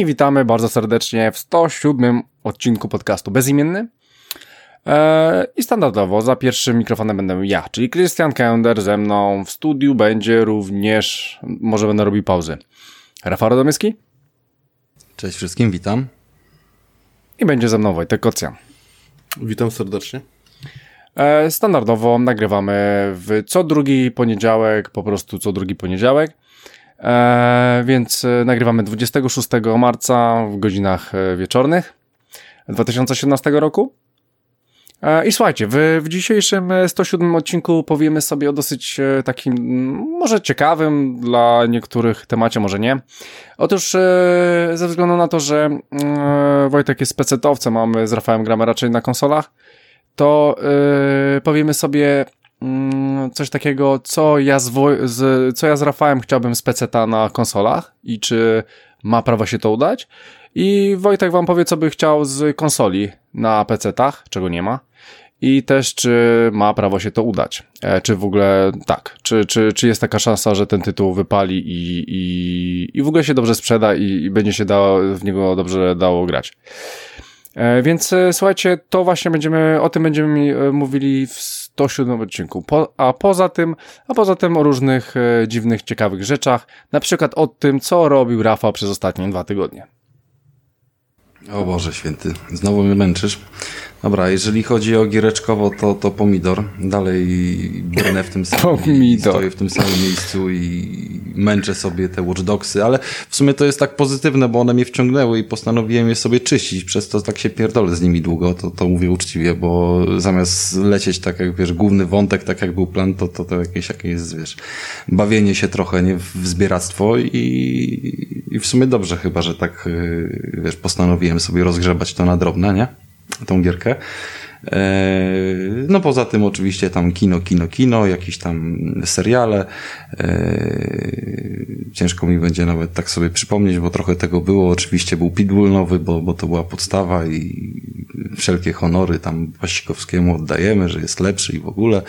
I witamy bardzo serdecznie w 107 odcinku podcastu Bezimienny. Eee, I standardowo za pierwszym mikrofonem będę ja, czyli Christian Kender. Ze mną w studiu będzie również, może będę robił pauzy, Rafał Radomyski. Cześć wszystkim, witam. I będzie ze mną Wojtek Kocjan. Witam serdecznie. Eee, standardowo nagrywamy w co drugi poniedziałek, po prostu co drugi poniedziałek. E, więc e, nagrywamy 26 marca w godzinach e, wieczornych 2017 roku. I słuchajcie, w, w dzisiejszym 107 odcinku powiemy sobie o dosyć takim, może ciekawym dla niektórych temacie, może nie. Otóż ze względu na to, że Wojtek jest pecetowcem, a my z Rafałem gramy raczej na konsolach, to powiemy sobie Mm, coś takiego, co ja z, z, co ja z Rafałem chciałbym z peceta na konsolach i czy ma prawo się to udać. I Wojtek wam powie, co by chciał z konsoli na pecetach, czego nie ma. I też, czy ma prawo się to udać. E, czy w ogóle tak, czy, czy, czy jest taka szansa, że ten tytuł wypali i, i, i w ogóle się dobrze sprzeda i, i będzie się dało, w niego dobrze dało grać. E, więc e, słuchajcie, to właśnie będziemy, o tym będziemy mówili w 107 odcinku. Po, a poza tym, a poza tym o różnych dziwnych, ciekawych rzeczach, na przykład o tym, co robił Rafał przez ostatnie dwa tygodnie. O Boże święty, znowu mnie męczysz. Dobra, jeżeli chodzi o giereczkowo, to, to pomidor. Dalej brnę w tym samym pomidor. stoję w tym samym miejscu i męczę sobie te watchdogsy, ale w sumie to jest tak pozytywne, bo one mnie wciągnęły i postanowiłem je sobie czyścić, przez to tak się pierdolę z nimi długo, to, to mówię uczciwie, bo zamiast lecieć tak jak, wiesz, główny wątek, tak jak był plan, to, to, to jakieś, jakieś, wiesz, bawienie się trochę, nie, w zbieractwo i, i w sumie dobrze chyba, że tak, y, wiesz, postanowiłem sobie rozgrzebać to na drobne, nie? Tą gierkę. E, no poza tym oczywiście tam kino, kino, kino, jakieś tam seriale. E, ciężko mi będzie nawet tak sobie przypomnieć, bo trochę tego było. Oczywiście był Pitbull nowy, bo, bo to była podstawa i wszelkie honory tam Wasikowskiemu oddajemy, że jest lepszy i w ogóle.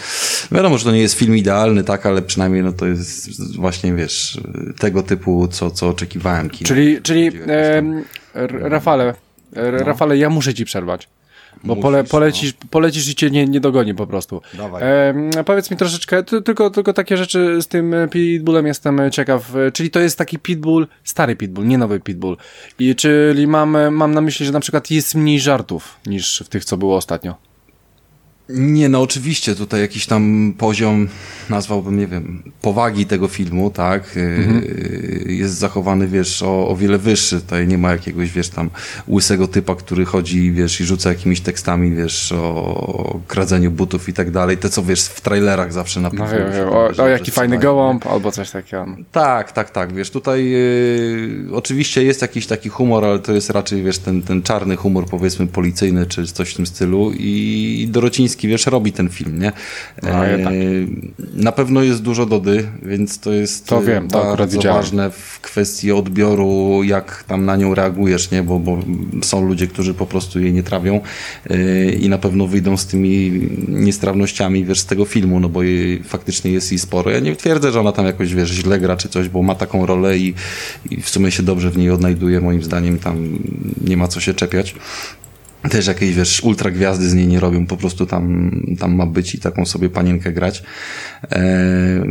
Wiadomo, że to nie jest film idealny, tak, ale przynajmniej no to jest właśnie, wiesz, tego typu, co, co oczekiwałem. Kino. Czyli, czyli e, Rafale, no. Rafale, ja muszę ci przerwać. Bo pole, polecisz, no. polecisz i cię nie, nie dogoni po prostu. Dawaj. E, powiedz mi troszeczkę, tylko, tylko takie rzeczy z tym Pitbullem jestem ciekaw. Czyli to jest taki Pitbull, stary Pitbull, nie nowy Pitbull. I czyli mam, mam na myśli, że na przykład jest mniej żartów niż w tych, co było ostatnio. Nie, no oczywiście tutaj jakiś tam poziom, nazwałbym, nie wiem, powagi tego filmu, tak, mhm. jest zachowany, wiesz, o, o wiele wyższy. Tutaj nie ma jakiegoś, wiesz, tam łysego typa, który chodzi, wiesz, i rzuca jakimiś tekstami, wiesz, o kradzeniu butów i tak dalej. Te, co, wiesz, w trailerach zawsze na no, wiem, wiem. O, o jaki fajny gołąb, albo coś takiego. Tak, tak, tak, wiesz, tutaj yy, oczywiście jest jakiś taki humor, ale to jest raczej, wiesz, ten, ten czarny humor, powiedzmy, policyjny, czy coś w tym stylu i Dorociński wiesz, robi ten film, nie? No, e, tak. Na pewno jest dużo Dody, więc to jest to wiem, to bardzo ważne w kwestii odbioru, jak tam na nią reagujesz, nie? Bo, bo są ludzie, którzy po prostu jej nie trawią e, i na pewno wyjdą z tymi niestrawnościami, wiesz, z tego filmu, no bo jej, faktycznie jest jej sporo. Ja nie twierdzę, że ona tam jakoś, wiesz, źle gra czy coś, bo ma taką rolę i, i w sumie się dobrze w niej odnajduje, moim zdaniem tam nie ma co się czepiać też jakieś, wiesz, ultra gwiazdy z niej nie robią, po prostu tam, tam ma być i taką sobie panienkę grać. E,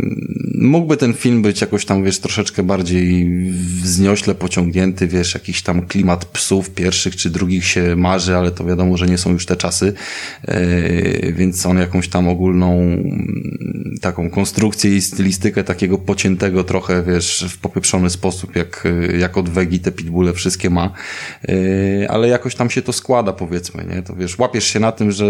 mógłby ten film być jakoś tam, wiesz, troszeczkę bardziej wzniośle pociągnięty, wiesz, jakiś tam klimat psów pierwszych czy drugich się marzy, ale to wiadomo, że nie są już te czasy, e, więc on jakąś tam ogólną taką konstrukcję i stylistykę takiego pociętego trochę, wiesz, w popieprzony sposób, jak, jak od Wegi te pitbulle wszystkie ma, e, ale jakoś tam się to składa powiedzmy, nie? To wiesz, łapiesz się na tym, że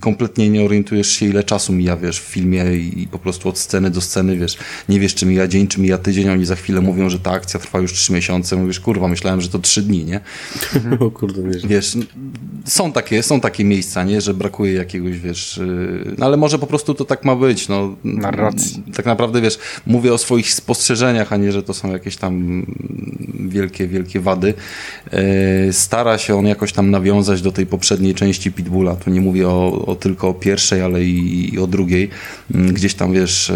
kompletnie nie orientujesz się, ile czasu mija, wiesz, w filmie i, po prostu od sceny do sceny, wiesz, nie wiesz, czy mija dzień, czy mija tydzień, oni za chwilę mówią, że ta akcja trwa już trzy miesiące, mówisz, kurwa, myślałem, że to trzy dni, nie? O kurde, wiesz. Wiesz, są takie, są takie miejsca, nie, że brakuje jakiegoś, wiesz, yy, no ale może po prostu to tak ma być, no. Narracji. Tak naprawdę, wiesz, mówię o swoich spostrzeżeniach, a nie, że to są jakieś tam wielkie, wielkie wady. Yy, stara się on jakoś tam nawiązać do tej poprzedniej części Pitbulla, tu nie mówię o, o tylko o pierwszej, ale i, i o drugiej. Yy, gdzieś tam, wiesz,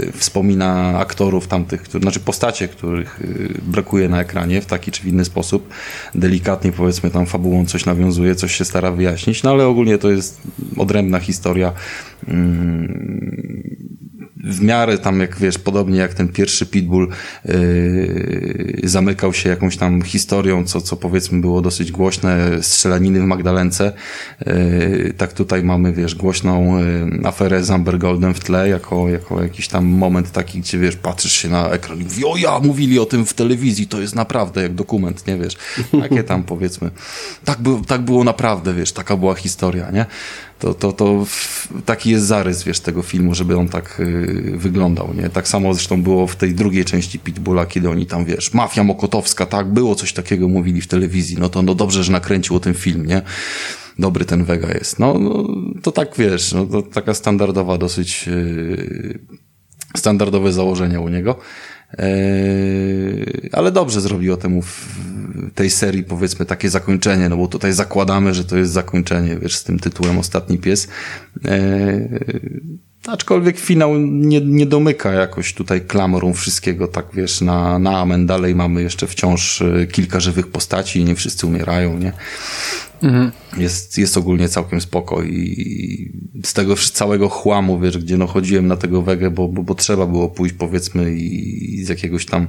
yy, wspomina aktorów tamtych, którzy, znaczy postacie, których yy, brakuje na ekranie w taki czy inny sposób. Delikatnie, powiedzmy, tam fabułą coś nawiązuje, coś się stara wyjaśnić, no ale ogólnie to jest odrębna historia. Mm, w miarę tam, jak wiesz, podobnie jak ten pierwszy Pitbull yy, zamykał się jakąś tam historią, co, co powiedzmy było dosyć głośne, strzelaniny w Magdalence, yy, tak tutaj mamy, wiesz, głośną yy, aferę z Amber Goldem w tle, jako, jako jakiś tam moment taki, gdzie, wiesz, patrzysz się na ekran i mówisz, o ja, mówili o tym w telewizji, to jest naprawdę jak dokument, nie, wiesz, takie tam, powiedzmy, tak, by, tak było naprawdę, wiesz, taka była historia, nie? To, to, to w, taki jest zarys, wiesz, tego filmu, żeby on tak y, wyglądał, nie? Tak samo zresztą było w tej drugiej części Pitbulla, kiedy oni tam, wiesz, mafia mokotowska, tak, było coś takiego, mówili w telewizji, no to no dobrze, że nakręcił o tym film, nie? Dobry ten Vega jest. No, no to tak, wiesz, no, to taka standardowa dosyć, y, standardowe założenia u niego. Eee, ale dobrze zrobiło temu w tej serii powiedzmy takie zakończenie, no bo tutaj zakładamy, że to jest zakończenie, wiesz, z tym tytułem Ostatni Pies. Eee, aczkolwiek finał nie, nie domyka jakoś tutaj klamorą wszystkiego, tak wiesz, na, na amen. Dalej mamy jeszcze wciąż e, kilka żywych postaci i nie wszyscy umierają, nie? Mhm. Jest, jest ogólnie całkiem spoko i z tego całego chłamu, wiesz, gdzie no chodziłem na tego wegę, bo, bo, bo trzeba było pójść powiedzmy i, i z jakiegoś tam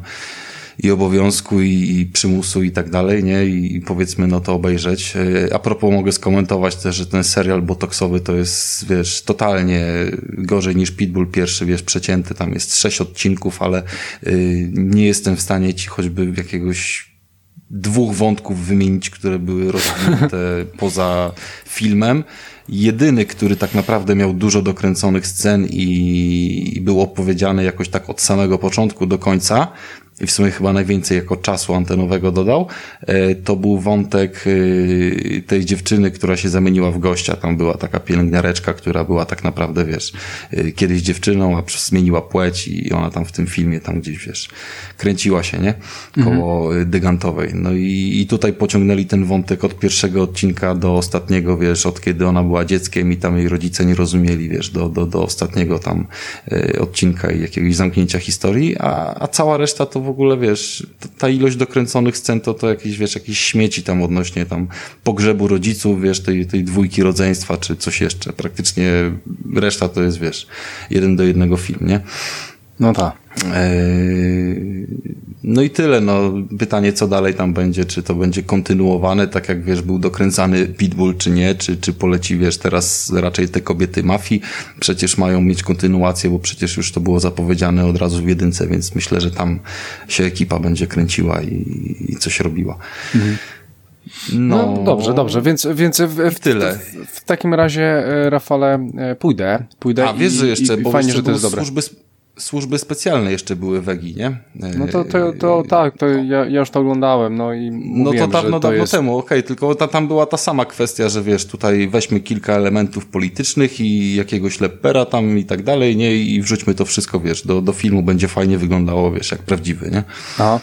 i obowiązku i, i przymusu i tak dalej, nie? I, I, powiedzmy, no to obejrzeć. E, a propos mogę skomentować też, że ten serial botoksowy to jest, wiesz, totalnie gorzej niż Pitbull pierwszy, wiesz, przecięty. Tam jest sześć odcinków, ale y, nie jestem w stanie ci choćby jakiegoś dwóch wątków wymienić, które były rozwinięte poza filmem. Jedyny, który tak naprawdę miał dużo dokręconych scen i, i był opowiedziany jakoś tak od samego początku do końca, i w sumie chyba najwięcej jako czasu antenowego dodał, e, to był wątek e, tej dziewczyny, która się zamieniła w gościa. Tam była taka pielęgniareczka, która była tak naprawdę, wiesz, e, kiedyś dziewczyną, a zmieniła płeć i ona tam w tym filmie tam gdzieś, wiesz, kręciła się, nie? Koło mhm. dygantowej. No i, i tutaj pociągnęli ten wątek od pierwszego odcinka do ostatniego, wiesz, od kiedy ona była dzieckiem i tam jej rodzice nie rozumieli, wiesz, do, do, do ostatniego tam odcinka i jakiegoś zamknięcia historii, a, a cała reszta to w ogóle, wiesz, ta ilość dokręconych scen to, to jakieś, wiesz, jakieś śmieci tam odnośnie tam pogrzebu rodziców, wiesz, tej, tej dwójki rodzeństwa, czy coś jeszcze. Praktycznie reszta to jest, wiesz, jeden do jednego film, nie? No tak. Eee, no i tyle. No, pytanie, co dalej tam będzie, czy to będzie kontynuowane, tak jak wiesz, był dokręcany Pitbull, czy nie, czy, czy poleci, wiesz, teraz raczej te kobiety mafii. Przecież mają mieć kontynuację, bo przecież już to było zapowiedziane od razu w jedynce, więc myślę, że tam się ekipa będzie kręciła i, i coś robiła. Mhm. No, no, dobrze, dobrze, więc, więc w, w tyle. W, w, takim razie, e, Rafale, e, pójdę. pójdę A wiesz, że jeszcze, i, bo fajnie, że to jest dobre. Służby, służby specjalne jeszcze były wegi, nie? No to, to, to tak, to ja, ja już to oglądałem, no i No to dawno, to dawno jest... temu, okej, okay, tylko ta, tam była ta sama kwestia, że wiesz, tutaj weźmy kilka elementów politycznych i jakiegoś lepera tam i tak dalej, nie? I wrzućmy to wszystko, wiesz, do, do filmu będzie fajnie wyglądało, wiesz, jak prawdziwy, nie? Aha.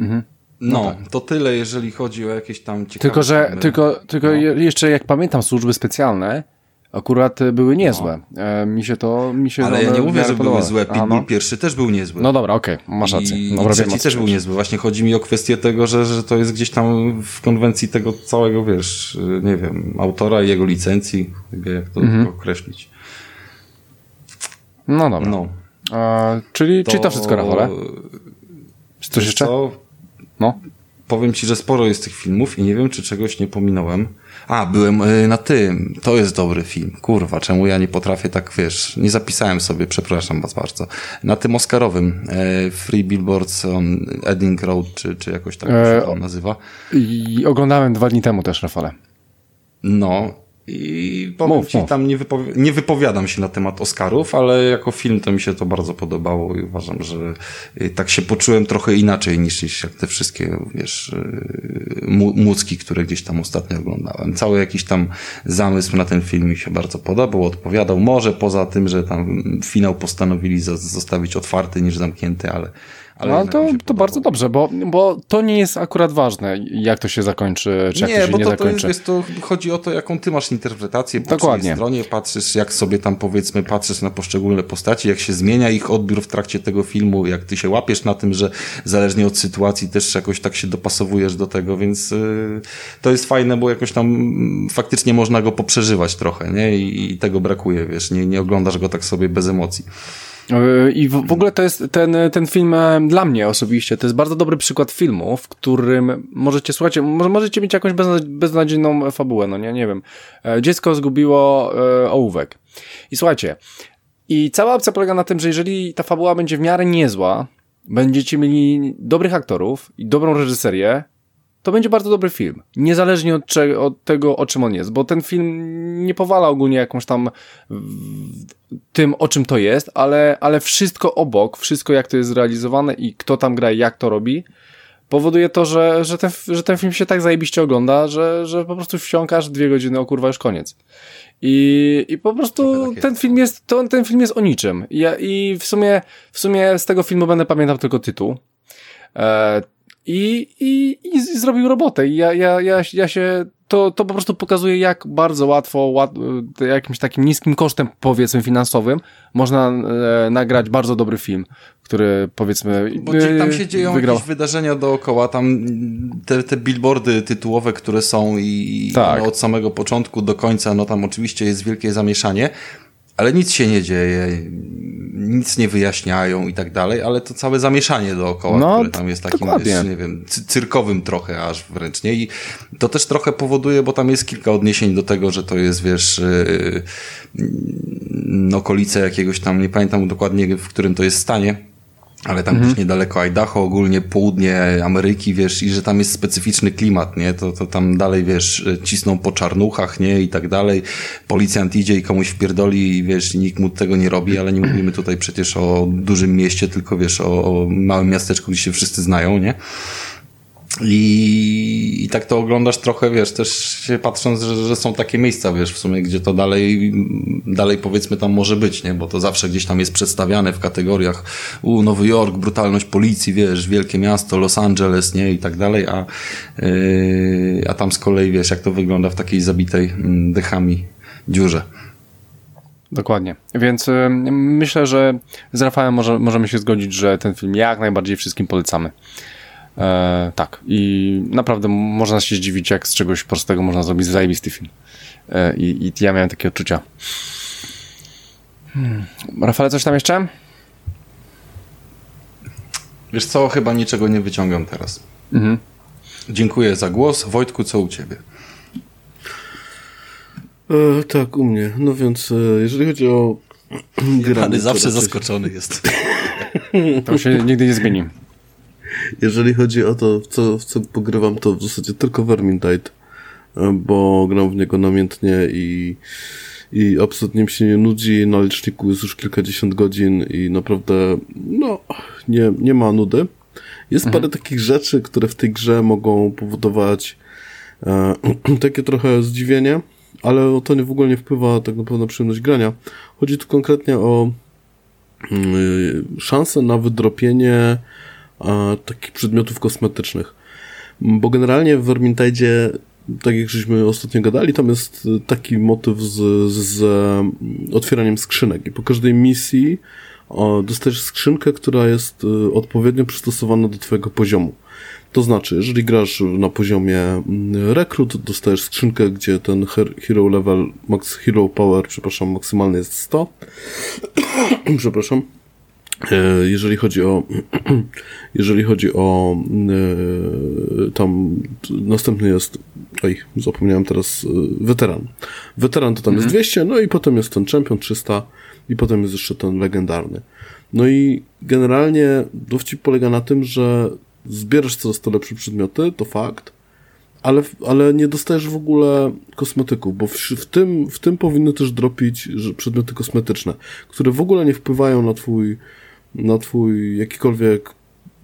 Mhm. No, no tak. to tyle, jeżeli chodzi o jakieś tam ciekawe... Tylko, że, tylko, tylko no. jeszcze jak pamiętam służby specjalne, akurat były niezłe. No. E, mi się to mi się Ale ja nie mówię, że były złe. Pitbull no. pierwszy też był niezły. No dobra, okej, okay, masz rację. I, dobra, i trzeci też był niezły. Właśnie chodzi mi o kwestię tego, że, że to jest gdzieś tam w konwencji tego całego, wiesz, nie wiem, autora i jego licencji, jak to mhm. określić. No dobra. No. E, czyli, to... czyli to wszystko, Rafale? Czy coś jeszcze? Co? No. Powiem ci, że sporo jest tych filmów i nie wiem, czy czegoś nie pominąłem. A, byłem y, na tym. To jest dobry film. Kurwa, czemu ja nie potrafię tak, wiesz, nie zapisałem sobie, przepraszam was bardzo. Na tym Oscarowym, e, Free Billboards on Edding Road, czy, czy jakoś tak e, się to nazywa. I oglądałem dwa dni temu też, Rafale. No, I powiem mów, ci, mów. tam nie, wypowi nie, wypowiadam się na temat Oscarów, ale jako film to mi się to bardzo podobało i uważam, że y, tak się poczułem trochę inaczej niż, niż jak te wszystkie, wiesz, y, mucki, które gdzieś tam ostatnio oglądałem. Cały jakiś tam zamysł na ten film mi się bardzo podobał, odpowiadał. Może poza tym, że tam finał postanowili zostawić otwarty niż zamknięty, ale ale no, to, to bardzo dobrze, bo, bo to nie jest akurat ważne, jak to się zakończy, czy jak nie, to się bo nie to, zakończy. To, jest, to chodzi o to, jaką ty masz interpretację po Dokładnie. stronie, patrzysz, jak sobie tam powiedzmy, patrzysz na poszczególne postaci, jak się zmienia ich odbiór w trakcie tego filmu, jak ty się łapiesz na tym, że zależnie od sytuacji też jakoś tak się dopasowujesz do tego, więc yy, to jest fajne, bo jakoś tam faktycznie można go poprzeżywać trochę, nie? I, i tego brakuje, wiesz, nie, nie oglądasz go tak sobie bez emocji. Yy, I w, w, ogóle to jest ten, ten film e, dla mnie osobiście, to jest bardzo dobry przykład filmu, w którym możecie, słuchajcie, może, możecie mieć jakąś beznadziejną fabułę, no nie, nie wiem. E, dziecko zgubiło e, ołówek. I słuchajcie, i cała opcja polega na tym, że jeżeli ta fabuła będzie w miarę niezła, będziecie mieli dobrych aktorów i dobrą reżyserię, to będzie bardzo dobry film. Niezależnie od, czego, od tego, o czym on jest, bo ten film nie powala ogólnie jakąś tam tym, o czym to jest, ale, ale wszystko obok, wszystko jak to jest zrealizowane i kto tam gra i jak to robi, powoduje to, że, że, ten, że ten film się tak zajebiście ogląda, że, że po prostu wsiąkasz dwie godziny, o kurwa, już koniec. I, i po prostu tak ten film jest, to, ten film jest o niczym. I, ja, i w sumie, w sumie z tego filmu będę pamiętał tylko tytuł. E, i, i, i zrobił robotę. I ja, ja, ja, ja się, to, to po prostu pokazuje, jak bardzo łatwo, łat, jakimś takim niskim kosztem, powiedzmy, finansowym, można e, nagrać bardzo dobry film, który, powiedzmy, Bo tam się dzieją wygrał. jakieś wydarzenia dookoła, tam te, te billboardy tytułowe, które są i tak. no, od samego początku do końca, no tam oczywiście jest wielkie zamieszanie, ale nic się nie dzieje, nic nie wyjaśniają i tak dalej, ale to całe zamieszanie dookoła, no, które tam jest takim, wiesz, nie wiem, cyrkowym trochę aż wręcz, nie? I to też trochę powoduje, bo tam jest kilka odniesień do tego, że to jest, wiesz, yy, okolice jakiegoś tam, nie pamiętam dokładnie, w którym to jest stanie, ale tam mhm. gdzieś niedaleko Idaho, ogólnie południe Ameryki, wiesz, i że tam jest specyficzny klimat, nie? To, to tam dalej, wiesz, cisną po czarnuchach, nie? I tak dalej. Policjant idzie i komuś wpierdoli i wiesz, nikt mu tego nie robi, ale nie mówimy tutaj przecież o dużym mieście, tylko wiesz, o, o małym miasteczku, gdzie się wszyscy znają, nie? I, I tak to oglądasz trochę, wiesz, też patrząc, że, że są takie miejsca, wiesz, w sumie, gdzie to dalej, dalej powiedzmy tam może być, nie? Bo to zawsze gdzieś tam jest przedstawiane w kategoriach u Nowy Jork, brutalność policji, wiesz, wielkie miasto, Los Angeles, nie? I tak dalej, a, yy, a tam z kolei, wiesz, jak to wygląda w takiej zabitej mm, dechami dziurze. Dokładnie. Więc y, myślę, że z Rafałem może, możemy się zgodzić, że ten film jak najbardziej wszystkim polecamy. E, tak, i naprawdę można się zdziwić, jak z czegoś prostego można zrobić zajebisty film. E, i, I ja miałem takie odczucia. Hmm. Rafale, coś tam jeszcze? Wiesz co, chyba niczego nie wyciągam teraz. Mhm. Dziękuję za głos. Wojtku, co u ciebie? E, tak, u mnie. No więc, e, jeżeli chodzi o grany, zawsze zaskoczony jest. To się nigdy nie zmieni. Jeżeli chodzi o to, w co, w co pogrywam, to w zasadzie tylko Vermintide, e, bo gram w niego namiętnie i, i absolutnie mi się nie nudzi. Na liczniku jest już kilkadziesiąt godzin i naprawdę, no, nie, nie ma nudy. Jest mhm. parę takich rzeczy, które w tej grze mogą powodować e, takie trochę zdziwienie, ale to nie w ogóle nie wpływa tak naprawdę na przyjemność grania. Chodzi tu konkretnie o y, szansę na wydropienie takich przedmiotów kosmetycznych. Bo generalnie w Vermintide, tak jak żeśmy ostatnio gadali, tam jest taki motyw z, z otwieraniem skrzynek. I po każdej misji dostajesz skrzynkę, która jest y, odpowiednio przystosowana do twojego poziomu. To znaczy, jeżeli grasz na poziomie mm, rekrut, dostajesz skrzynkę, gdzie ten hero level, max hero power, przepraszam, maksymalny jest 100. przepraszam. E, jeżeli chodzi o jeżeli chodzi o e, tam następny jest oj, zapomniałem teraz e, weteran. Weteran to tam mhm. jest 200, no i potem jest ten champion 300 i potem jest jeszcze ten legendarny. No i generalnie dowcip polega na tym, że zbierasz coraz to lepsze przedmioty, to fakt, ale, ale nie dostajesz w ogóle kosmetyków, bo w, w, tym, w tym powinny też dropić przedmioty kosmetyczne, które w ogóle nie wpływają na twój, na twój jakikolwiek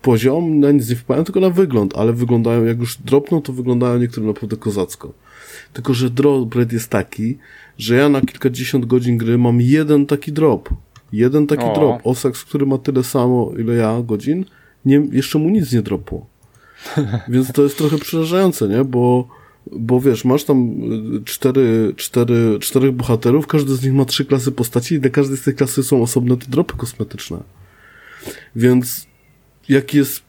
poziom, na nic nie wpływają, tylko na wygląd, ale wyglądają, jak już dropną, to wyglądają niektóre naprawdę kozacko. Tylko, że drop jest taki, że ja na kilkadziesiąt godzin gry mam jeden taki drop. Jeden taki O. drop. Osax, który ma tyle samo, ile ja godzin, nie, jeszcze mu nic nie dropło. Więc to jest trochę przerażające, nie? Bo, bo wiesz, masz tam y, cztery, cztery, czterech bohaterów, każdy z nich ma trzy klasy postaci i dla każdej z tych klasy są osobne te dropy kosmetyczne. Więc jaki jest,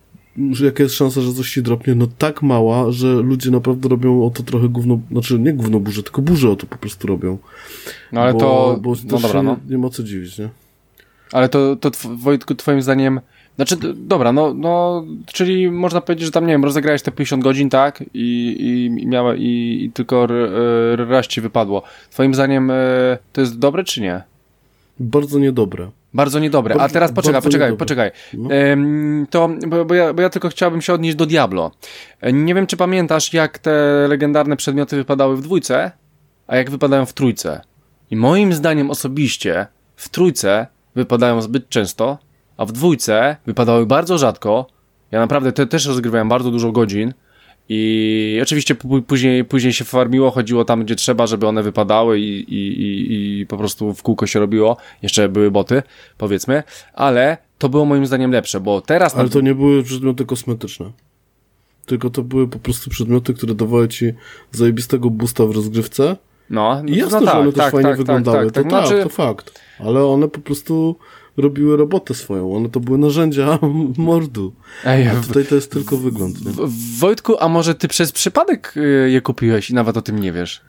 jaka jest szansa, że coś ci dropnie? No tak mała, że ludzie naprawdę robią o to trochę gówno, znaczy nie gówno burzę, tylko burzę o to po prostu robią. No ale bo, to, Bo no dobra, się no. Nie, nie ma co dziwić, nie? Ale to, to Wojtku, twoim zdaniem, znaczy, dobra, no, no, czyli można powiedzieć, że tam, nie wiem, rozegrałeś te 50 godzin, tak? I, i, miała, i, i tylko r, raz ci wypadło. Twoim zdaniem e, to jest dobre, czy nie? Bardzo niedobre. Bardzo niedobre. A teraz poczekaj, poczekaj, poczekaj. No. To, bo, bo, ja, bo ja tylko chciałbym się odnieść do Diablo. E, Nie wiem, czy pamiętasz, jak te legendarne przedmioty wypadały w dwójce, a jak wypadają w trójce. I moim zdaniem osobiście w trójce wypadają zbyt często, a w dwójce wypadały bardzo rzadko. Ja naprawdę te, też rozgrywałem bardzo dużo godzin. I oczywiście pó- później, później się farmiło, chodziło tam, gdzie trzeba, żeby one wypadały i, i, i, i po prostu w kółko się robiło. Jeszcze były boty, powiedzmy, ale to było moim zdaniem lepsze, bo teraz... Ale to nie były przedmioty kosmetyczne. Tylko to były po prostu przedmioty, które dawały ci zajebistego boosta w rozgrywce. No, I jasne, no że tak, one też tak, fajnie tak, wyglądały. Tak, to tak, tak, tak. Znaczy, to fakt. Ale one po prostu robiły robotę swoją. One to były narzędzia mordu. Ej, A tutaj to jest tylko wygląd. Nie? Wojtku, a może ty przez przypadek y, je kupiłeś i nawet o tym nie wiesz?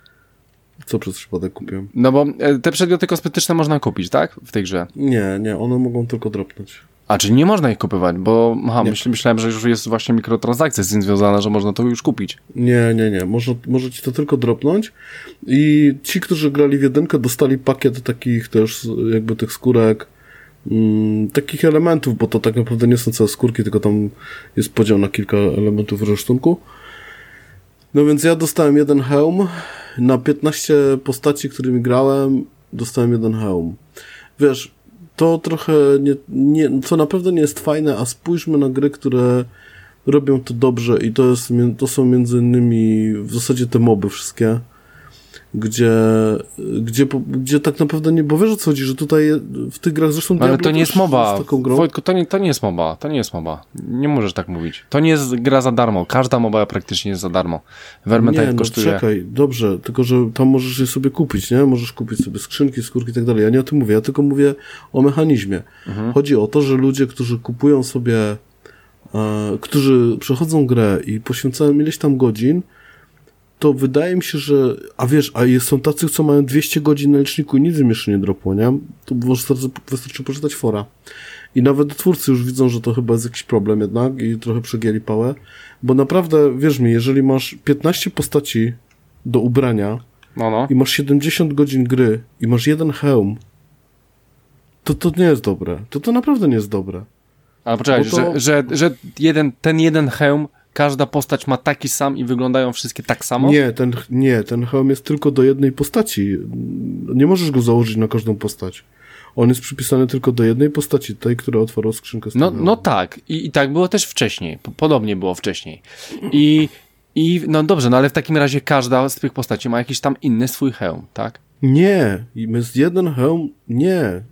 Co przez przypadek kupiłem? No bo e, te przedmioty kosmetyczne można kupić, tak? W tej grze. Nie, nie, one mogą tylko dropnąć. A, czyli nie można ich kupywać, bo aha, myśl, myślałem, że już jest właśnie mikrotransakcja z tym związana, że można to już kupić. Nie, nie, nie. Może, może ci to tylko dropnąć. I ci, którzy grali w jedynkę, dostali pakiet takich też jakby tych skórek, mm, takich elementów, bo to tak naprawdę nie są całe skórki, tylko tam jest podział na kilka elementów resztunku. No więc ja dostałem jeden hełm. Na 15 postaci, którymi grałem, dostałem jeden hełm. Wiesz, to trochę nie, nie, co naprawdę nie jest fajne, a spójrzmy na gry, które robią to dobrze i to, jest, to są między innymi w zasadzie te moby wszystkie, gdzie, gdzie, gdzie tak naprawdę nie, bo wiesz o co chodzi, że tutaj w tych grach zresztą ale Diablo to nie jest MOBA. taką grą. Wojtku, to nie, to nie jest MOBA. To nie jest MOBA. Nie możesz tak mówić. To nie jest gra za darmo. Każda MOBA praktycznie jest za darmo. Vermintide nie, no kosztuje... czekaj, dobrze, tylko że tam możesz je sobie kupić, nie? Możesz kupić sobie skrzynki, skórki i tak dalej. Ja nie o tym mówię, ja tylko mówię o mechanizmie. Mhm. Chodzi o to, że ludzie, którzy kupują sobie, e, którzy przechodzą grę i poświęcają ileś tam godzin, to wydaje mi się, że, a wiesz, a jest, są tacy, co mają 200 godzin na liczniku i nic im jeszcze nie dropło, nie? To wystarczy, wystarczy poczytać fora. I nawet twórcy już widzą, że to chyba jest jakiś problem jednak i trochę przegięli pałę, bo naprawdę, wierz mi, jeżeli masz 15 postaci do ubrania No, no. i masz 70 godzin gry i masz jeden hełm, to to nie jest dobre. To to naprawdę nie jest dobre. Ale poczekaj, to- że, że, że jeden, ten jeden hełm, każda postać ma taki sam i wyglądają wszystkie tak samo? Nie, ten, nie, ten hełm jest tylko do jednej postaci. Nie możesz go założyć na każdą postać. On jest przypisany tylko do jednej postaci, tej, która otworzyła skrzynkę No, no tak. I, I tak było też wcześniej. Podobnie było wcześniej. I, I no dobrze, no ale w takim razie każda z tych postaci ma jakiś tam inny swój hełm, tak? Nie, jest jeden hełm, nie.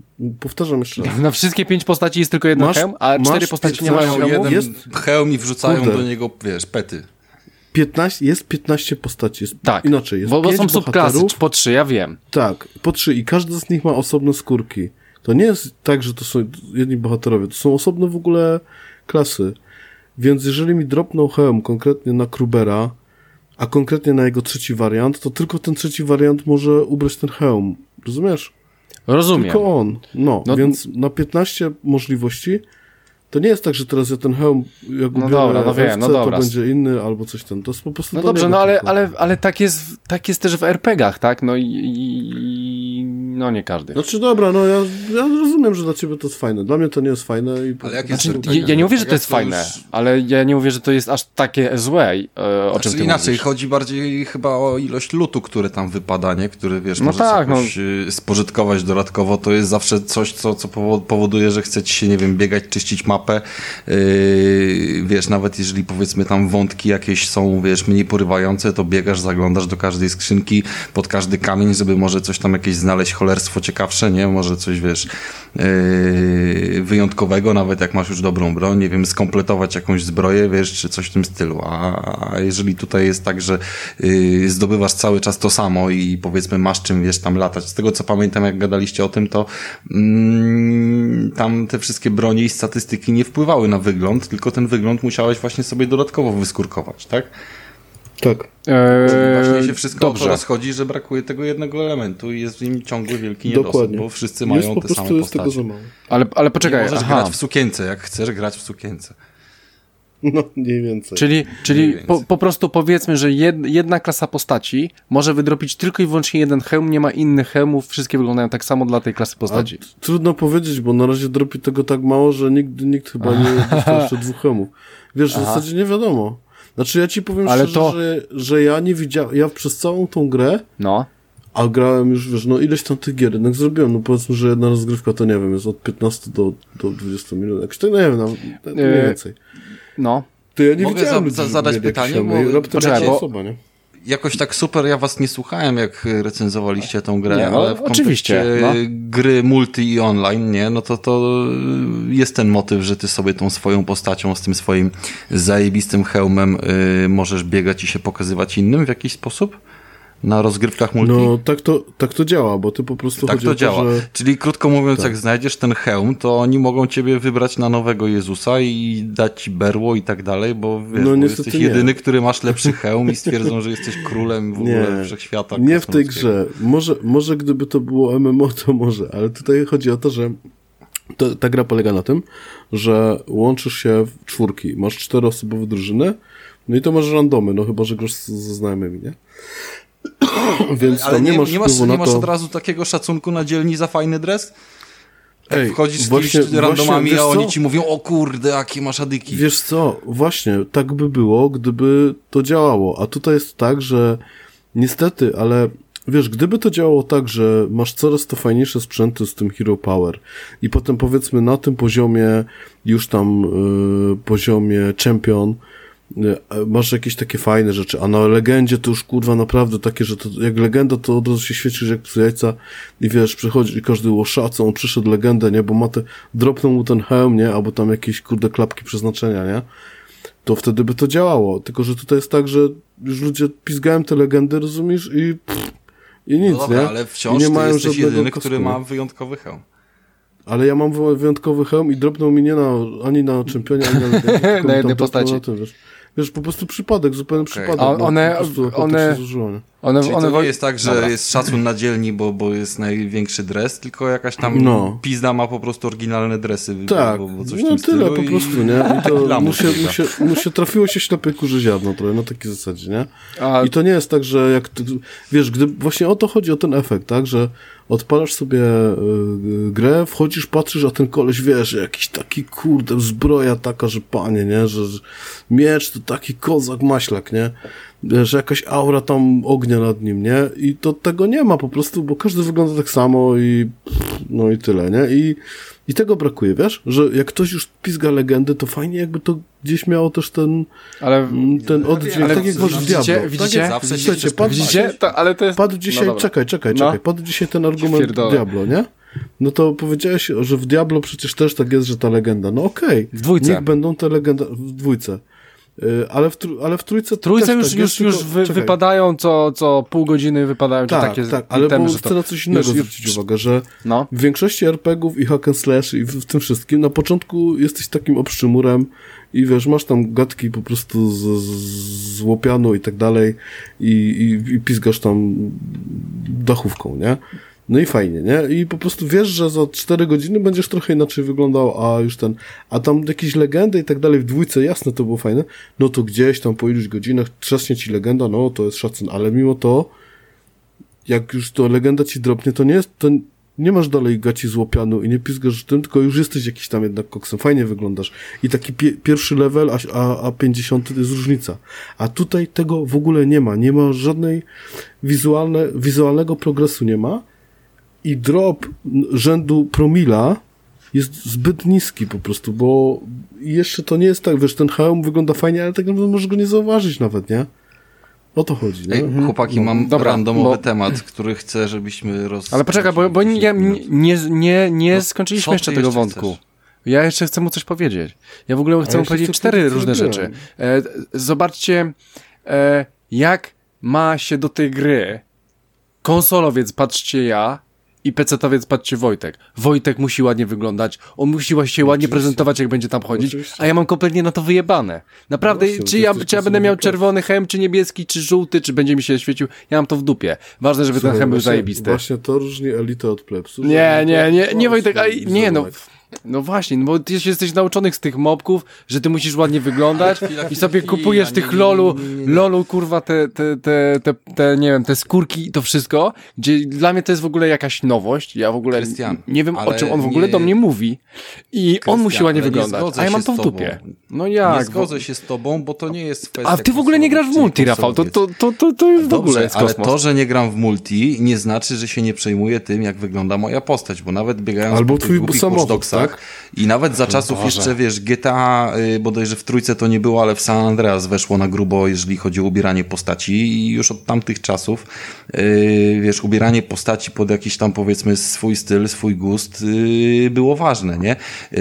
Powtarzam jeszcze raz. Na wszystkie pięć postaci jest tylko jeden Masz- hełm, a cztery postaci nie mają 15 hełmu? jeden Jest- hełm i wrzucają Kurde. do niego, wiesz, pety. 15, jest 15 postaci. Jest, Tak. Inaczej, jest Bo, bo są subklasy, po trzy, ja wiem. Tak, po trzy i każda z nich ma osobne skórki. To nie jest tak, że to są jedni bohaterowie, to są osobne w ogóle klasy. Więc jeżeli mi dropną hełm konkretnie na Krubera, a konkretnie na jego trzeci wariant, to tylko ten trzeci wariant może ubrać ten hełm. Rozumiesz? Rozumiem. Tylko on. No, No- więc na 15 możliwości to nie jest tak, że teraz ja ten hełm, jak No dobra, no wiem, FC, no dobra. to będzie inny albo coś tam. To jest po prostu No do dobrze, no ale, tylko. ale, ale tak, jest, tak jest też w RPG-ach, tak? No i, i no nie każdy. Znaczy dobra, no ja, ja rozumiem, że dla ciebie to jest fajne. Dla mnie to nie jest fajne. I... Ale jak jest Znaczy, tak, ja, ja nie mówię, że tak to jest fajne, już- ale ja nie mówię, że to jest aż takie złe, e, o czym Znaczy ty inaczej, mówisz. chodzi bardziej chyba o ilość lutu, który tam wypada, nie? Który, wiesz, No możesz tak, jakoś y, spożytkować dodatkowo. To jest zawsze coś, co, co powo- powoduje, że chce ci się, nie wiem, biegać, czyścić mapę. Yy, wiesz, nawet jeżeli powiedzmy tam wątki jakieś są, wiesz, mniej porywające, to biegasz, zaglądasz do każdej skrzynki, pod każdy kamień, żeby może coś tam jakieś znaleźć cholerstwo ciekawsze, nie? Może coś, wiesz, yy, wyjątkowego, nawet jak masz już dobrą broń, nie wiem, skompletować jakąś zbroję, wiesz, czy coś w tym stylu. A, a jeżeli tutaj jest tak, że yy, zdobywasz cały czas to samo i powiedzmy masz czym, wiesz, tam latać. Z tego co pamiętam, jak gadaliście o tym, to mm, tam te wszystkie bronie i statystyki nie wpływały na wygląd, tylko ten wygląd musiałeś właśnie sobie dodatkowo wyskórkować, tak? Tak. Eee, Właśnie się wszystko dobrze. rozchodzi, że brakuje tego jednego elementu i jest w nim ciągły wielki niedosyt, Dokładnie. bo wszyscy jest mają po te same jest postacie. Ale, ale Nie poczekaj, możesz aha. grać w sukience, jak chcesz grać w sukience. No, mniej więcej. Czyli, czyli więcej. po, po prostu powiedzmy, że jed, jedna klasa postaci może wydropić tylko i wyłącznie jeden hełm, nie ma innych hełmów, wszystkie wyglądają tak samo dla tej klasy A postaci. t- trudno powiedzieć, bo na razie dropi tego tak mało, że nigdy nikt chyba nie dostał jeszcze dwóch hemów. Wiesz, w zasadzie nie wiadomo. Znaczy ja ci powiem Ale szczerze, to- że, że ja nie widziałem, ja przez całą tą grę, No. a grałem już, wiesz, no ileś tam tych gier jednak zrobiłem, no powiedzmy, że jedna rozgrywka to nie wiem, jest od 15 do, do 20 minut, jakoś tak, no nie wiem, nawet, mniej Yy, więcej. No. To ja nie mogę widziałem za- za- zadać pytanie, bo- poczekaj, bo- osoba, nie? Jakoś tak super ja was nie słuchałem, jak recenzowaliście tą grę, Nie, no, ale w oczywiście, no. gry multi i online, nie, no to to jest ten motyw, że ty sobie tą swoją postacią z tym swoim zajebistym hełmem y, możesz biegać i się pokazywać innym w jakiś sposób na rozgrywkach multi. No tak to, tak to działa, bo ty po prostu tak to o to, działa. że... Tak. Czyli krótko mówiąc, jak znajdziesz ten hełm, to oni mogą ciebie wybrać na nowego Jezusa i dać ci berło i tak dalej, bo wiesz, No bo jesteś nie. jedyny, który masz lepszy hełm i stwierdzą, że jesteś królem w ogóle wszechświata. Nie w tej grze. Może, może gdyby to było MMO, to może, ale tutaj chodzi o to, że to, ta gra polega na tym, że łączysz się w czwórki. Masz czteroosobowe drużyny, no i to masz randomy, no chyba, że grasz ze znajomymi, nie? Więc Ale nie, nie, masz nie, masz, nie masz od razu takiego szacunku na dzielni za fajny dres? Jak Ej, wchodzisz z właśnie- kimś randomami, właśnie, a oni co? ci mówią, o kurde, jakie masz adyki. Wiesz co, właśnie, tak by było, gdyby to działało. A tutaj jest tak, że niestety, ale wiesz, gdyby to działało tak, że masz coraz to fajniejsze sprzęty z tym Hero Power i potem powiedzmy na tym poziomie, już tam y, poziomie Champion, masz jakieś takie fajne rzeczy, a na legendzie to już kurwa naprawdę takie, że to, jak legenda to od razu się świecisz jak psu jajca i wiesz, przychodzi i każdy łoszaco, on przyszedł legendę, nie, bo ma te, dropnął mu ten hełm, nie, albo tam jakieś kurde klapki przeznaczenia, nie, to wtedy by to działało, tylko że tutaj jest tak, że już ludzie pizgają te legendy, rozumiesz, i pff, i nic, no dobra, nie? ale I wciąż nie mają jesteś jedyny, który kostiumu. ma wyjątkowy hełm. Ale ja mam wy- wyjątkowy hełm i dropnął mi nie na, ani na czempionie, ani na mi jednej postaci. Na tym, wiesz. Wiesz, po prostu przypadek, zupełny przypadek. A no, one- po prostu akurat one- One, Czyli one to nie jest tak, że Dobra. jest szacun na dzielni, bo, bo jest największy dres, tylko jakaś tam No. pizda ma po prostu oryginalne dresy. Tak, bo, bo coś no tyle po i- prostu, nie? I to mu się, mu, się, mu się trafiło się ślepej kurze ziarno trochę, na takiej zasadzie, nie? A, I to nie jest tak, że jak, ty, wiesz, gdy, właśnie o to chodzi, o ten efekt, tak, że odpalasz sobie y, grę, wchodzisz, patrzysz, a ten koleś, wiesz, jakiś taki, kurde, zbroja taka, że panie, nie, że, że miecz to taki kozak, maślak, nie, że jakaś aura tam ognia nad nim, nie, i to tego nie ma po prostu, bo każdy wygląda tak samo i no i tyle, nie, i i tego brakuje, wiesz, że jak ktoś już pizga legendy, to fajnie jakby to gdzieś miało też ten, ale ten oddźwięk, ale tak jak masz w widzicie- Diablo. widzicie? Tak coś padł, widzicie? To, ale to jest... padł dzisiaj, No czekaj, czekaj, No. czekaj, padł dzisiaj ten argument Pierdolę. Diablo, nie? No to powiedziałeś, że w Diablo przecież też tak jest, że ta legenda, no okej. W dwójce. Niech będą te legendy, w dwójce. Y, Ale w, tr- ale w trójce Trójce też już, tak już, już tylko- wy, wypadają co, co pół godziny wypadają Tak, takie tak, ale itemy, bo że chcę to na coś innego już- zwrócić uwagę, że No. w większości RPGów i hack and slash i w, w tym wszystkim na początku jesteś takim obszczymurem i wiesz, masz tam gadki po prostu z, z, z łopianu i tak dalej i, i, i pizgasz tam dachówką, nie? No i fajnie, nie? I po prostu wiesz, że za 4 godziny będziesz trochę inaczej wyglądał, a już ten, a tam jakieś legendy i tak dalej w dwójce, jasne, to było fajne, no to gdzieś tam po iluś godzinach trzaśnie ci legenda, no to jest szacun, ale mimo to jak już to legenda ci drobnie, to nie jest, to nie masz dalej gaci złopianu i nie pizgasz tym, tylko już jesteś jakiś tam jednak koksem, fajnie wyglądasz. I taki pie pierwszy level, a, a, a 50 to jest różnica. A tutaj tego w ogóle nie ma, nie ma żadnej wizualne, wizualnego progresu nie ma i drop rzędu promila jest zbyt niski po prostu, bo jeszcze to nie jest tak, wiesz, ten hełm wygląda fajnie, ale tak naprawdę możesz go nie zauważyć nawet, nie? O to chodzi, nie? Ej, chłopaki, mam No, Dobra, randomowy bo- temat, który chcę, żebyśmy roz... Ale poczekaj, bo, bo nie, nie, nie, nie, No, skończyliśmy jeszcze tego jeszcze wątku. chcesz? Ja jeszcze chcę mu coś powiedzieć. Ja w ogóle chcę mu powiedzieć chcę cztery różne rzeczy. E, zobaczcie, e, jak ma się do tej gry konsolowiec, patrzcie ja, i pecetowiec, patrzcie Wojtek. Wojtek musi ładnie wyglądać, on musi się ładnie Oczywiście. prezentować, jak będzie tam chodzić, Oczywiście. a ja mam kompletnie na to wyjebane. Naprawdę, Właśnie, czy ja, czy ja będę miał czerwony hem, czy niebieski, czy żółty, czy będzie mi się świecił, ja mam to w dupie. Ważne, żeby ten Słuchaj, hem był właśnie- zajebisty. Właśnie to różni elitę od plebsu. że Nie, nie, nie, nie chcą Wojtek, aj, nie no. No właśnie, no bo ty jesteś nauczonych z tych mobków, że ty musisz ładnie wyglądać chwila, i sobie chwila, kupujesz nie, tych nie, lolu, nie, nie, nie. lolu kurwa te, te, te, te, te, nie wiem, te skórki i to wszystko, gdzie dla mnie to jest w ogóle jakaś nowość, ja w ogóle Krystian, nie wiem o czym on w ogóle nie- do mnie mówi i on Krystian, musi ładnie nie wyglądać, a ja mam to w dupie. No Nie jak? zgodzę się z tobą, bo to nie jest kwestia A ty w ogóle nie grasz w multi, Rafał, to, to, to, to, to jest w ogóle jest ale to, że nie gram w multi, nie znaczy, że się nie przejmuję tym, jak wygląda moja postać, bo nawet biegając Albo po tych twój głupich tak? i nawet za czasów jeszcze, wiesz, GTA, y, bodajże w trójce to nie było, ale w San Andreas weszło na grubo, jeżeli chodzi o ubieranie postaci i już od tamtych czasów, y, wiesz, ubieranie postaci pod jakiś tam, powiedzmy, swój styl, swój gust y, było ważne, nie?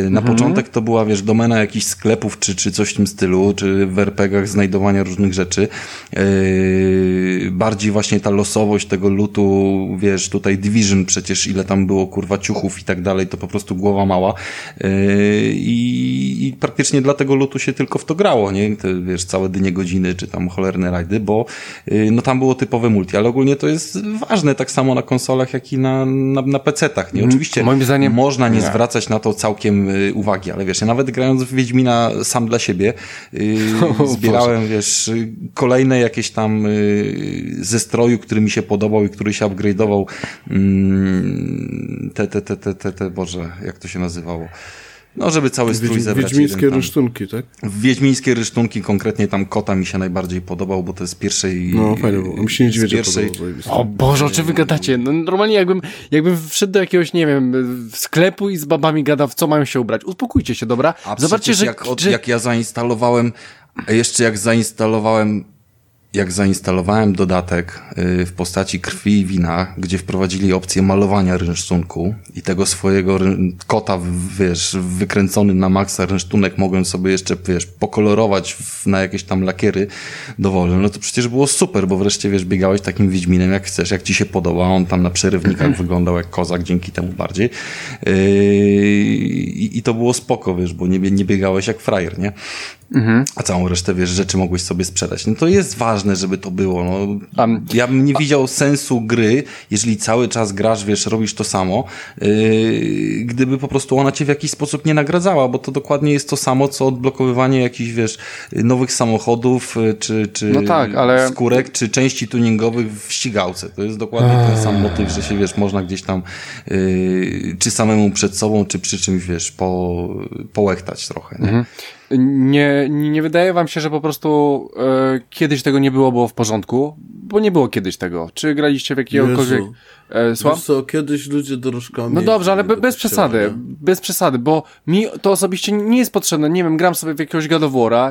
Na początek to była, wiesz, domena jakichś sklepów, czy, czy coś w tym stylu, czy w RPGach znajdowania różnych rzeczy. Bardziej właśnie ta losowość tego lutu, wiesz, tutaj Division przecież ile tam było kurwa ciuchów i tak dalej, to po prostu głowa mała. Yy, I, I praktycznie dla tego lutu się tylko w to grało, nie? Te, wiesz, całe dnie godziny, czy tam cholerne rajdy, bo yy, no tam było typowe multi, ale ogólnie to jest ważne tak samo na konsolach, jak i na, na, na PC-tach, nie? Oczywiście moim zdaniem- można nie, nie. zwracać na to całkiem y, uwagi, ale wiesz, ja nawet grając w Wiedźmina sam dla siebie, O zbierałem, wiesz, y, kolejne jakieś tam ze stroju, który mi się podobał i który się upgrade'ował, mm, te, te, te, te, te, te, Boże, jak to się nazywało? No, żeby cały strój Wiedź, zebrać. Wiedźmińskie rysztunki, tak? Wiedźmińskie rysztunki, konkretnie tam kota mi się najbardziej podobał, bo to jest z pierwszej... No, fajnie było. Mi się z niedźwiedzia pierwszej. O Boże, o czym wy gadacie? No, normalnie jakbym, jakbym wszedł do jakiegoś, nie wiem, sklepu i z babami gadał, w co mają się ubrać. Uspokójcie się, dobra? A Zobaczcie, że, jak, od, że... jak ja zainstalowałem, jeszcze jak zainstalowałem, jak zainstalowałem dodatek y, w postaci krwi i wina, gdzie wprowadzili opcję malowania rynsztunku i tego swojego kota, wiesz, wykręcony na maksa rynsztunek mogłem sobie jeszcze, wiesz, pokolorować w, na jakieś tam lakiery dowolne, no to przecież było super, bo wreszcie, wiesz, biegałeś takim Wiedźminem jak chcesz, jak ci się podoba, on tam na przerywnikach wyglądał jak kozak, dzięki temu bardziej yy, i, to było spoko, wiesz, bo nie, nie biegałeś jak frajer, nie? A całą resztę, wiesz, rzeczy mogłeś sobie sprzedać. No to jest ważne, żeby to było. No, ja bym nie widział sensu gry, jeżeli cały czas grasz, wiesz, robisz to samo, yy, gdyby po prostu ona cię w jakiś sposób nie nagradzała, bo to dokładnie jest to samo, co odblokowywanie jakichś, wiesz, nowych samochodów, yy, czy, czy No tak, ale- skórek, czy części tuningowych w ścigałce. To jest dokładnie ten sam motyw, że się, wiesz, można gdzieś tam yy, czy samemu przed sobą, czy przy czymś, wiesz, po, połechtać trochę, nie? Nie, nie wydaje wam się, że po prostu e, kiedyś tego nie było, było w porządku? Bo nie było kiedyś tego. Czy graliście w jakiegokolwiek... Jezu. E, słucham? Co, kiedyś ludzie dorożkami... No dobrze, ale be, bez przesady, nie? bez przesady, bo mi to osobiście nie jest potrzebne. Nie wiem, gram sobie w jakiegoś God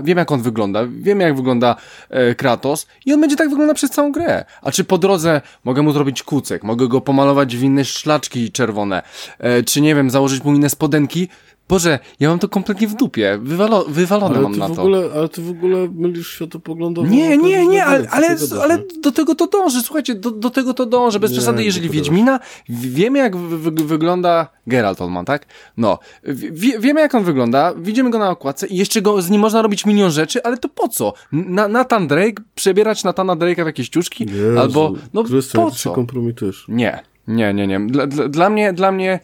wiem jak on wygląda, wiem jak wygląda e, Kratos i on będzie tak wyglądał przez całą grę. A czy po drodze mogę mu zrobić kucek, mogę go pomalować w inne szlaczki czerwone, e, czy nie wiem, założyć mu inne spodenki? Boże, ja mam to kompletnie w dupie, Wywalo, wywalone Ale mam na to. ogóle, ale ty w ogóle mylisz światopoglądowo. Nie, nie, nie, ale, ale, ale, do tego to dąży, słuchajcie, do, do tego to dąży, bez Nie, przesady, jeżeli. Wiedźmina, wiemy jak wy, wy, wygląda Geralt Olman, tak? No, wie, wiemy jak on wygląda, widzimy go na okładce i jeszcze go, z nim można robić milion rzeczy, ale to po co? Na, Nathan Drake, przebierać Natana Drake'a w jakieś ciuszki? Jezu, Albo, no Krystian, po się co? kompromitujesz. Nie, nie, nie, nie. Dla, dla, dla mnie, dla mnie,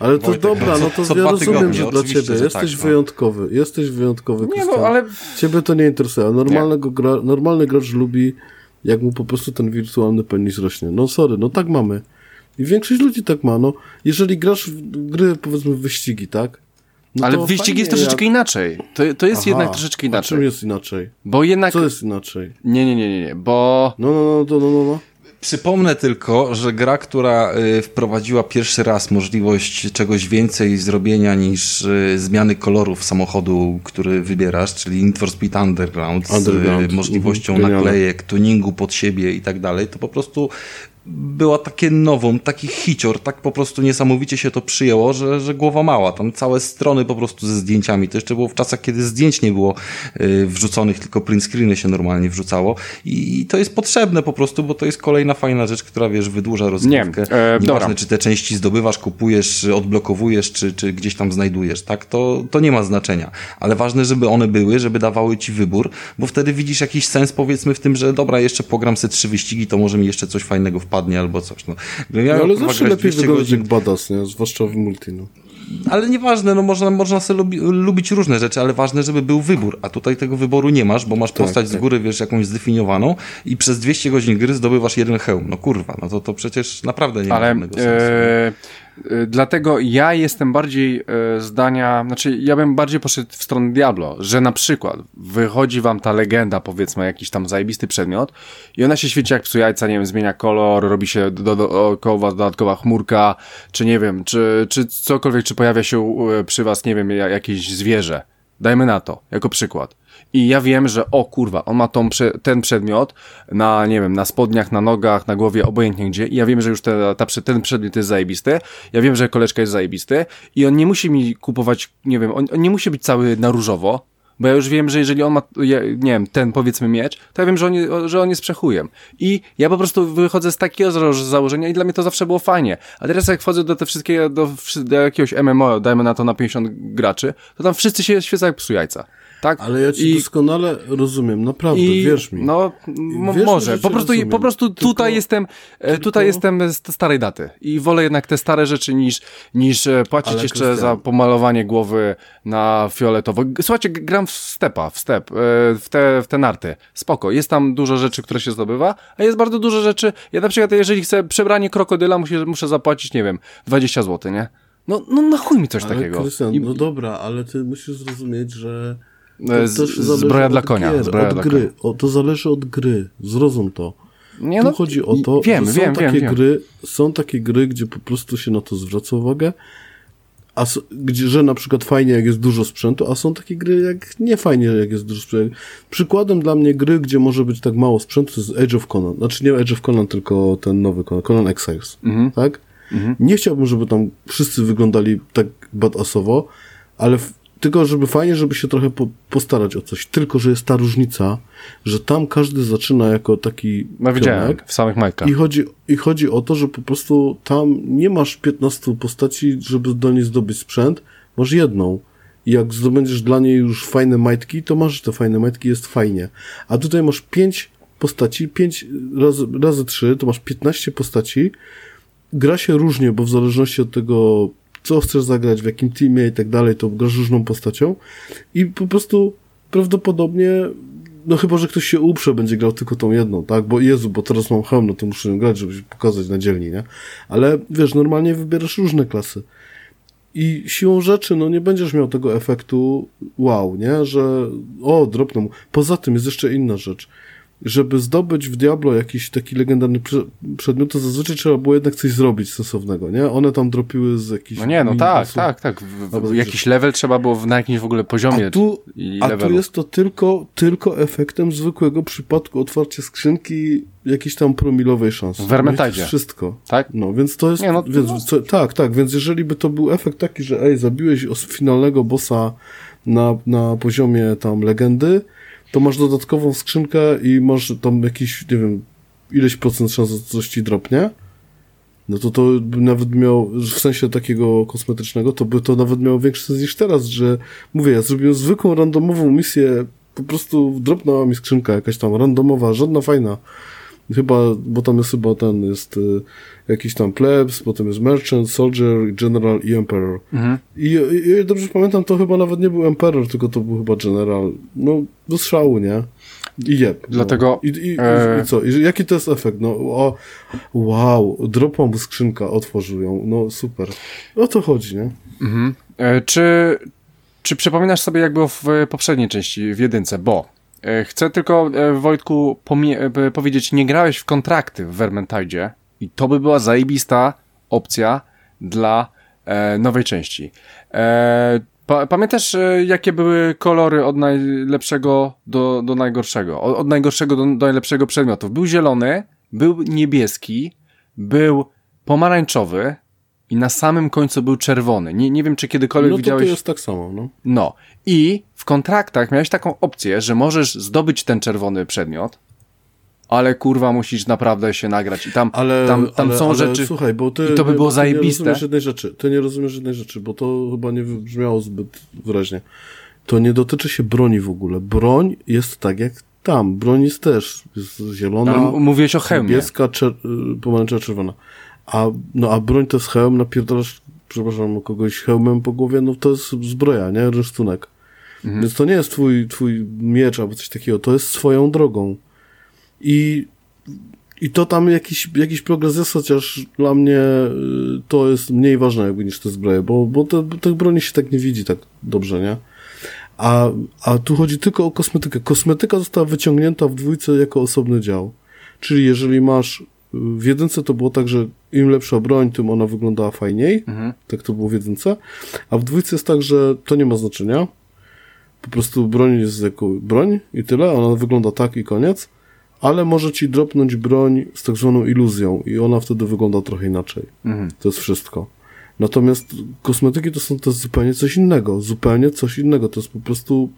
Ale to Wojtek, dobra, no no to co ja rozumiem, że dla ciebie że jesteś tak, no. wyjątkowy. Jesteś wyjątkowy, nie no, ale Ciebie to nie interesuje. Normalnego gra, normalny gracz lubi jak mu po prostu ten wirtualny penis rośnie. No sorry, no tak mamy. I większość ludzi tak ma, no. Jeżeli grasz w gry, powiedzmy, w wyścigi, tak? No Ale wyścig fajnie, jest troszeczkę jak... inaczej. To, to jest Aha, jednak troszeczkę A czym inaczej. jest inaczej? Bo jednak... Co jest inaczej? Nie, nie, nie, nie, nie, bo... No, no, no, no, no, no. Przypomnę tylko, że gra, która y, wprowadziła pierwszy raz możliwość czegoś więcej zrobienia niż y, zmiany kolorów samochodu, który wybierasz, czyli Need for Speed Underground, Underground. z y, możliwością Mhm, genialne. naklejek, tuningu pod siebie i tak dalej, to po prostu była takie nową, taki hicior, tak po prostu niesamowicie się to przyjęło, że, że głowa mała. Tam całe strony po prostu ze zdjęciami. To jeszcze było w czasach, kiedy zdjęć nie było y, wrzuconych, tylko print screeny się normalnie wrzucało. I, to jest potrzebne po prostu, bo to jest kolejna fajna rzecz, która wiesz, wydłuża rozgrywkę. Nie, e, Nieważne, dobra. czy te części zdobywasz, kupujesz, odblokowujesz, czy, czy gdzieś tam znajdujesz, tak? To, to nie ma znaczenia. Ale ważne, żeby one były, żeby dawały ci wybór, bo wtedy widzisz jakiś sens powiedzmy w tym, że dobra, jeszcze pogram se trzy wyścigi, to może mi jeszcze coś fajnego wpadnie albo coś. No, no miał, ale kurwa, zawsze lepiej 200 wyglądać godzin- jak badass, nie? Zwłaszcza w multi, no. ale nieważne, no można, można sobie lubi, lubić różne rzeczy, ale ważne, żeby był wybór, a tutaj tego wyboru nie masz, bo masz postać z tak. góry, wiesz, jakąś zdefiniowaną i przez 200 godzin gry zdobywasz jeden hełm. No kurwa, no to, to przecież naprawdę nie ma Ale żadnego sensu. e, dlatego ja jestem bardziej e, zdania, znaczy ja bym bardziej poszedł w stronę Diablo, że na przykład wychodzi wam ta legenda, powiedzmy, jakiś tam zajebisty przedmiot i ona się świeci jak psu jajca, nie wiem, zmienia kolor, robi się do, do, dookoła dodatkowa chmurka, czy nie wiem, czy, czy cokolwiek, czy pojawia się e, przy was, nie wiem, ja- jakieś zwierzę. Dajmy na to, jako przykład. I ja wiem, że o kurwa, on ma tą, ten przedmiot na, nie wiem, na spodniach, na nogach, na głowie, obojętnie gdzie. I ja wiem, że już ta, ten przedmiot jest zajebisty. Ja wiem, że koleżka jest zajebisty. I on nie musi mi kupować, nie wiem, on, on nie musi być cały na różowo. Bo ja już wiem, że jeżeli on ma, ja, nie wiem, ten powiedzmy miecz, to ja wiem, że on, że on jest przechujem. I ja po prostu wychodzę z takiego zało- założenia i dla mnie to zawsze było fajnie. A teraz jak wchodzę do te wszystkie, do, do jakiegoś MMO, dajmy na to na 50 graczy, to tam wszyscy się świecą jak psu jajca. Tak? Ale ja ci I- doskonale rozumiem, naprawdę, i, wierz mi. No, Wierz mi, może. że Po prostu, rozumiem. po prostu Tylko- tutaj jestem, e, tutaj jestem z starej daty. I wolę jednak te stare rzeczy niż, niż e, płacić Ale jeszcze Krystian- za pomalowanie głowy na fioletowo. Słuchajcie, gram w stepa, w step, e, w te, w te narty. Spoko. Jest tam dużo rzeczy, które się zdobywa, a jest bardzo dużo rzeczy. Ja na przykład, jeżeli chcę przebranie krokodyla, muszę, muszę zapłacić, nie wiem, 20 zł, nie? No, no na chuj mi coś ale takiego. Krystian, I- no dobra, ale ty musisz zrozumieć, że E, z- zależy zbroja dla konia, Gier, zbroja od dla gry. konia. O, to zależy od gry. Zrozum to. Nie, Tu no, chodzi o to, wiem, że są wiem, takie wiem, gry, są takie gry, gdzie po prostu się na to zwraca uwagę, a s- gdzie, że na przykład fajnie, jak jest dużo sprzętu, a są takie gry, jak nie fajnie, jak jest dużo sprzętu. Przykładem dla mnie gry, gdzie może być tak mało sprzętu, to jest Age of Conan. Znaczy nie Age of Conan, tylko ten nowy Conan, Conan Exiles. Mhm. Tak? Nie chciałbym, żeby tam wszyscy wyglądali tak badassowo, ale w, tylko żeby fajnie, żeby się trochę po, postarać o coś. Tylko, że jest ta różnica, że tam każdy zaczyna jako taki No widziałem, w samych majkach. i chodzi, I chodzi o to, że po prostu tam nie masz 15 postaci, żeby do niej zdobyć sprzęt, masz jedną. I jak zdobędziesz dla niej już fajne majtki, to masz te fajne majtki, jest fajnie. A tutaj masz 5 postaci, 5 razy, razy 3, to masz 15 postaci. Gra się różnie, bo w zależności od tego, co chcesz zagrać, w jakim teamie i tak dalej, to grasz różną postacią. I po prostu prawdopodobnie no chyba, że ktoś się uprze, będzie grał tylko tą jedną, tak? Bo Jezu, bo teraz mam hełm, no to muszę grać, żeby się pokazać na dzielni, nie? Ale wiesz, normalnie wybierasz różne klasy. I siłą rzeczy, no nie będziesz miał tego efektu wow, nie? Że o, dropną. Poza tym jest jeszcze inna rzecz. Żeby zdobyć w Diablo jakiś taki legendarny prze- przedmiot, to zazwyczaj trzeba było jednak coś zrobić sensownego, nie? One tam dropiły z jakichś... No nie, no tak, tak, tak. W, Albo w, jakiś level trzeba było w- na jakimś w ogóle poziomie A tu, a levelu. tu jest to tylko, tylko efektem zwykłego przypadku otwarcia skrzynki jakiejś tam promilowej szansy. W. No jest wszystko. Tak? No, więc to jest, Nie, no, więc, no. Co, tak, tak, więc jeżeli by to był efekt taki, że ej, zabiłeś finalnego bossa na, na poziomie tam legendy, to masz dodatkową skrzynkę i masz tam jakiś, nie wiem, ileś procent szans, że coś ci dropnie, no to to by nawet miał, w sensie takiego kosmetycznego, to by to nawet miało większy sens niż teraz, że mówię, ja zrobiłem zwykłą randomową misję, po prostu dropnęła mi skrzynka jakaś tam randomowa, żadna fajna. Chyba, bo tam jest chyba ten, jest y, jakiś tam plebs, potem jest merchant, soldier, general i emperor. Mhm. I, i, dobrze pamiętam, to chyba nawet nie był emperor, tylko to był chyba general. No, do strzału, nie? I jeb. Dlatego, No. I, i, e, i co? I jaki to jest efekt? No, o, wow, dropła mu skrzynka, otworzył ją. No, super. O to chodzi, nie? Mhm. E, Czy, czy przypominasz sobie, jak było w poprzedniej części, w jedynce? Bo chcę tylko, e, Wojtku, e, powiedzieć, nie grałeś w kontrakty w Vermintide i to by była zajebista opcja dla e, nowej części. E, pa, pamiętasz, e, jakie były kolory od najlepszego do, do najgorszego? Od, od najgorszego do, do najlepszego przedmiotów. Był zielony, był niebieski, był pomarańczowy, i na samym końcu był czerwony. Nie, nie wiem, czy kiedykolwiek No to, to widziałeś. jest tak samo, no. No. I w kontraktach miałeś taką opcję, że możesz zdobyć ten czerwony przedmiot, ale kurwa musisz naprawdę się nagrać. I tam, Ale, tam, tam ale, są ale, rzeczy. Słuchaj, bo ty, i to by było ty zajebiste. Nie rozumiesz jednej rzeczy. Ty nie rozumiesz jednej rzeczy, bo to chyba nie wybrzmiało zbyt wyraźnie. To nie dotyczy się broni w ogóle. Broń jest tak jak tam. Broń jest też jest zielona, Ale mówiłeś o hełmie. niebieska, czer- y, pomarańczowa, czerwona. A, no, a broń to jest hełm, napierdalasz, przepraszam, kogoś hełmem po głowie, no to jest zbroja, nie? Rynsztunek. Mhm. Więc to nie jest twój, twój miecz albo coś takiego, to jest swoją drogą. I, i to tam jakiś, jakiś progres jest, chociaż dla mnie y, to jest mniej ważne jakby niż te zbroje, bo, bo te, tych broni się tak nie widzi tak dobrze, nie? A, a tu chodzi tylko o kosmetykę. Kosmetyka została wyciągnięta w dwójce jako osobny dział. Czyli jeżeli masz w jedynce to było tak, że im lepsza broń, tym ona wyglądała fajniej. Mhm. Tak to było w jedynce. A w dwójce jest tak, że to nie ma znaczenia. Po prostu broń jest jako broń i tyle. Ona wygląda tak i koniec. Ale może ci dropnąć broń z tak zwaną iluzją i ona wtedy wygląda trochę inaczej. Mhm. To jest wszystko. Natomiast kosmetyki to są to zupełnie coś innego. Zupełnie coś innego. To jest po prostu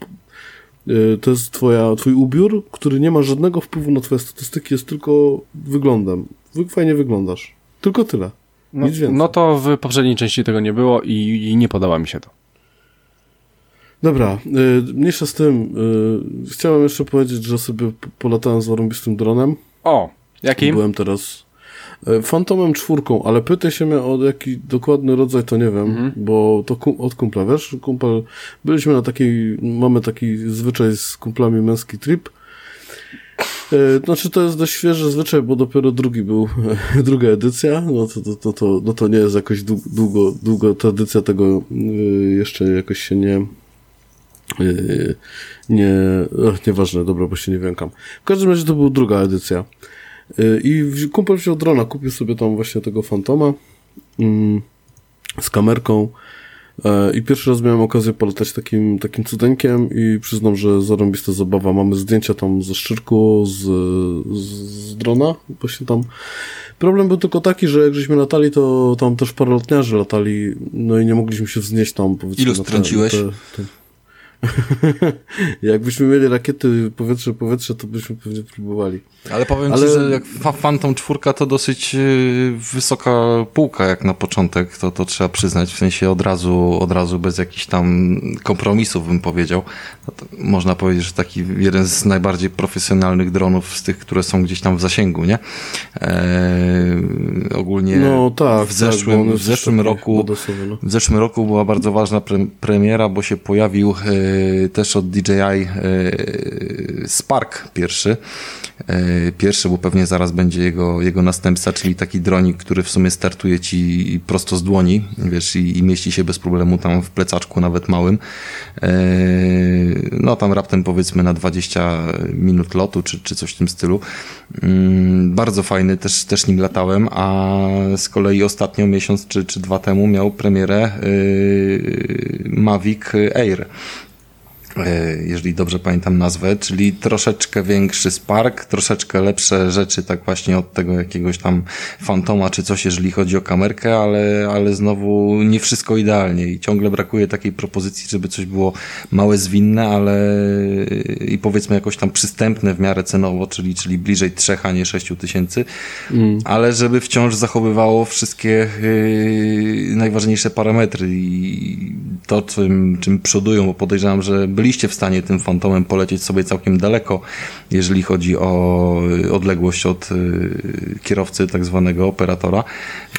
to jest twoja, twój ubiór, który nie ma żadnego wpływu na twoje statystyki, jest tylko wyglądem. Wy, fajnie wyglądasz. Tylko tyle. No, Nic więcej. no to w poprzedniej części tego nie było i, i nie podoba mi się to. Dobra, y, mniejsza z tym. Y, chciałem jeszcze powiedzieć, że sobie polatałem z zarąbistym dronem. O, jakim? Byłem teraz Fantomem czwórką, ale pytaj się mnie o jaki dokładny rodzaj, to nie wiem, Mhm. bo to kum, od kumpla, wiesz? Kumpel, byliśmy na takiej, mamy taki zwyczaj z kumplami męski trip. Y, Znaczy to jest dość świeży zwyczaj, bo dopiero drugi był, druga edycja, no to, to, to, to, no to nie jest jakoś dłu- długo, długo tradycja tego y, jeszcze jakoś się nie, nie, nieważne, dobra, bo się nie wiąkam. W każdym razie to była druga edycja. Yy, I kumpel wziął drona, kupił sobie tam właśnie tego Fantoma mm, z kamerką yy, i pierwszy raz miałem okazję polatać takim, takim cudeńkiem i przyznam, że zarąbista zabawa. Mamy zdjęcia tam ze szczyrku, z, z, drona, właśnie tam. Problem był tylko taki, że jak żeśmy latali, to tam też parę lotniarzy latali, no i nie mogliśmy się wznieść tam, powiedzmy. Ilu strąciłeś? te- te- Jakbyśmy mieli rakiety powietrze-powietrze, to byśmy pewnie próbowali. Ale powiem Ale- ci, że jak Phantom 4 to dosyć yy, wysoka półka jak na początek, to, to trzeba przyznać, w sensie od razu, od razu bez jakichś tam kompromisów bym powiedział. No można powiedzieć, że taki jeden z najbardziej profesjonalnych dronów z tych, które są gdzieś tam w zasięgu, nie? Eee, ogólnie No tak, w tak, zeszłym, on w zeszłym roku no. w zeszłym roku była bardzo ważna pre premiera, bo się pojawił e, też od DJI e, Spark pierwszy. E, pierwszy, bo pewnie zaraz będzie jego, jego następca, czyli taki dronik, który w sumie startuje ci prosto z dłoni, wiesz, i, i mieści się bez problemu tam w plecaczku, nawet małym. No tam raptem powiedzmy na 20 minut lotu, czy, czy coś w tym stylu. Mm, bardzo fajny, też, też nim latałem, a z kolei ostatnio miesiąc czy, czy dwa temu miał premierę Mavic Air. Yy, Jeżeli dobrze pamiętam nazwę, czyli troszeczkę większy Spark, troszeczkę lepsze rzeczy, tak właśnie od tego jakiegoś tam Fantoma czy coś, jeżeli chodzi o kamerkę, ale, ale znowu nie wszystko idealnie i ciągle brakuje takiej propozycji, żeby coś było małe, zwinne, ale i powiedzmy jakoś tam przystępne w miarę cenowo, czyli, czyli bliżej 3, a nie 6 tysięcy, ale żeby wciąż zachowywało wszystkie yy, najważniejsze parametry i to, czym, czym przodują, bo podejrzewam, że byliście w stanie tym fantomem polecieć sobie całkiem daleko, jeżeli chodzi o y, odległość od y, kierowcy, tak zwanego operatora.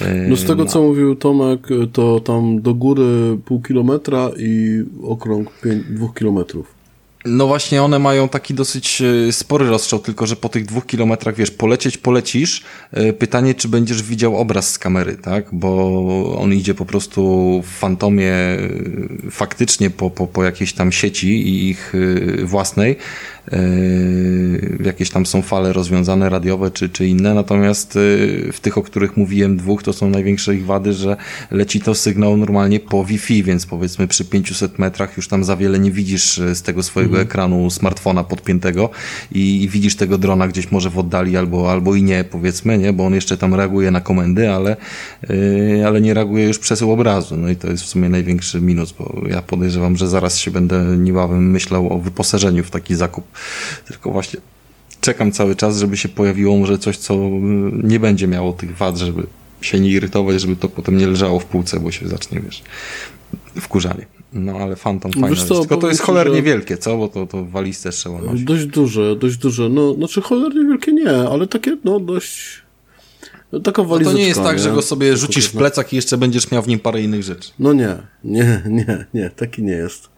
Yy, No z tego, co mówił Tomek, to tam do góry pół kilometra i okrąg pięć, dwóch kilometrów. No właśnie, one mają taki dosyć e, spory rozstrzał, tylko że po tych dwóch kilometrach, wiesz, polecieć polecisz. E, pytanie, czy będziesz widział obraz z kamery, tak? Bo on idzie po prostu w fantomie e, faktycznie po, po, po jakiejś tam sieci i ich własnej. Jakieś tam są fale rozwiązane, radiowe czy, czy inne, natomiast w tych, o których mówiłem, dwóch, to są największe ich wady, że leci to sygnał normalnie po Wi-Fi, więc powiedzmy przy 500 metrach już tam za wiele nie widzisz z tego swojego mhm. ekranu smartfona podpiętego i, widzisz tego drona gdzieś może w oddali albo, albo i nie, powiedzmy, nie, bo on jeszcze tam reaguje na komendy, ale, yy, ale nie reaguje już przesył obrazu. No i to jest w sumie największy minus, bo ja podejrzewam, że zaraz się będę niebawem myślał o wyposażeniu w taki zakup. Tylko właśnie czekam cały czas, żeby się pojawiło może coś, co nie będzie miało tych wad, żeby się nie irytować, żeby to potem nie leżało w półce, bo się zacznie, wiesz, wkurzanie. No ale Phantom fajna co, Tylko to jest cholernie że... wielkie, co? Bo to, to walizce trzeba nosić. Dość duże, dość duże. No, znaczy cholernie wielkie nie, ale takie, no dość... No, taka. No to nie jest tak, nie? że go sobie rzucisz w plecak i jeszcze będziesz miał w nim parę innych rzeczy. No nie, nie, nie, nie, taki nie jest.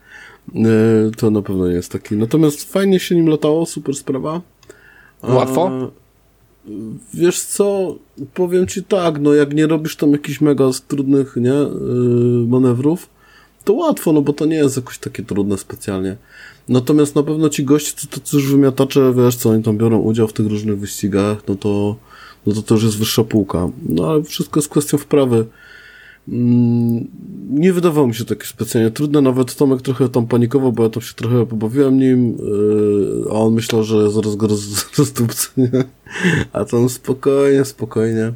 E, to na pewno nie jest taki. Natomiast fajnie się nim latało, super sprawa. Łatwo? Wiesz co, powiem ci tak, no jak nie robisz tam jakichś mega trudnych, nie, e, manewrów, to łatwo, no bo to nie jest jakoś takie trudne specjalnie. Natomiast na pewno ci goście, co to coś wymiatacze, wiesz co, oni tam biorą udział w tych różnych wyścigach, no to, no to to już jest wyższa półka. No ale wszystko jest kwestią wprawy. Mm, nie wydawało mi się takie specjalnie trudne, nawet Tomek trochę tam panikował, bo ja tam się trochę pobawiłem nim, yy, a on myślał, że zaraz go roz, rozdupcę, nie? A tam spokojnie, spokojnie.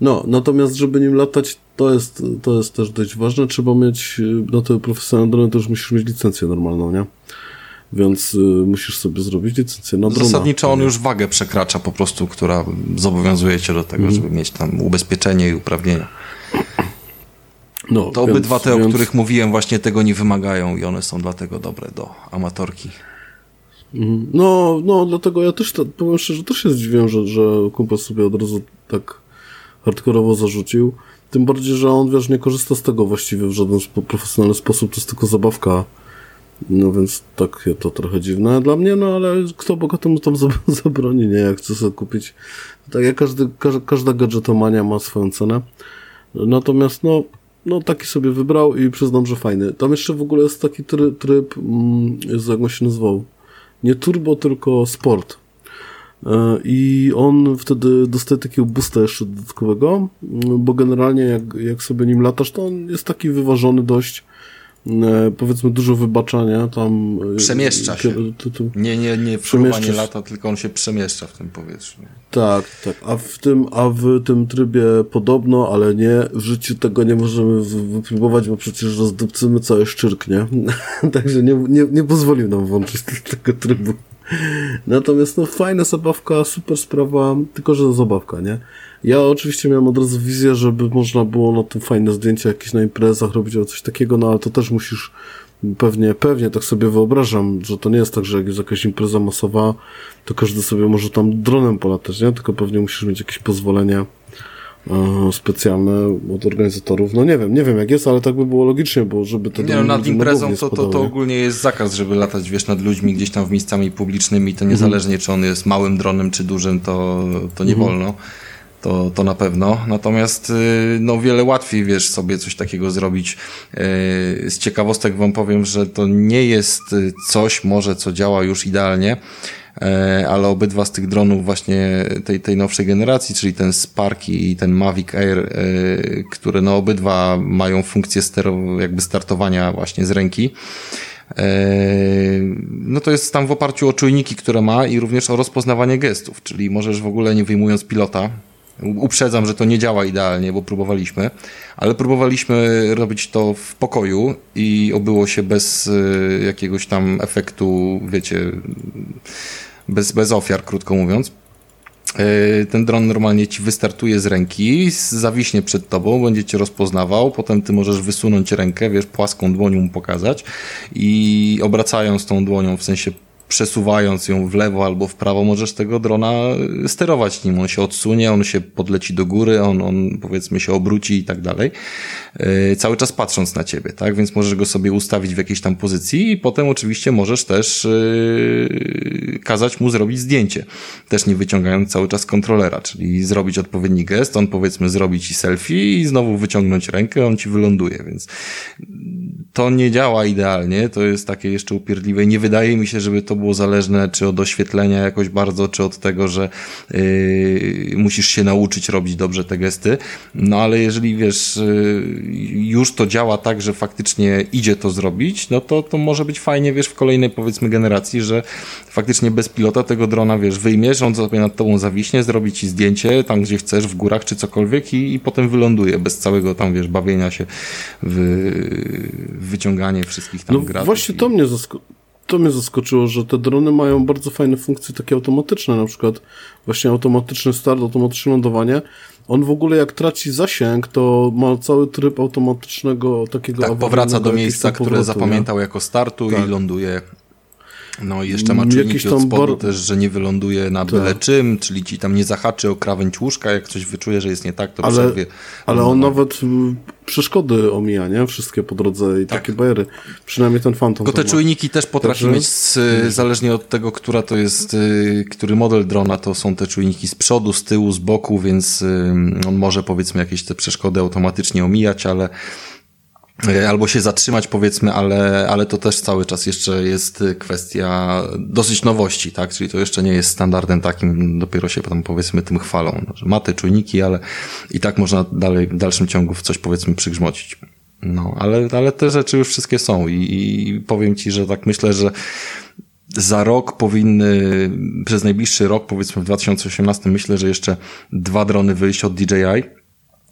No, natomiast żeby nim latać, to jest, to jest też dość ważne. Trzeba mieć na to profesjonalne drony, to już musisz mieć licencję normalną, nie? Więc y, musisz sobie zrobić licencję na drona. Zasadniczo on już wagę przekracza po prostu, która zobowiązuje cię do tego, mm. żeby mieć tam ubezpieczenie i uprawnienia. No, to obydwa te, więc... o których mówiłem, właśnie tego nie wymagają i one są dlatego dobre do amatorki. No, no, dlatego ja też, powiem szczerze, też się zdziwiłem, że, że kumpel sobie od razu tak hardkorowo zarzucił. Tym bardziej, że on, wiesz, nie korzysta z tego właściwie w żaden profesjonalny sposób, to jest tylko zabawka. No więc tak to trochę dziwne dla mnie, no ale kto bogatemu tam zabroni, nie? Jak chce sobie kupić. Tak jak każdy, każda, każda gadżetomania ma swoją cenę. Natomiast no, no taki sobie wybrał i przyznam, że fajny. Tam jeszcze w ogóle jest taki tryb, tryb mm, jak on się nazywał? Nie turbo, tylko sport. E, I on wtedy dostaje takiego boosta jeszcze dodatkowego, bo generalnie jak, jak sobie nim latasz, to on jest taki wyważony dość, powiedzmy dużo wybaczania tam. E, przemieszcza się. To, to, nie, nie, nie lata, tylko on się przemieszcza w tym powietrzu. Tak, tak. A w tym, a w tym trybie podobno, ale nie, w życiu tego nie możemy wypróbować, bo przecież rozdupcymy cały szczyrk, nie? Także nie, nie, nie pozwolił nam włączyć tego trybu. Natomiast no fajna zabawka, super sprawa, tylko że zabawka, nie? Ja oczywiście miałem od razu wizję, żeby można było na tym fajne zdjęcia jakieś na imprezach robić albo coś takiego, no ale to też musisz pewnie, pewnie tak sobie wyobrażam, że to nie jest tak, że jak jest jakaś impreza masowa, to każdy sobie może tam dronem polatać, nie? Tylko pewnie musisz mieć jakieś pozwolenie E, specjalne od organizatorów. No nie wiem, nie wiem jak jest, ale tak by było logicznie, bo żeby to... Nie no, nad imprezą to, to, to ogólnie jest zakaz, żeby latać, wiesz, nad ludźmi gdzieś tam w miejscami publicznymi, to niezależnie czy on jest małym dronem, czy dużym, to, to nie mhm. wolno. To, to na pewno. Natomiast y, no wiele łatwiej, wiesz, sobie coś takiego zrobić. Y, z ciekawostek wam powiem, że to nie jest coś może, co działa już idealnie, ale obydwa z tych dronów właśnie tej, tej nowszej generacji, czyli ten Spark i ten Mavic Air, które no obydwa mają funkcję stero, jakby startowania właśnie z ręki, no to jest tam w oparciu o czujniki, które ma i również o rozpoznawanie gestów, czyli możesz w ogóle nie wyjmując pilota, uprzedzam, że to nie działa idealnie, bo próbowaliśmy, ale próbowaliśmy robić to w pokoju i obyło się bez jakiegoś tam efektu, wiecie, bez, bez ofiar, krótko mówiąc. E, ten dron normalnie ci wystartuje z ręki, zawiśnie przed tobą, będzie cię rozpoznawał, potem ty możesz wysunąć rękę, wiesz, płaską dłonią mu pokazać i obracając tą dłonią, w sensie przesuwając ją w lewo albo w prawo, możesz tego drona sterować nim. On się odsunie, on się podleci do góry, on, on powiedzmy się obróci i tak dalej. Yy, cały czas patrząc na ciebie, tak? Więc możesz go sobie ustawić w jakiejś tam pozycji i potem oczywiście możesz też yy, kazać mu zrobić zdjęcie. Też nie wyciągając cały czas kontrolera, czyli zrobić odpowiedni gest, on powiedzmy zrobi ci selfie i znowu wyciągnąć rękę, on ci wyląduje, więc to nie działa idealnie, to jest takie jeszcze upierdliwe. Nie wydaje mi się, żeby to było zależne czy od oświetlenia jakoś bardzo, czy od tego, że yy, musisz się nauczyć robić dobrze te gesty. No ale jeżeli wiesz, yy, już to działa tak, że faktycznie idzie to zrobić, no to, to może być fajnie, wiesz, w kolejnej powiedzmy generacji, że faktycznie bez pilota tego drona, wiesz, wyjmiesz, on sobie nad tobą zawiśnie, zrobi ci zdjęcie tam, gdzie chcesz, w górach czy cokolwiek i, i potem wyląduje bez całego tam, wiesz, bawienia się w, wyciąganie wszystkich tam no. Właśnie i... to mnie zaskoczyło to mnie zaskoczyło, że te drony mają bardzo fajne funkcje takie automatyczne, na przykład właśnie automatyczny start, automatyczne lądowanie. On w ogóle jak traci zasięg, to ma cały tryb automatycznego takiego... Tak, powraca do miejsca, które powrotu, zapamiętał nie? jako startu tak. i ląduje no i jeszcze ma czujniki od spodu bar... też, że nie wyląduje na byle tak. czym, czyli ci tam nie zahaczy o krawędź łóżka, jak coś wyczuje, że jest nie tak, to ale, przerwie. Ale on no. nawet y, przeszkody omija, nie? Wszystkie po drodze i tak. takie bajery. Przynajmniej ten Phantom. Tylko te czujniki też potrafi Także... mieć, z, zależnie od tego, która to jest, y, który model drona, to są te czujniki z przodu, z tyłu, z boku, więc y, on może powiedzmy jakieś te przeszkody automatycznie omijać, ale albo się zatrzymać powiedzmy, ale, ale to też cały czas jeszcze jest kwestia dosyć nowości, tak? Czyli to jeszcze nie jest standardem takim, dopiero się potem powiedzmy tym chwalą. Że ma te czujniki, ale i tak można dalej, w dalszym ciągu w coś powiedzmy przygrzmocić. No, ale, ale te rzeczy już wszystkie są i, i powiem Ci, że tak myślę, że za rok powinny, przez najbliższy rok, powiedzmy w 2018, myślę, że jeszcze dwa drony wyjść od DJI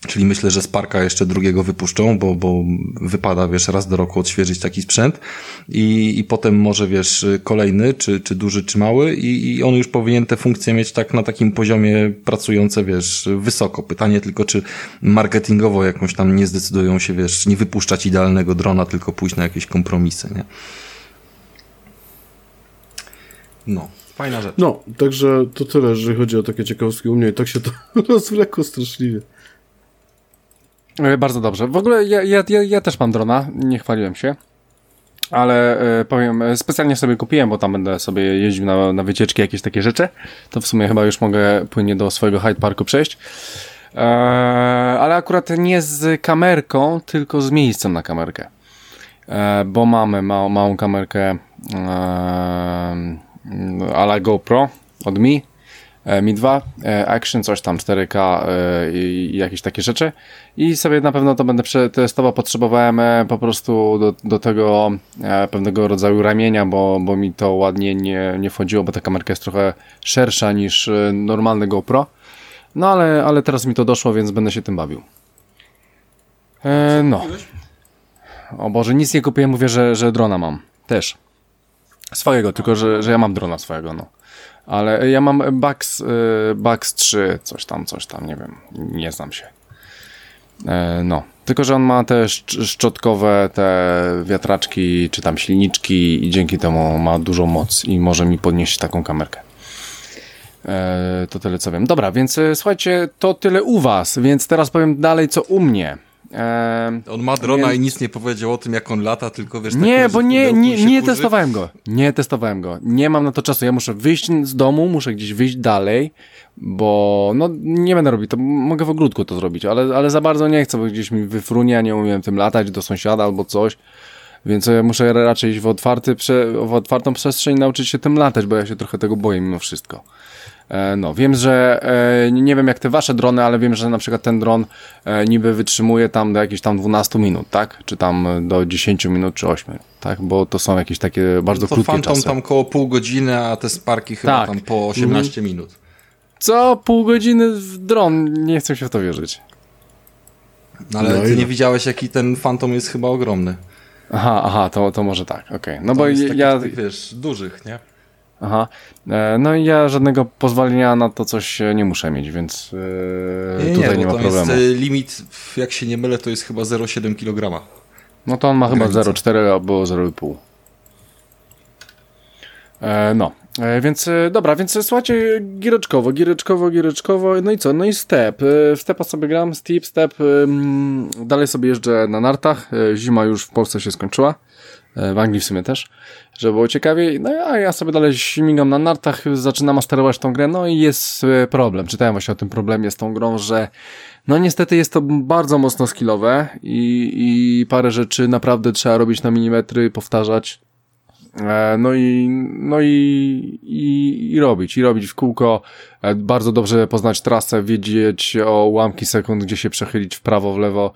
Czyli myślę, że Sparka jeszcze drugiego wypuszczą, bo, bo wypada, wiesz, raz do roku odświeżyć taki sprzęt i, i potem może, wiesz, kolejny, czy, czy duży, czy mały i, i on już powinien te funkcje mieć tak na takim poziomie pracujące, wiesz, wysoko. Pytanie tylko, czy marketingowo jakąś tam nie zdecydują się, wiesz, nie wypuszczać idealnego drona, tylko pójść na jakieś kompromisy, nie? No. Fajna rzecz. No, także to tyle, jeżeli chodzi o takie ciekawostki u mnie. I tak się to rozwlekło straszliwie. E, bardzo dobrze. W ogóle ja, ja, ja, też mam drona, nie chwaliłem się. Ale e, powiem, e, specjalnie sobie kupiłem, bo tam będę sobie jeździł na, na wycieczki, jakieś takie rzeczy. To w sumie chyba już mogę płynnie do swojego Hyde Parku przejść. E, ale akurat nie z kamerką, tylko z miejscem na kamerkę. E, bo mamy ma, małą kamerkę e, GoPro od Mi Mi 2, e, Action, coś tam 4K e, i jakieś takie rzeczy. I sobie na pewno to będę przetestował. Potrzebowałem po prostu do, do tego pewnego rodzaju ramienia, bo, bo mi to ładnie nie, nie wchodziło, bo ta kamerka jest trochę szersza niż normalny GoPro. No ale, ale teraz mi to doszło, więc będę się tym bawił. E, no. O Boże, nic nie kupiłem, mówię, że, że drona mam. Też. Swojego, tylko że, że ja mam drona swojego, no. Ale ja mam Bugs, y, Bugs 3, coś tam, coś tam, nie wiem, nie znam się. E, no, tylko że on ma te szczotkowe te wiatraczki, czy tam silniczki i dzięki temu ma dużą moc i może mi podnieść taką kamerkę. E, to tyle co wiem. Dobra, więc e, słuchajcie, to tyle u was, więc teraz powiem dalej co u mnie. On ma drona więc... i nic nie powiedział o tym, jak on lata, tylko wiesz... Tak nie, bo nie, nie, nie testowałem go. Nie testowałem go. Nie mam na to czasu. Ja muszę wyjść z domu, muszę gdzieś wyjść dalej, bo no nie będę robić to. Mogę w ogródku to zrobić, ale, ale za bardzo nie chcę, bo gdzieś mi wyfrunie, nie umiem tym latać do sąsiada albo coś. Więc ja muszę raczej iść w, otwarty, w otwartą przestrzeń nauczyć się tym latać, bo ja się trochę tego boję mimo wszystko. E, no, wiem, że e, nie wiem jak te wasze drony, ale wiem, że na przykład ten dron e, niby wytrzymuje tam do jakichś tam 12 minut, tak? Czy tam do 10 minut, czy 8, tak? Bo to są jakieś takie bardzo no to krótkie Phantom czasy. tam koło pół godziny, a te Sparki chyba tak. tam po 18 mhm. minut. Co? Pół godziny w dron? Nie chcę się w to wierzyć. No, ale no ty nie widziałeś, jaki ten Phantom jest chyba ogromny. Aha, aha, to, to może tak, okej. Okay. No to bo ja... Tych, wiesz, dużych, nie? Aha. E, no i ja żadnego pozwolenia na to coś nie muszę mieć, więc yy, nie, tutaj nie, nie ma problemu. Jest, limit, jak się nie mylę, to jest chyba 0,7 kg. No to on ma chyba 0,4 albo 0,5. E, no, e, więc e, dobra, więc e, słuchajcie, giereczkowo, giereczkowo, giereczkowo, no i co, no i step, e, w stepa sobie gram, step, mm, dalej sobie jeżdżę na nartach, e, zima już w Polsce się skończyła, e, w Anglii w sumie też, żeby było ciekawiej, no a ja sobie dalej śmigam na nartach, zaczynam masterować tą grę, no i jest e, problem, czytałem właśnie o tym problemie z tą grą, że no niestety jest to bardzo mocno skillowe i, i parę rzeczy naprawdę trzeba robić na milimetry, powtarzać, E, No i, no i, i, i robić, i robić w kółko, e, bardzo dobrze poznać trasę, wiedzieć o ułamki sekund, gdzie się przechylić w prawo, w lewo.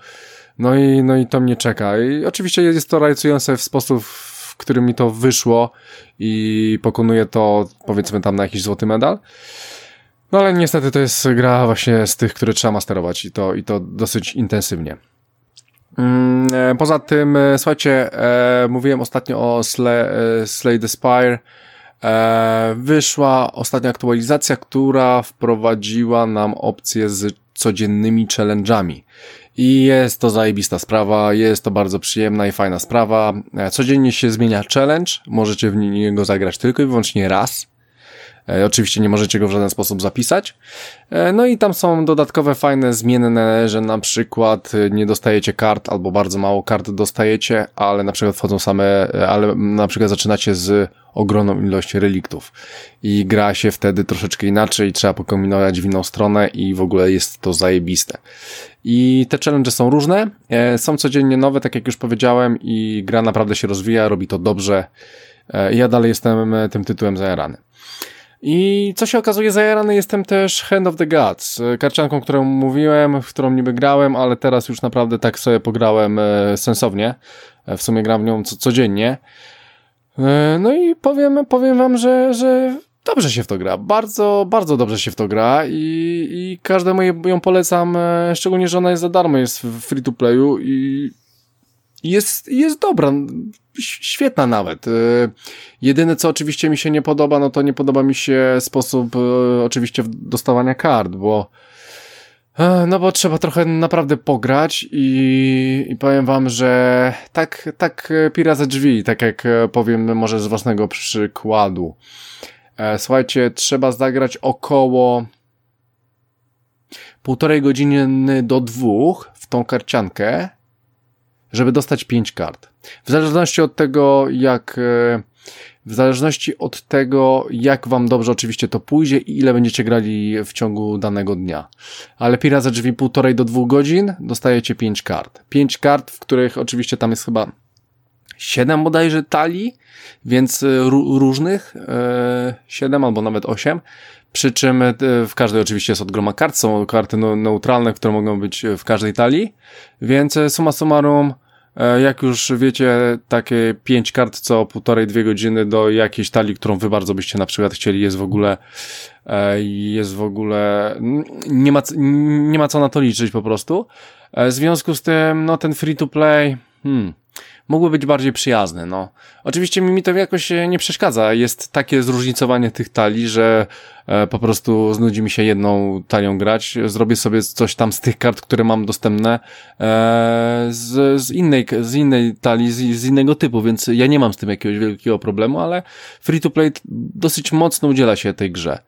No i, no i to mnie czeka. I oczywiście jest to realizujące w sposób, w którym mi to wyszło i pokonuję to, powiedzmy tam na jakiś złoty medal. No ale niestety to jest gra właśnie z tych, które trzeba masterować i to, i to dosyć intensywnie. Mm, e, Poza tym, e, słuchajcie, e, mówiłem ostatnio o Slay, e, Slay the Spire. E, wyszła ostatnia aktualizacja, która wprowadziła nam opcję z codziennymi challenge'ami. I jest to zajebista sprawa, jest to bardzo przyjemna i fajna sprawa. E, Codziennie się zmienia challenge, możecie w niego zagrać tylko i wyłącznie raz. E, Oczywiście nie możecie go w żaden sposób zapisać. E, No i tam są dodatkowe fajne zmienne, że na przykład nie dostajecie kart albo bardzo mało kart dostajecie, ale na przykład wchodzą same, ale na przykład zaczynacie z ogromną ilością reliktów i gra się wtedy troszeczkę inaczej, trzeba pokombinować w inną stronę i w ogóle jest to zajebiste. I te challenge są różne, e, są codziennie nowe, tak jak już powiedziałem i gra naprawdę się rozwija, robi to dobrze. E, Ja dalej jestem e, tym tytułem zajarany. I co się okazuje, zajarany jestem też Hand of the Gods, e, karcianką, którą mówiłem, w którą niby grałem, ale teraz już naprawdę tak sobie pograłem e, sensownie. E, W sumie gram w nią co, codziennie. E, No i powiem, powiem wam, że, że dobrze się w to gra. Bardzo, bardzo dobrze się w to gra i, i każdemu ją polecam, e, szczególnie, że ona jest za darmo, jest w free to playu i jest, jest dobra, świetna nawet. E, Jedyne, co oczywiście mi się nie podoba, no to nie podoba mi się sposób e, oczywiście dostawania kart, bo no bo trzeba trochę naprawdę pograć i, i powiem wam, że tak, tak pira ze drzwi, tak jak powiem może z własnego przykładu. E, Słuchajcie, trzeba zagrać około półtorej godziny do dwóch w tą karciankę, żeby dostać pięć kart. W zależności od tego, jak, e, w zależności od tego, jak wam dobrze oczywiście to pójdzie i ile będziecie grali w ciągu danego dnia. Ale Pira za drzwi półtorej do dwóch godzin dostajecie pięć kart. Pięć kart, w których oczywiście tam jest chyba siedem bodajże talii, więc ró- różnych, e, siedem albo nawet osiem. Przy czym e, w każdej oczywiście jest od groma kart, są karty neutralne, które mogą być w każdej talii, więc summa summarum, jak już wiecie, takie pięć kart co półtorej, dwie godziny do jakiejś talii, którą wy bardzo byście na przykład chcieli, jest w ogóle, jest w ogóle, nie ma, nie ma co na to liczyć po prostu. W związku z tym, no ten free to play, hmm, mógłby być bardziej przyjazny, no. Oczywiście mi to jakoś e, nie przeszkadza. Jest takie zróżnicowanie tych talii, że po prostu znudzi mi się jedną talią grać. Zrobię sobie coś tam z tych kart, które mam dostępne e, z, z, innej, z innej talii, z, z innego typu, więc ja nie mam z tym jakiegoś wielkiego problemu, ale free to play dosyć mocno udziela się tej grze.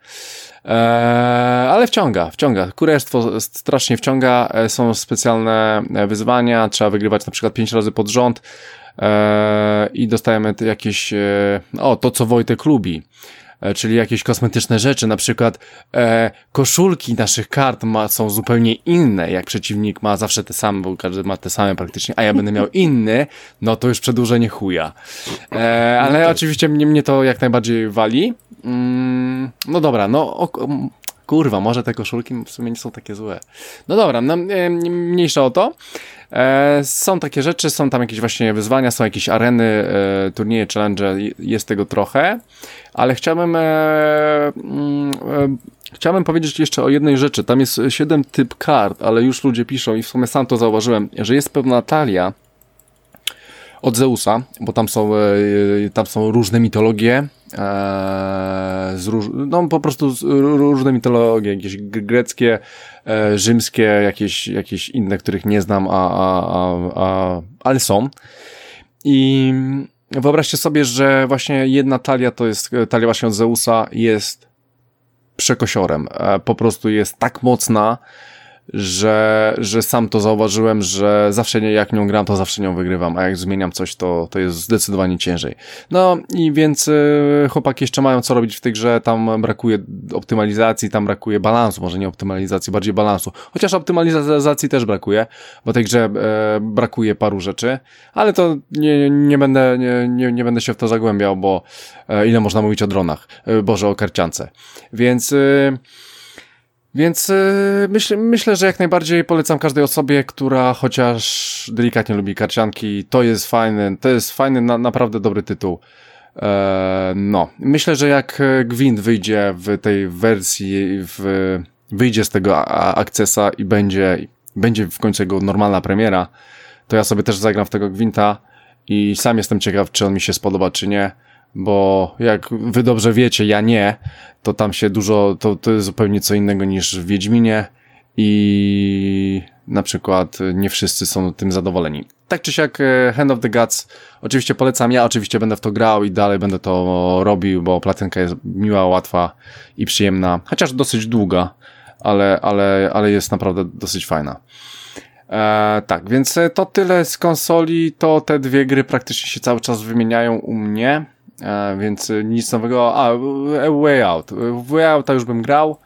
Eee, ale wciąga, wciąga. Kurierstwo strasznie wciąga. E, Są specjalne e, wyzwania. Trzeba wygrywać na przykład pięć razy pod rząd. Eee, I dostajemy jakieś, e, o, to co Wojtek lubi. E, Czyli jakieś kosmetyczne rzeczy, na przykład e, koszulki naszych kart ma, są zupełnie inne, jak przeciwnik ma zawsze te same, bo każdy ma te same praktycznie, a ja będę miał inny, no to już przedłużenie chuja. E, ale oczywiście mnie, mnie to jak najbardziej wali. Mm, no dobra, no o, kurwa, może te koszulki w sumie nie są takie złe. No dobra, no, e, mniejsza o to. E, są takie rzeczy, są tam jakieś właśnie wyzwania, są jakieś areny, e, turnieje, challenge, jest tego trochę, ale chciałbym mm, chciałbym powiedzieć jeszcze o jednej rzeczy. Tam jest siedem typ kart, ale już ludzie piszą i w sumie sam to zauważyłem, że jest pewna talia od Zeusa, bo tam są, e, tam są różne mitologie, e, z róż, no po prostu z, ró- różne mitologie, jakieś greckie, e, rzymskie, jakieś, jakieś inne, których nie znam, a, a, a, a, ale są. I wyobraźcie sobie, że właśnie jedna talia, to jest e, talia właśnie od Zeusa, jest przekosiorem. E, po prostu jest tak mocna, że, że sam to zauważyłem, że zawsze nie, jak nią gram, to zawsze nią wygrywam, a jak zmieniam coś, to, to jest zdecydowanie ciężej. No i więc y, chłopaki jeszcze mają co robić w tej grze, tam brakuje optymalizacji, tam brakuje balansu, może nie optymalizacji, bardziej balansu. Chociaż optymalizacji też brakuje, bo tej grze e, brakuje paru rzeczy, ale to nie, nie, będę, nie, nie, nie będę się w to zagłębiał, bo e, ile można mówić o dronach, e, Boże, o karciance. Więc... Y, więc yy, myślę, myślę, że jak najbardziej polecam każdej osobie, która chociaż delikatnie lubi karcianki. To jest fajny, to jest fajny, na, naprawdę dobry tytuł. Eee, no, myślę, że jak Gwint wyjdzie w tej wersji, w, wyjdzie z tego akcesa i będzie, będzie w końcu jego normalna premiera, to ja sobie też zagram w tego Gwinta i sam jestem ciekaw, czy on mi się spodoba, czy nie bo jak wy dobrze wiecie, ja nie, to tam się dużo, to, to jest zupełnie co innego niż w Wiedźminie i na przykład nie wszyscy są tym zadowoleni. Tak czy siak e, Hand of the Gods oczywiście polecam, ja oczywiście będę w to grał i dalej będę to robił, bo platynka jest miła, łatwa i przyjemna, chociaż dosyć długa, ale, ale, ale jest naprawdę dosyć fajna. E, tak, więc to tyle z konsoli, to te dwie gry praktycznie się cały czas wymieniają u mnie. E, więc nic nowego. A, Way Out. W Way Outa już bym grał.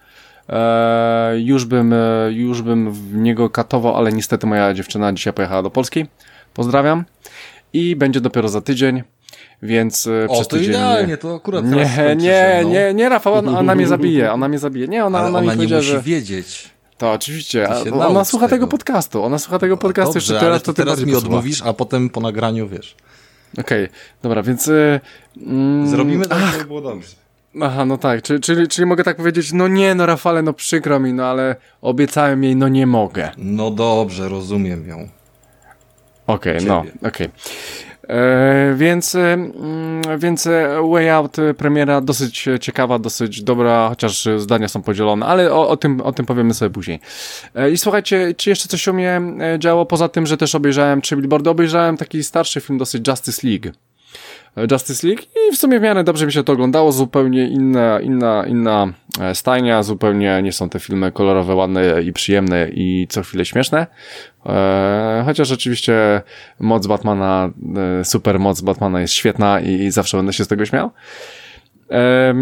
E, już bym, e, już bym w niego katował, ale niestety moja dziewczyna dzisiaj pojechała do Polski. Pozdrawiam. I będzie dopiero za tydzień. Więc e, o, przez to tydzień... idealnie, to akurat Nie, nie, no. nie, nie, Rafał, ona, ona mnie zabije, ona mnie zabije. Nie, ona, Ale ona, ona mi nie musi że... wiedzieć. To oczywiście, ona słucha tego. tego. podcastu, ona słucha tego podcastu Dobrze, jeszcze teraz, to teraz mi odmówisz, a potem po nagraniu wiesz. Okej, okay, dobra, więc... Y, mm, Zrobimy tak, żeby było dobrze. Aha, no tak, czyli, czyli, czyli mogę tak powiedzieć, no nie, no Rafale, no przykro mi, no ale obiecałem jej, no nie mogę. No dobrze, rozumiem ją. Okej, okay, no, okej. Okay. E, więc, e, mm, więc e, Way Out premiera dosyć ciekawa, dosyć dobra, chociaż zdania są podzielone, ale o, o, tym, o tym powiemy sobie później. I słuchajcie, czy jeszcze coś u mnie działo poza tym, że też obejrzałem trzy billboardy, obejrzałem taki starszy film dosyć Justice League. Justice League i w sumie w miarę dobrze mi się to oglądało, zupełnie inna, inna, inna stajnia, zupełnie nie są te filmy kolorowe, ładne i przyjemne i co chwilę śmieszne. E, chociaż oczywiście moc Batmana, e, super moc Batmana jest świetna i zawsze będę się z tego śmiał. E,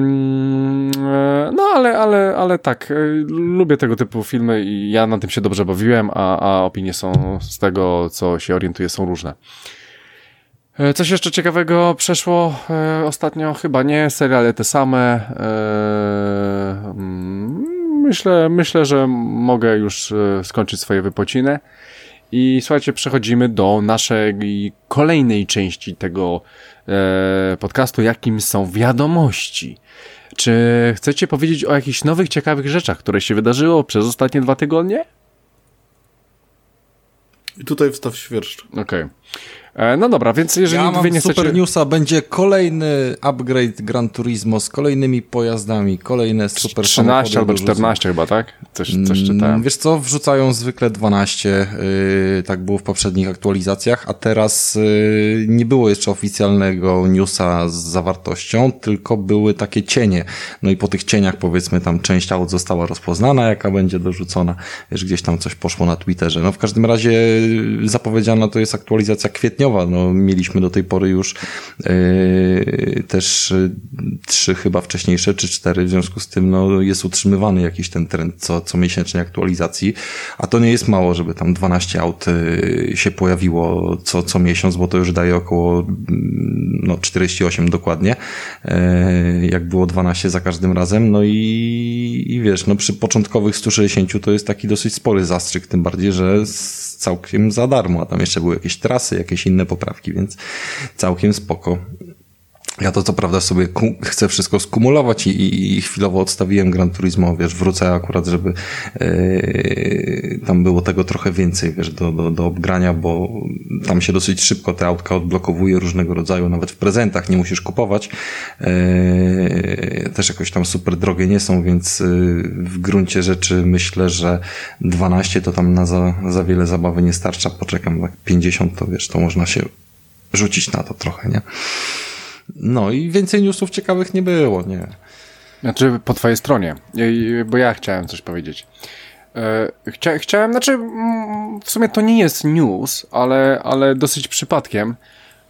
no, ale, ale, ale tak, lubię tego typu filmy i ja na tym się dobrze bawiłem, a, a opinie są z tego, co się orientuję, są różne. Coś jeszcze ciekawego przeszło ostatnio? Chyba nie, seriale te same. Myślę, myślę, że mogę już e, skończyć swoje wypociny. I słuchajcie, przechodzimy do naszej kolejnej części tego e, podcastu, jakim są wiadomości. Czy chcecie powiedzieć o jakichś nowych, ciekawych rzeczach, które się wydarzyło przez ostatnie dwa tygodnie? I tutaj wstaw świerszcz. Okej. Okay. E, no dobra, więc jeżeli ja wy nie super chcecie... newsa, będzie kolejny upgrade Gran Turismo z kolejnymi pojazdami, kolejne super 13 albo 14 chyba, tak? Coś, coś mm, czytałem. Wiesz co, wrzucają zwykle 12, yy, tak było w poprzednich aktualizacjach, a teraz yy, nie było jeszcze oficjalnego newsa z zawartością, tylko były takie cienie. No i po tych cieniach powiedzmy tam część aut została rozpoznana, jaka będzie dorzucona. Wiesz, gdzieś tam coś poszło na Twitterze. No w każdym razie zapowiedziana to jest aktualizacja kwietnia No, mieliśmy do tej pory już yy, też yy, trzy chyba wcześniejsze, czy cztery, w związku z tym no, jest utrzymywany jakiś ten trend co, co miesięcznej aktualizacji, a to nie jest mało, żeby tam 12 aut yy, się pojawiło co, co miesiąc, bo to już daje około mm, no, 48 dokładnie, yy, jak było 12 za każdym razem, no i, i wiesz, no przy początkowych 160 to jest taki dosyć spory zastrzyk, tym bardziej, że całkiem za darmo, a tam jeszcze były jakieś trasy, jakieś inne poprawki, więc całkiem spoko. Ja to co prawda sobie chcę wszystko skumulować i, i, chwilowo odstawiłem Gran Turismo, wiesz, wrócę akurat, żeby yy, tam było tego trochę więcej, wiesz, do, do, do obgrania, bo tam się dosyć szybko te autka odblokowuje różnego rodzaju, nawet w prezentach nie musisz kupować. Yy, też jakoś tam super drogie nie są, więc yy, w gruncie rzeczy myślę, że 12 to tam na za, za wiele zabawy nie starcza, poczekam, tak 50 to wiesz, to można się rzucić na to trochę, nie? No i więcej newsów ciekawych nie było, nie? Znaczy po twojej stronie, bo ja chciałem coś powiedzieć. E, chcia, chciałem, znaczy mm, w sumie to nie jest news, ale, ale dosyć przypadkiem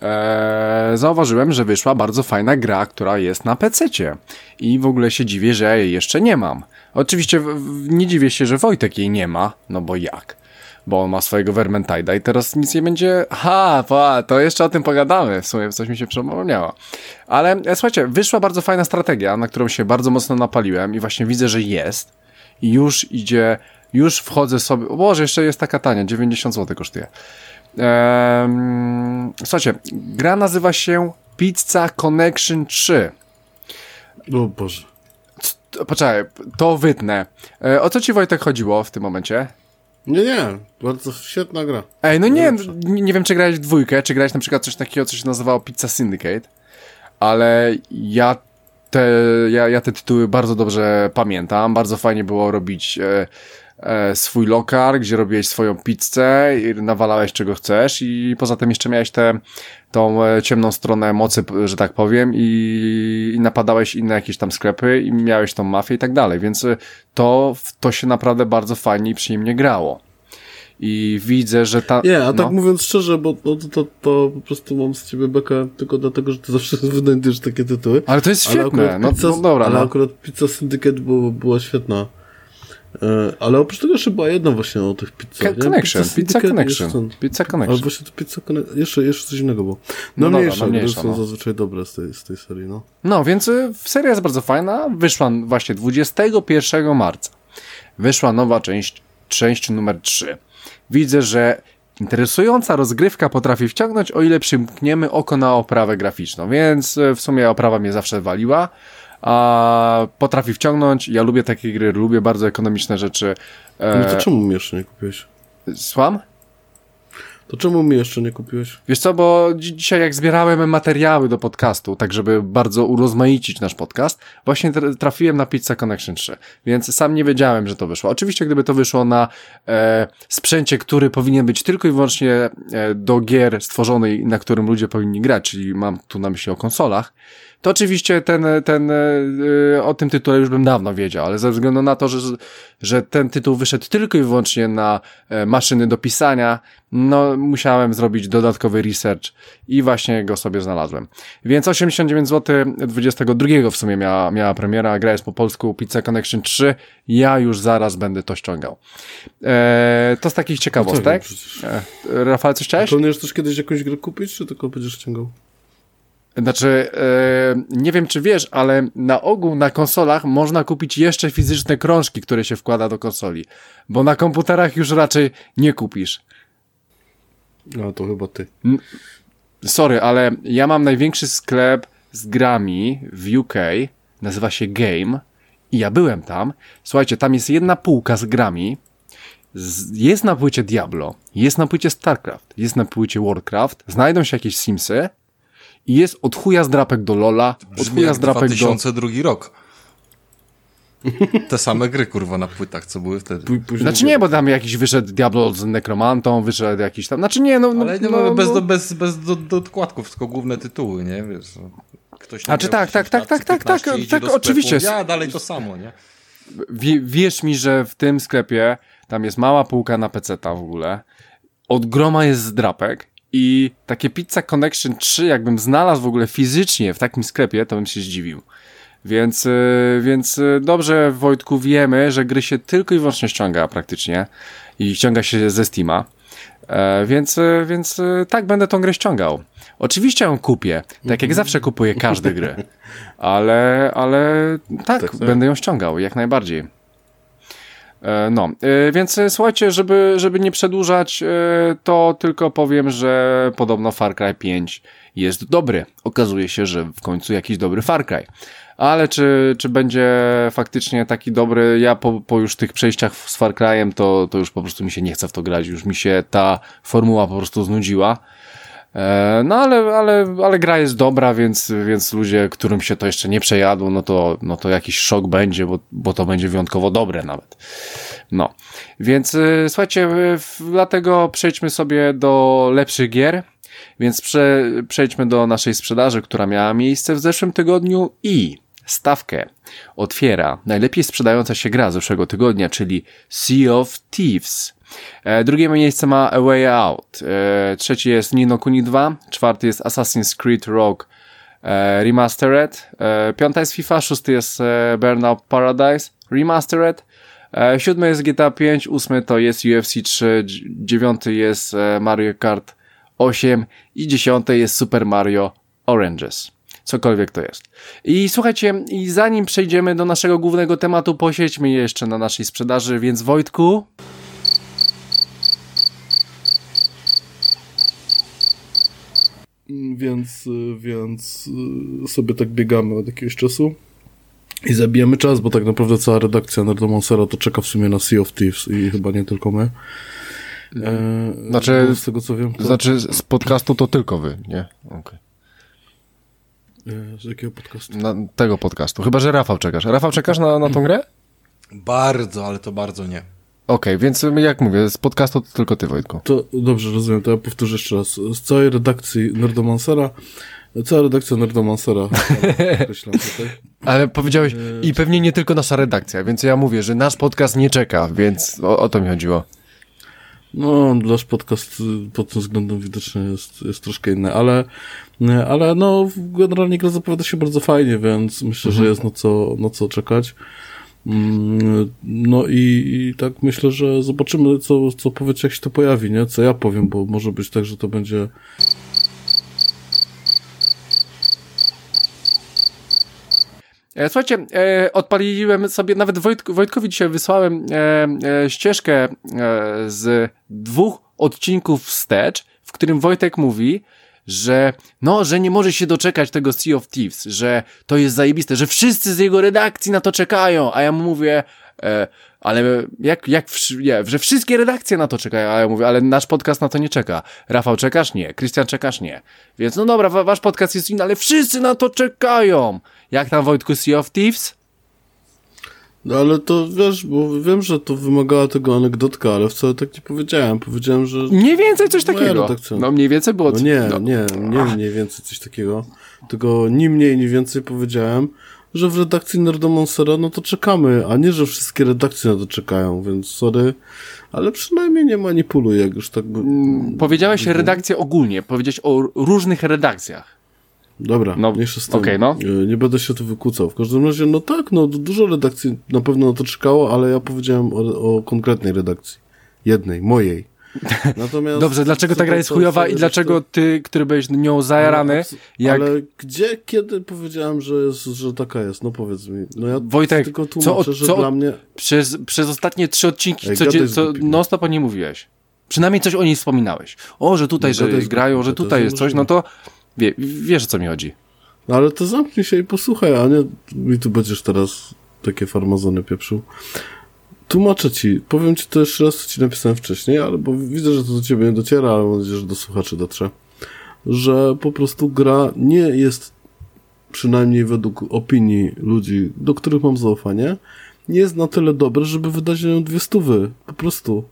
e, zauważyłem, że wyszła bardzo fajna gra, która jest na PC-cie i w ogóle się dziwię, że ja jej jeszcze nie mam. Oczywiście nie dziwię się, że Wojtek jej nie ma, no bo jak? Bo on ma swojego Vermintide'a i teraz nic nie będzie... Ha, pa, to jeszcze o tym pogadamy. W sumie coś mi się przypomniało. Ale e, słuchajcie, wyszła bardzo fajna strategia, na którą się bardzo mocno napaliłem i właśnie widzę, że jest. I już idzie, już wchodzę sobie... O Boże, jeszcze jest taka tania, 90 zł kosztuje. Ehm, słuchajcie, gra nazywa się Pizza Connection 3. O Boże. Poczekaj, to wytnę. E, o co ci Wojtek chodziło w tym momencie? Nie, nie, bardzo świetna gra. Ej, no nie, nie, nie wiem, czy grałeś w dwójkę, czy grałeś na przykład coś takiego, co się nazywało Pizza Syndicate, ale ja te, ja, ja te tytuły bardzo dobrze pamiętam. Bardzo fajnie było robić e, swój lokar, gdzie robiłeś swoją pizzę i nawalałeś czego chcesz i poza tym jeszcze miałeś tę tą e, ciemną stronę mocy, że tak powiem i, i napadałeś inne jakieś tam sklepy i miałeś tą mafię i tak dalej, więc e, to, to się naprawdę bardzo fajnie i przyjemnie grało i widzę, że ta... Nie, a tak no. mówiąc szczerze, bo to, to, to, po prostu mam z ciebie bekę tylko dlatego, że ty zawsze wynajdujesz takie tytuły. Ale to jest świetne, no, pizza, no dobra. Ale no. akurat Pizza Syndicate było, była świetna. E, ale oprócz tego jeszcze była jedna właśnie o tych pizzach. Connection, Pizza, pizza Connection. Pizza Connection. Ale właśnie to Pizza Connection. Jeszcze, jeszcze coś innego było. No, no mniejsza, dobra, no mniejsza, są no. zazwyczaj dobre z tej, z tej serii, no. No, więc y, seria jest bardzo fajna. Wyszła właśnie 21 marca. Wyszła nowa część, część numer 3 widzę, że interesująca rozgrywka potrafi wciągnąć, o ile przymkniemy oko na oprawę graficzną, więc e, w sumie oprawa mnie zawsze waliła, a potrafi wciągnąć, ja lubię takie gry, lubię bardzo ekonomiczne rzeczy. No to czemu mi jeszcze nie kupiłeś? Słucham? To czemu mi jeszcze nie kupiłeś? Wiesz co, bo dzi dzisiaj jak zbierałem materiały do podcastu, tak żeby bardzo urozmaicić nasz podcast, właśnie trafiłem na Pizza Connection 3, więc sam nie wiedziałem, że to wyszło. Oczywiście gdyby to wyszło na e, sprzęcie, który powinien być tylko i wyłącznie e, do gier stworzonej, na którym ludzie powinni grać, czyli mam tu na myśli o konsolach, to oczywiście ten, ten, e, o tym tytule już bym dawno wiedział, ale ze względu na to, że, że ten tytuł wyszedł tylko i wyłącznie na e, maszyny do pisania, no musiałem zrobić dodatkowy research i właśnie go sobie znalazłem. Więc 89 zł 22 w sumie miała, miała premiera, gra jest po polsku Pizza Connection 3, ja już zaraz będę to ściągał. Eee, to z takich ciekawostek. No tak, Rafał, coś chciałeś? Planujesz też kiedyś jakąś grę kupić, czy tylko będziesz ściągał? Znaczy, e, nie wiem czy wiesz, ale na ogół na konsolach można kupić jeszcze fizyczne krążki, które się wkłada do konsoli, bo na komputerach już raczej nie kupisz. No to chyba ty. Sorry, ale ja mam największy sklep z grami w UK, nazywa się Game i ja byłem tam. Słuchajcie, tam jest jedna półka z grami, jest na płycie Diablo, jest na płycie StarCraft, jest na płycie Warcraft, znajdą się jakieś Simsy, i jest od chuja zdrapek do Lola, od chuja zdrapek 2002 do... 2002 rok. Te same gry, kurwa, na płytach, co były wtedy. znaczy nie, bo tam jakiś wyszedł Diablo z Nekromantą, wyszedł jakiś tam, znaczy nie, no... no Ale nie, no, bez, no... bez, bez do, dokładków, tylko główne tytuły, nie, wiesz... No. Ktoś znaczy tak, tak, tak, tak, tak, tak, tak, oczywiście. Ja dalej to samo, nie? W, wierz mi, że w tym sklepie tam jest mała półka na PC-ta w ogóle, od groma jest zdrapek i takie Pizza Connection 3, jakbym znalazł w ogóle fizycznie w takim sklepie, to bym się zdziwił. Więc, y, więc y, dobrze, Wojtku, wiemy, że gry się tylko i wyłącznie ściąga praktycznie i ściąga się ze Steama. E, więc, y, więc tak będę tą grę ściągał. Oczywiście ją kupię, tak jak zawsze kupuję każde gry, ale, ale tak, tak, będę ją ściągał, jak najbardziej. E, no, e, więc e, słuchajcie, żeby, żeby nie przedłużać, to tylko powiem, że podobno Far Cry 5 jest dobry. Okazuje się, że w końcu jakiś dobry Far Cry. Ale czy, czy będzie faktycznie taki dobry? Ja po, po już tych przejściach z Far Cry'em to, to już po prostu mi się nie chce w to grać. Już mi się ta formuła po prostu znudziła. E, no ale, ale, ale gra jest dobra, więc, więc ludzie, którym się to jeszcze nie przejadło, no to, no to jakiś szok będzie, bo, bo to będzie wyjątkowo dobre nawet. No, więc e, słuchajcie, dlatego przejdźmy sobie do lepszych gier. Więc prze, przejdźmy do naszej sprzedaży, która miała miejsce w zeszłym tygodniu i stawkę otwiera najlepiej sprzedająca się gra zeszłego tygodnia, czyli Sea of Thieves. E, drugie miejsce ma A Way Out, e, trzeci jest Nino Kuni 2, czwarty jest Assassin's Creed Rogue e, Remastered, piąta jest FIFA, szósty jest Burnout Paradise Remastered, siódmy jest GTA 5, ósmy to jest UFC 3, dz- dziewiąty jest Mario Kart 8 i dziesiąte jest Super Mario Oranges. Cokolwiek to jest. I słuchajcie, i zanim przejdziemy do naszego głównego tematu, posiedźmy jeszcze na naszej sprzedaży, więc Wojtku, Więc, więc y, sobie tak biegamy od jakiegoś czasu i zabijamy czas, bo tak naprawdę cała redakcja Nerdomancera to czeka w sumie na Sea of Thieves i chyba nie tylko my. E, Znaczy- bo z tego co wiem, to, znaczy z podcastu to tylko wy, nie? Okej. e, z jakiego podcastu? Na tego podcastu. Chyba, że Rafał czekasz. Rafał, czekasz na, na tą grę? Bardzo, ale to bardzo nie. Okej, więc jak mówię, z podcastu to tylko ty, Wojtku. To dobrze, rozumiem, to ja powtórzę jeszcze raz. Z całej redakcji Nerdomancera, cała redakcja Nerdomancera, określam tutaj, Ale powiedziałeś, i pewnie nie tylko nasza redakcja, więc ja mówię, że nasz podcast nie czeka, więc o, o to mi chodziło. No, nasz podcast y, pod tym względem widocznie jest, jest troszkę inny, ale, ale no, generalnie gra zapowiada się bardzo fajnie, więc myślę, że jest na co, na co czekać. Mm, No i, i tak myślę, że zobaczymy, co, co powiecie, jak się to pojawi, nie? Co ja powiem, bo może być tak, że to będzie E, Słuchajcie, e, odpaliłem sobie, nawet Wojtk, Wojtkowi dzisiaj wysłałem e, ścieżkę z dwóch odcinków wstecz, w którym Wojtek mówi, że no, że nie może się doczekać tego Sea of Thieves, że to jest zajebiste, że wszyscy z jego redakcji na to czekają, a ja mu mówię, e, ale jak, jak, nie, że wszystkie redakcje na to czekają, a ja mówię, ale nasz podcast na to nie czeka. Rafał, czekasz? Nie. Krystian, czekasz? Nie. Więc no dobra, wa- wasz podcast jest inny, ale wszyscy na to czekają. Jak tam Wojtku Sea of Thieves? No ale to wiesz, bo wiem, że to wymagała tego anegdotka, ale wcale tak nie powiedziałem. Powiedziałem, że. Mniej więcej coś takiego. redakcja. No mniej więcej było... No nie, no. nie, nie mniej więcej coś takiego. Tylko ni mniej, ni więcej powiedziałem, że w redakcji Nerdomonsera no to czekamy, a nie, że wszystkie redakcje na to czekają, więc sorry, ale przynajmniej nie manipuluj, jak już tak by... Mm, Powiedziałeś redakcję ogólnie, powiedziałeś o różnych redakcjach. Dobra, No, mniejsza z tym. okej, no. E, Nie będę się tu wykłócał. W każdym razie, no tak, no du- dużo redakcji na pewno na to czekało, ale ja powiedziałem o, o konkretnej redakcji. Jednej, mojej. Natomiast Dobrze, dlaczego co ta gra jest co- chujowa co i dlaczego ty, który byłeś nią zajarany, No, jak... Ale gdzie, kiedy powiedziałem, że, jest, że taka jest? No powiedz mi. No ja Wojtek, tylko co tłumaczę, od- że co dla mnie... Przez, przez ostatnie trzy odcinki, Ej, co, z co głupim. non stop o niej mówiłeś. Przynajmniej coś o niej wspominałeś. O, że tutaj, No, że grają, że tutaj jest coś, no to wie, wiesz o co mi chodzi. No ale to zamknij się i posłuchaj, a nie mi tu będziesz teraz takie farmazony pieprzył. Tłumaczę ci, powiem ci to jeszcze raz, co ci napisałem wcześniej, ale bo widzę, że to do ciebie nie dociera, ale mam nadzieję, że do słuchaczy dotrze. Że po prostu gra nie jest, przynajmniej według opinii ludzi, do których mam zaufanie, nie jest na tyle dobre, żeby wydać na nią dwie stówy. Po prostu.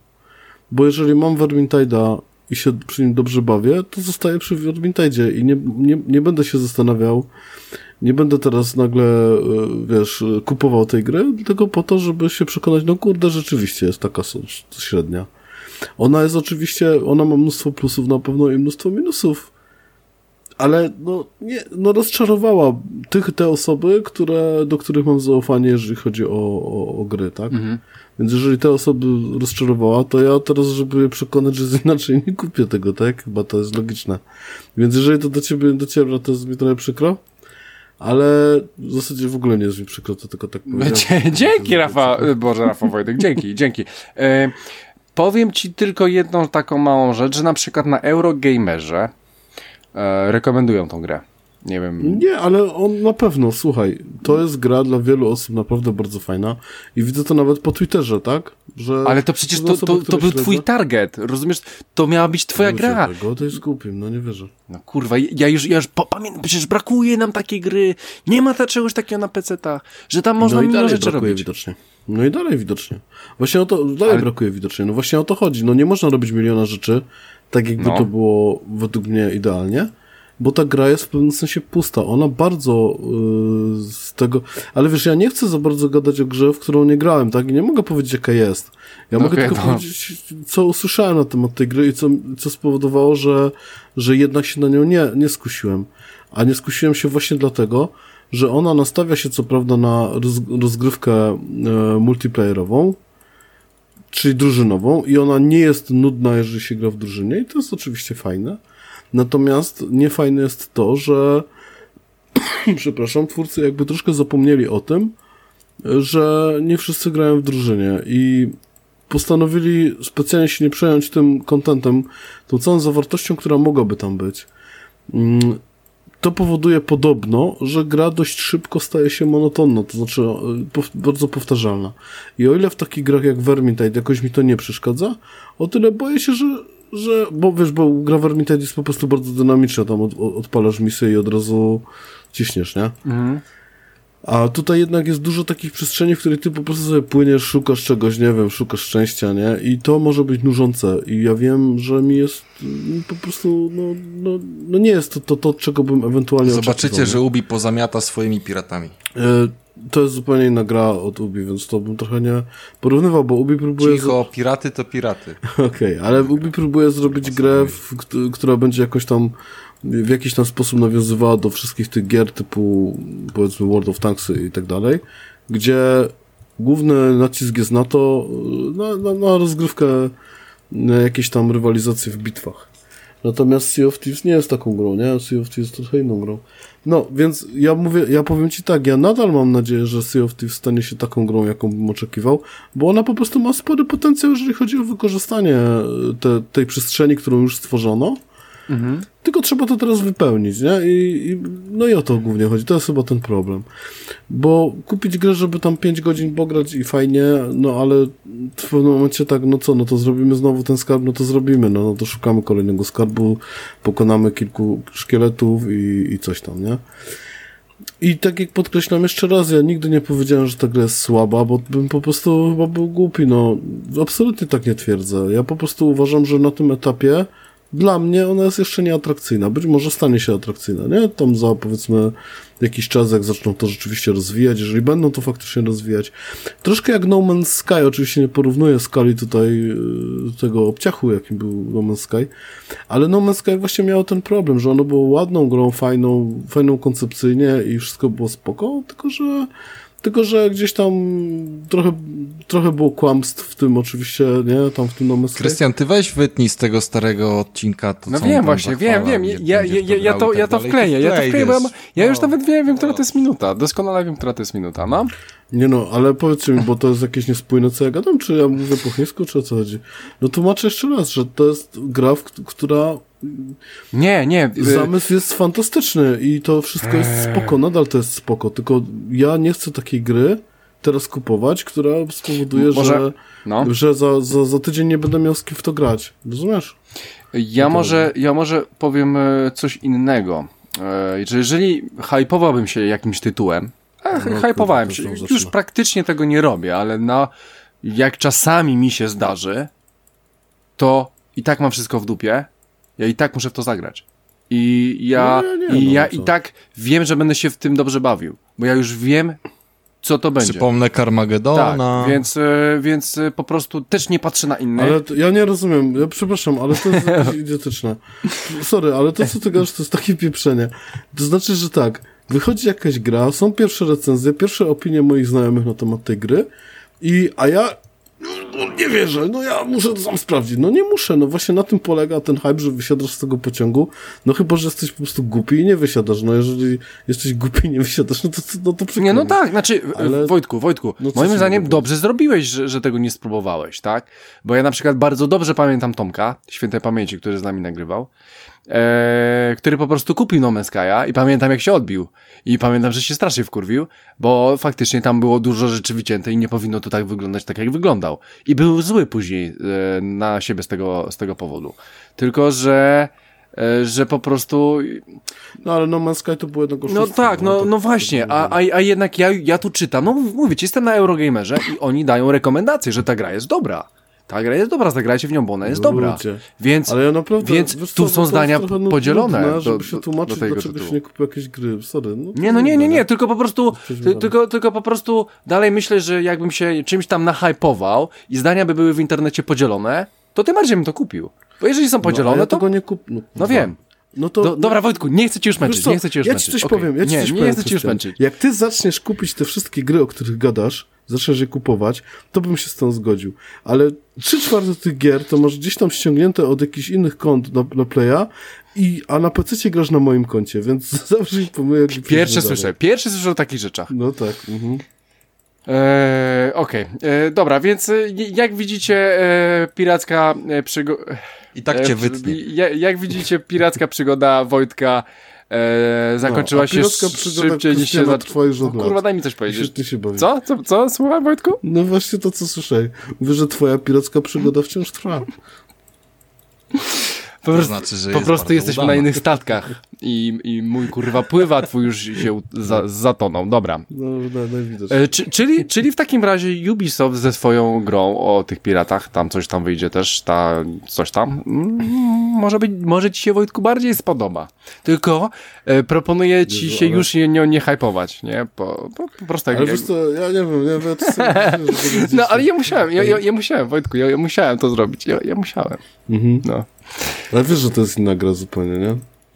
Bo jeżeli mam Vermintide'a i się przy nim dobrze bawię, to zostaję przy Vermintide'zie i nie, nie, nie będę się zastanawiał, nie będę teraz nagle, e, wiesz, kupował tej gry, tylko po to, żeby się przekonać, no kurde, rzeczywiście jest taka średnia. Ona jest oczywiście, ona ma mnóstwo plusów na pewno i mnóstwo minusów, ale no, nie, no rozczarowała tych, te osoby, które, do których mam zaufanie, jeżeli chodzi o, o, o gry, tak? Więc jeżeli te osoby rozczarowała, to ja teraz, żeby je przekonać, że jest inaczej, nie kupię tego, tak? Chyba to jest logiczne. Więc jeżeli to do ciebie dociera, to jest mi trochę przykro, ale w zasadzie w ogóle nie jest mi przykro, to tylko tak. Dzie- Dzięki, Rafa, Boże, Rafał Wojtek, dzięki, dzięki. E, powiem ci tylko jedną taką małą rzecz, że na przykład na Eurogamerze e, rekomendują tą grę. Nie wiem. Nie, ale on na pewno, słuchaj, to jest gra dla wielu osób naprawdę bardzo fajna i widzę to nawet po Twitterze, tak? Że Ale to przecież to, osoby, to, to był śledzę. twój target, rozumiesz? To miała być twoja Ludzie gra. Tego, to jest głupim, no nie wierzę. No kurwa, ja już, ja już pamiętam, przecież brakuje nam takiej gry, nie ma ta czegoś takiego na PC-tach, że tam można no i dalej rzeczy brakuje robić. widocznie. No i dalej widocznie. Właśnie o to, dalej Ale- brakuje widocznie. No właśnie o to chodzi. No nie można robić miliona rzeczy tak jakby No. to było według mnie idealnie, bo ta gra jest w pewnym sensie pusta. Ona bardzo yy, z tego... Ale wiesz, ja nie chcę za bardzo gadać o grze, w którą nie grałem, tak? I nie mogę powiedzieć, jaka jest. Ja No mogę tylko no. powiedzieć, co usłyszałem na temat tej gry i co, co spowodowało, że, że jednak się na nią nie, nie skusiłem. A nie skusiłem się właśnie dlatego, że ona nastawia się co prawda na roz, rozgrywkę e, multiplayerową, czyli drużynową i ona nie jest nudna, jeżeli się gra w drużynie i to jest oczywiście fajne. Natomiast niefajne jest to, że przepraszam, twórcy jakby troszkę zapomnieli o tym, że nie wszyscy grają w drużynie i postanowili specjalnie się nie przejąć tym kontentem, tą całą zawartością, która mogłaby tam być. Mm, To powoduje podobno, że gra dość szybko staje się monotonna, to znaczy e, bardzo powtarzalna. I o ile w takich grach jak Vermintide jakoś mi to nie przeszkadza, o tyle boję się, że, że bo wiesz, bo gra Vermintide jest po prostu bardzo dynamiczna, tam od, od- odpalasz misję i od razu ciśniesz, nie? Mhm. A tutaj jednak jest dużo takich przestrzeni, w których ty po prostu sobie płyniesz, szukasz czegoś, nie wiem, szukasz szczęścia, nie? I to może być nużące. I ja wiem, że mi jest mm, po prostu, no, no, no nie jest to, to, to czego bym ewentualnie Zobaczycie, oczekiwał, że Ubi pozamiata swoimi piratami. nie? To jest zupełnie inna gra od Ubi, więc to bym trochę nie porównywał, bo Ubi próbuje... Cicho, piraty to piraty. Okej, ale Ubi próbuje zrobić grę, w, kt- która będzie jakoś tam w jakiś tam sposób nawiązywała do wszystkich tych gier typu powiedzmy World of Tanks i tak dalej, gdzie główny nacisk jest na to, na, na, na rozgrywkę, na jakieś tam rywalizacje w bitwach. Natomiast Sea of Thieves nie jest taką grą, nie? Sea of Thieves jest trochę inną grą. No, więc ja mówię, ja powiem ci tak, ja nadal mam nadzieję, że Sea of Thieves stanie się taką grą, jaką bym oczekiwał, bo ona po prostu ma spory potencjał, jeżeli chodzi o wykorzystanie e, te, tej przestrzeni, którą już stworzono. Mhm. Tylko trzeba to teraz wypełnić, nie? I, i, no i o to głównie chodzi. To jest chyba ten problem. Bo kupić grę, żeby tam 5 godzin pograć i fajnie, no ale w pewnym momencie tak, no co, no to zrobimy znowu ten skarb, no to zrobimy, no, no to szukamy kolejnego skarbu, pokonamy kilku szkieletów i, i coś tam, nie? I tak jak podkreślam jeszcze raz, ja nigdy nie powiedziałem, że ta gra jest słaba, bo bym po prostu chyba był głupi, no. Absolutnie tak nie twierdzę. Ja po prostu uważam, że na tym etapie dla mnie ona jest jeszcze nieatrakcyjna. Być może stanie się atrakcyjna, nie? Tam za powiedzmy jakiś czas, jak zaczną to rzeczywiście rozwijać, jeżeli będą to faktycznie rozwijać. Troszkę jak No Man's Sky, oczywiście nie porównuję skali tutaj y, tego obciachu, jakim był No Man's Sky, ale No Man's Sky właśnie miało ten problem, że ono było ładną grą, fajną, fajną koncepcyjnie i wszystko było spoko, tylko że tylko, że gdzieś tam trochę, trochę było kłamstw w tym oczywiście, nie? Tam w tym No Sky. Krystian, ty weź wytnij z tego starego odcinka to, No wiem właśnie, wiem, zachwala, wiem. Ja, ja, ja, ja, to, tak ja to wkleję, ja to Wklej, wkleję, bo ja, już No. nawet wiem, wiem, która to jest minuta. Doskonale wiem, która to jest minuta, no. Nie no, ale powiedzcie mi, bo to jest jakieś niespójne, co ja gadam, czy ja mówię po chińsku, czy o co chodzi? No tłumaczę jeszcze raz, że to jest gra, która Nie, nie. y, zamysł jest fantastyczny i to wszystko jest Eee. spoko, nadal to jest spoko, tylko ja nie chcę takiej gry teraz kupować, która spowoduje, Może- że, No. że za, za, za tydzień nie będę miał z kim w to grać. Rozumiesz? Ja może, ja może powiem e, coś innego. E, że jeżeli hypowałbym się jakimś tytułem, a No, hypowałem się, już zaczyna. praktycznie tego nie robię, ale na, jak czasami mi się zdarzy, to i tak mam wszystko w dupie, ja i tak muszę w to zagrać. I ja, No, nie, i, no, ja co? i tak wiem, że będę się w tym dobrze bawił, bo ja już wiem, co to będzie. Przypomnę Carmagedona. Tak, więc, e, więc e, po prostu też nie patrzę na innych. Ale to, ja nie rozumiem, ja przepraszam, ale to jest jakieś idiotyczne. Sorry, ale to co ty gadasz, to jest takie pieprzenie. To znaczy, że tak, wychodzi jakaś gra, są pierwsze recenzje, pierwsze opinie moich znajomych na temat tej gry i, a ja no, no, nie wierzę, no ja muszę to sam sprawdzić. No nie muszę, no właśnie na tym polega ten hype, że wysiadasz z tego pociągu, no chyba, że jesteś po prostu głupi i nie wysiadasz. No jeżeli jesteś głupi i nie wysiadasz, no to, no to przykro Nie, no tak, znaczy, Ale- Wojtku, Wojtku, No moim zdaniem dobrze zrobiłeś, że, że tego nie spróbowałeś, tak? Bo ja na przykład bardzo dobrze pamiętam Tomka, świętej pamięci, który z nami nagrywał, e, który po prostu kupił No Man's Sky'a i pamiętam jak się odbił. I pamiętam, że się strasznie wkurwił, bo faktycznie tam było dużo rzeczy wycięte i nie powinno to tak wyglądać, tak jak wyglądał. I był zły później e, na siebie z tego, z tego powodu. Tylko, że e, że po prostu No ale No Man's Sky to było jednak no tak, no, no właśnie, a, a, a jednak ja, ja tu czytam, no mówię ci, jestem na Eurogamerze i oni dają rekomendację, że ta gra jest dobra. Ta gra jest dobra, zagrajcie w nią, bo ona jest dobra. Ludzie. Więc, Ale ja naprawdę... więc wiesz tu co, są zdania nudne, podzielone. żeby do, się tłumaczyć, do tego dlaczego tytułu. się nie kupił jakiejś gry. Sorry. No, Nie, no nie, nie, nie, tylko po prostu, ty, tylko, tylko po prostu dalej myślę, że jakbym się czymś tam nahypował i zdania by były w internecie podzielone, to tym bardziej bym to kupił. Bo jeżeli są No, podzielone, a ja to... tego nie kup... No, No wiem. No to... Do, dobra, Wojtku, nie chcę ci już męczyć, co, nie chcę ci już ja męczyć. ci coś powiem, ja ci nie, coś nie, powiem, chcę ci już męczyć. Jak ty zaczniesz kupić te wszystkie gry, o których gadasz, zaczniesz je kupować, to bym się z tą zgodził. Ale trzy czwarte tych gier to masz gdzieś tam ściągnięte od jakichś innych kont na, na Playa, i, a na PC grasz na moim koncie, więc zawsze mi pomyłek. i Pierwszy przejdźmy słyszę, dalej. pierwszy słyszę o takich rzeczach. No tak. Mhm. Eee, Okej, Eee, dobra, więc e, jak widzicie, e, piracka e, przygoda... I tak cię wytnie. Jak widzicie, piracka przygoda Wojtka e, zakończyła No, się piracka sz- przygoda szybciej niż się zaczęła. No, kurwa, daj mi coś powiedzieć. Świetnie się bawi. Co? Co? Co? Słuchaj, Wojtku? No właśnie to, co słyszałem. Mówię, że twoja piracka przygoda wciąż trwa. Po To prostu, znaczy, że po jest prostu jesteśmy udana. na innych statkach i, i mój kurwa pływa, twój już się za, zatonął. Dobra. No, na, najwidoczniej. E, czy, czyli, czyli w takim razie Ubisoft ze swoją grą o tych piratach, tam coś tam wyjdzie też, ta coś tam, mm, może, być, może ci się Wojtku bardziej spodoba. Tylko e, proponuję ci Jezu, się ale- już nie, nie, nie hypować, nie? Po, po, po prostu jak, Ale wiesz co, ja nie wiem, ja wiem, co No, ale ja musiałem, ja, ja, ja musiałem, Wojtku, ja, ja musiałem to zrobić, ja, ja musiałem, Mhm. no. Ale wiesz, że to jest inna gra zupełnie, nie?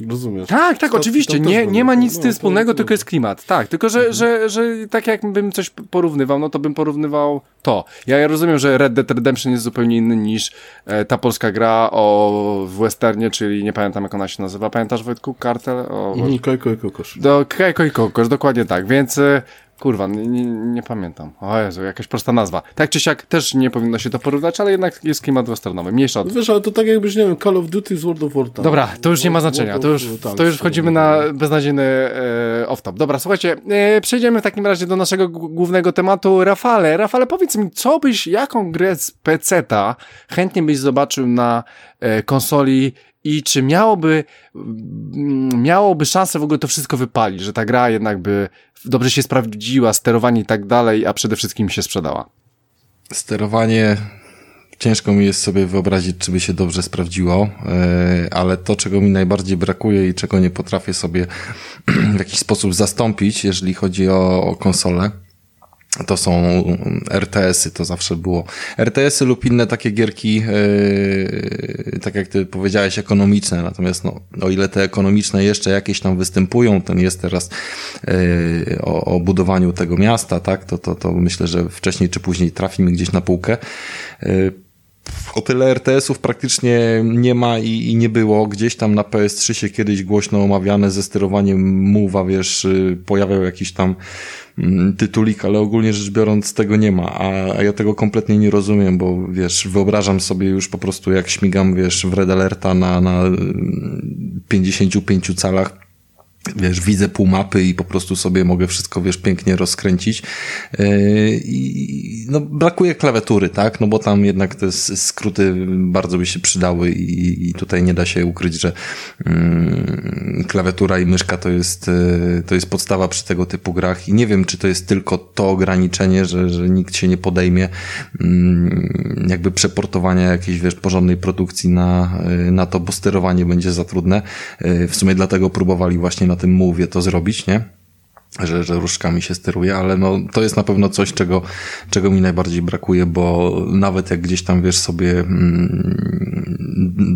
Rozumiesz? Tak, tak, Tam- oczywiście. Nie, nie ma nic z No, tym to- wspólnego, to- tylko jest klimat. Tak, tylko że, że, że tak jakbym coś porównywał, no to bym porównywał to. Ja, ja rozumiem, że Red Dead Redemption jest zupełnie inny niż e, ta polska gra o w westernie, czyli nie pamiętam jak ona się nazywa. Pamiętasz Wojtku? Kartel? O, Mhm, Kajko i kokosz. do Kajko i Kokos, dokładnie tak, więc e, kurwa, nie, nie, pamiętam. O Jezu, jakaś prosta nazwa. Tak czy siak też nie powinno się to porównać, ale jednak jest klimat westernowy, mniejsza od wiesz, ale to tak jakbyś, nie wiem, Call of Duty z World of Warcraft. Dobra, to już nie ma znaczenia. To już, of to już wchodzimy na beznadziejny e, off-top. Dobra, słuchajcie, e, przejdziemy w takim razie do naszego głównego tematu. Rafale, Rafale, powiedz mi, co byś, jaką grę z PC-ta chętnie byś zobaczył na e, konsoli i czy miałoby, mm, miałoby szansę w ogóle to wszystko wypalić, że ta gra jednak by dobrze się sprawdziła, sterowanie i tak dalej, a przede wszystkim się sprzedała. Sterowanie ciężko mi jest sobie wyobrazić, czy by się dobrze sprawdziło, e, ale to, czego mi najbardziej brakuje i czego nie potrafię sobie w jakiś sposób zastąpić, jeżeli chodzi o, o konsolę, to są RTS-y, to zawsze było. RTS-y lub inne takie gierki, yy, tak jak ty powiedziałeś, ekonomiczne. Natomiast no, o ile te ekonomiczne jeszcze jakieś tam występują, ten jest teraz yy, o, o budowaniu tego miasta, tak, to, to, to myślę, że wcześniej czy później trafimy gdzieś na półkę. Yy, o tyle RTS-ów praktycznie nie ma i, i nie było. Gdzieś tam na PS3 się kiedyś głośno omawiane ze sterowaniem Move'a, wiesz, y, pojawiał jakiś tam mm, tytulik, ale ogólnie rzecz biorąc tego nie ma, a, a ja tego kompletnie nie rozumiem, bo wiesz, wyobrażam sobie już po prostu jak śmigam, wiesz, w Red Alerta na, na mm, 55 calach, wiesz, widzę pół mapy i po prostu sobie mogę wszystko, wiesz, pięknie rozkręcić. Yy, I no, brakuje klawiatury, tak? No bo tam jednak te skróty bardzo by się przydały i, i tutaj nie da się ukryć, że mm, klawiatura i myszka to jest, yy, to jest podstawa przy tego typu grach i nie wiem, czy to jest tylko to ograniczenie, że, że nikt się nie podejmie mm, jakby przeportowania jakiejś, wiesz, porządnej produkcji na, yy, na to, bo sterowanie będzie za trudne. Yy, W sumie dlatego próbowali właśnie na tym mowie to zrobić, nie? Że, że różdżkami się steruje, ale no, to jest na pewno coś, czego, czego mi najbardziej brakuje, bo nawet jak gdzieś tam, wiesz, sobie mm,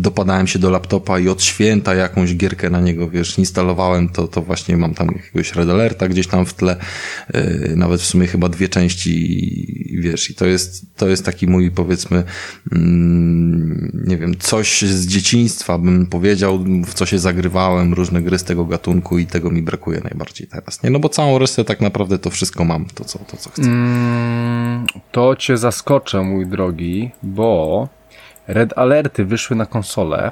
dopadałem się do laptopa i od święta jakąś gierkę na niego, wiesz, instalowałem, to, to właśnie mam tam jakiegoś Red Alerta gdzieś tam w tle, yy, nawet w sumie chyba dwie części, i wiesz, i to jest, to jest taki mój, powiedzmy, mm, nie wiem, coś z dzieciństwa bym powiedział, w co się zagrywałem, różne gry z tego gatunku i tego mi brakuje najbardziej teraz, nie? No bo całą resztę tak naprawdę to wszystko mam, to co, to co chcę. Mm, to cię zaskoczę, mój drogi, bo Red Alerty wyszły na konsolę.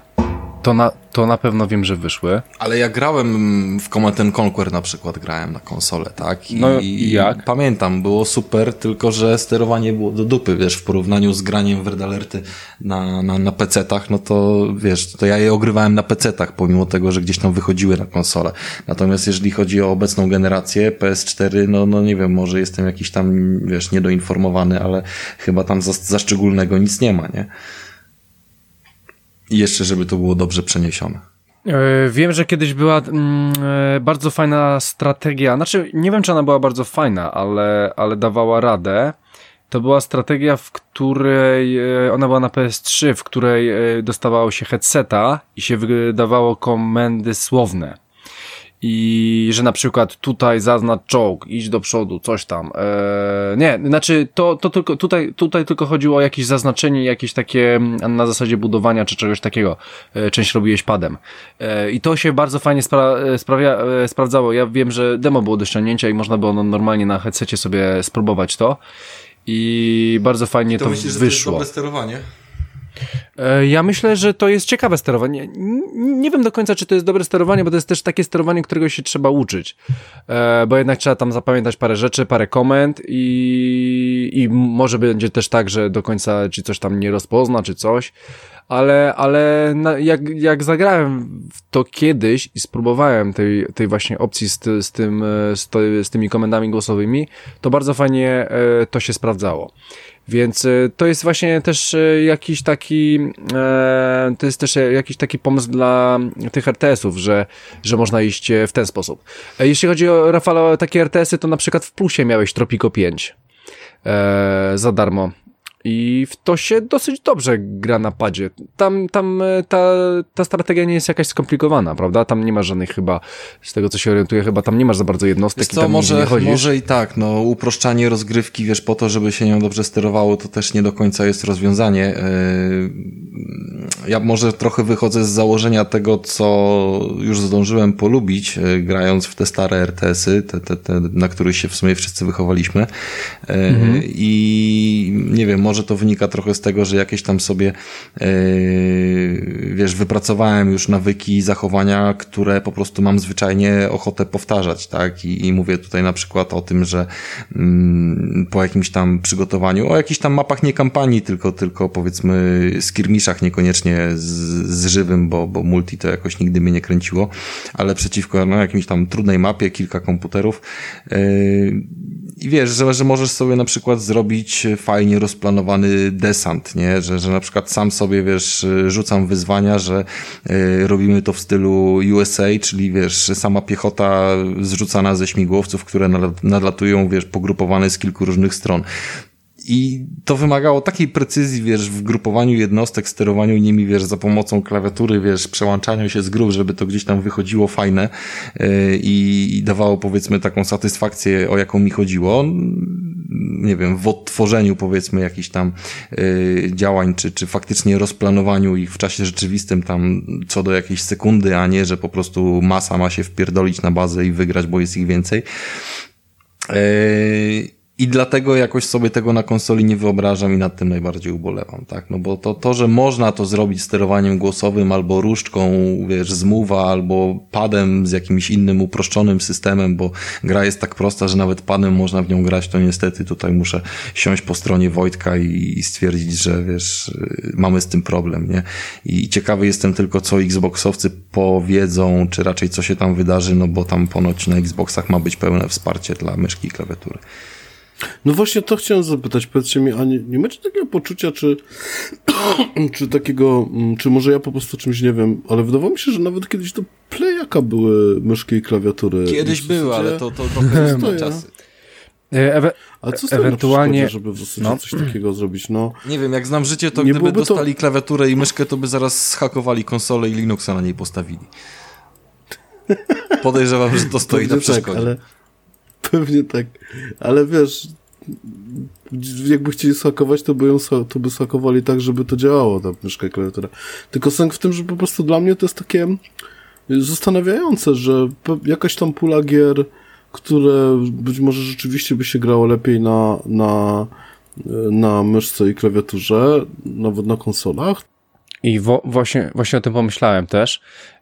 To na, to na pewno wiem, że wyszły. Ale ja grałem w Command Conquer na przykład, grałem na konsolę, tak? I, no i jak? Pamiętam, było super, tylko że sterowanie było do dupy, wiesz, w porównaniu z graniem w Red Alerty na, na, na PC-tach, no to wiesz, to ja je ogrywałem na PC-tach, pomimo tego, że gdzieś tam wychodziły na konsolę. Natomiast jeżeli chodzi o obecną generację PS4, no, no nie wiem, może jestem jakiś tam, wiesz, niedoinformowany, ale chyba tam za, za szczególnego nic nie ma, nie? I jeszcze, żeby to było dobrze przeniesione. E, wiem, że kiedyś była mm, e, bardzo fajna strategia. Znaczy, nie wiem, czy ona była bardzo fajna, ale, ale dawała radę. To była strategia, w której e, ona była na PS3, w której dostawało się headseta i się wydawało komendy słowne i że na przykład tutaj zaznacz czołg, idź do przodu, coś tam. Eee, nie, znaczy to, to tylko, tutaj, tutaj tylko chodziło o jakieś zaznaczenie, jakieś takie mm, na zasadzie budowania czy czegoś takiego. Eee, część robiłeś padem. Eee, I to się bardzo fajnie spra e, sprawia, e, sprawdzało. Ja wiem, że demo było do ściągnięcia i można było no, normalnie na headsetie sobie spróbować to. I bardzo fajnie to, to myślisz, wyszło. Że to jest dobre sterowanie? E, ja myślę, że to jest ciekawe sterowanie. Nie wiem do końca, czy to jest dobre sterowanie, bo to jest też takie sterowanie, którego się trzeba uczyć. E, bo jednak trzeba tam zapamiętać parę rzeczy, parę komend i, i może będzie też tak, że do końca ci coś tam nie rozpozna, czy coś. Ale, ale jak, jak zagrałem w to kiedyś i spróbowałem tej, tej właśnie opcji z, z, tym, e, z, z tymi komendami głosowymi, to bardzo fajnie to się sprawdzało. Więc y, to jest właśnie też y, jakiś taki, e, to jest też jakiś taki pomysł dla tych RTS-ów, że, że można iść w ten sposób. E, jeśli chodzi o Rafale, takie RTS-y, to na przykład w Plusie miałeś Tropico 5 e, za darmo i w to się dosyć dobrze gra na padzie. Tam, tam e, ta, ta strategia nie jest jakaś skomplikowana, prawda? Tam nie ma żadnych chyba, z tego co się orientuję, chyba tam nie masz za bardzo jednostek co, i tam może, może i tak, no uproszczanie rozgrywki, wiesz, po to, żeby się nią dobrze sterowało, to też nie do końca jest rozwiązanie. E, ja może trochę wychodzę z założenia tego, co już zdążyłem polubić, e, grając w te stare RTS-y, te, te, te, na których się w sumie wszyscy wychowaliśmy. Mhm. I nie wiem, może może to wynika trochę z tego, że jakieś tam sobie, yy, wiesz, wypracowałem już nawyki, zachowania, które po prostu mam zwyczajnie ochotę powtarzać, tak? I, i mówię tutaj na przykład o tym, że mm, po jakimś tam przygotowaniu, o jakichś tam mapach nie kampanii, tylko, tylko powiedzmy skirmiszach, niekoniecznie z, z żywym, bo, bo multi to jakoś nigdy mnie nie kręciło, ale przeciwko no, jakimś tam trudnej mapie, kilka komputerów. Yy, I wiesz, że, że możesz sobie na przykład zrobić fajnie rozplanować planowany desant, nie? Że, że na przykład sam sobie, wiesz, rzucam wyzwania, że y, robimy to w stylu USA, czyli wiesz, sama piechota zrzucana ze śmigłowców, które nadlatują, wiesz, pogrupowane z kilku różnych stron. I to wymagało takiej precyzji, wiesz, w grupowaniu jednostek, sterowaniu nimi, wiesz, za pomocą klawiatury, wiesz, przełączaniu się z grup, żeby to gdzieś tam wychodziło fajne yy, i, dawało, powiedzmy, taką satysfakcję, o jaką mi chodziło. Nie wiem, w odtworzeniu, powiedzmy, jakichś tam yy, działań, czy, czy faktycznie rozplanowaniu ich w czasie rzeczywistym tam co do jakiejś sekundy, a nie, że po prostu masa ma się wpierdolić na bazę i wygrać, bo jest ich więcej. Yy, i dlatego jakoś sobie tego na konsoli nie wyobrażam i nad tym najbardziej ubolewam, tak? No bo to, to, że można to zrobić sterowaniem głosowym albo różdżką, wiesz, zmuwa, albo padem z jakimś innym uproszczonym systemem, bo gra jest tak prosta, że nawet padem można w nią grać, to niestety tutaj muszę siąść po stronie Wojtka i, i stwierdzić, że wiesz, mamy z tym problem, nie? I ciekawy jestem tylko, co Xboxowcy powiedzą, czy raczej co się tam wydarzy, no bo tam ponoć na Xboxach ma być pełne wsparcie dla myszki i klawiatury. No właśnie to chciałem zapytać, powiedzcie mi, a nie, nie macie takiego poczucia, czy, czy takiego, mm, czy może ja po prostu czymś nie wiem, ale wydawało mi się, że nawet kiedyś do Playaka były myszki i klawiatury. Kiedyś były, ale to, to trochę no, czasy. E, ewe A co z ewentualnie, żeby w zasadzie no. coś takiego zrobić? No, nie wiem, jak znam życie, to gdyby dostali to... klawiaturę i myszkę, to by zaraz schakowali konsolę i Linuxa na niej postawili. Podejrzewam, że to stoi na tak, przeszkodzie. Tak, ale Pewnie tak. Ale wiesz, jakby chcieli schakować, to by ją to by schakowali tak, żeby to działało, ta myszka klawiatura. Tylko sęk w tym, że po prostu dla mnie to jest takie zastanawiające, że jakaś tam pula gier, które być może rzeczywiście by się grało lepiej na, na, na myszce i klawiaturze, nawet na konsolach, I wo, właśnie, właśnie o tym pomyślałem też.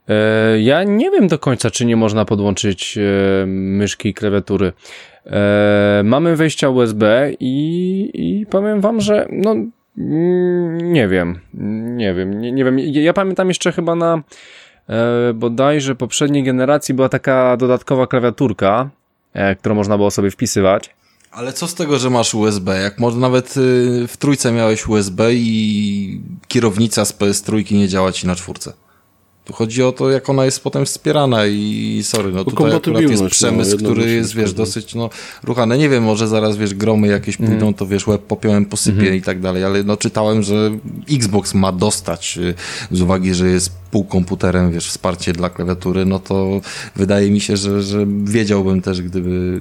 E, ja nie wiem do końca, czy nie można podłączyć e, myszki i klawiatury. E, mamy wejścia USB i, i powiem wam, że no mm, nie wiem, nie wiem, nie, nie wiem. Ja pamiętam jeszcze chyba na bodajże poprzedniej generacji była taka dodatkowa klawiaturka, którą można było sobie wpisywać. Ale co z tego, że masz USB? Jak może nawet y, w trójce miałeś USB i kierownica z PS trójki nie działa ci na czwórce. Tu chodzi o to, jak ona jest potem wspierana i sorry, no tutaj akurat jest kompatybilność, przemysł, no, który jest, wiesz, dosyć, no, ruchany. Nie wiem, może zaraz, wiesz, gromy jakieś pójdą, to wiesz, łeb popiołem posypie i tak dalej, ale no czytałem, że Xbox ma dostać, y, z uwagi, że jest półkomputerem, wiesz, wsparcie dla klawiatury, no to wydaje mi się, że, że wiedziałbym też, gdyby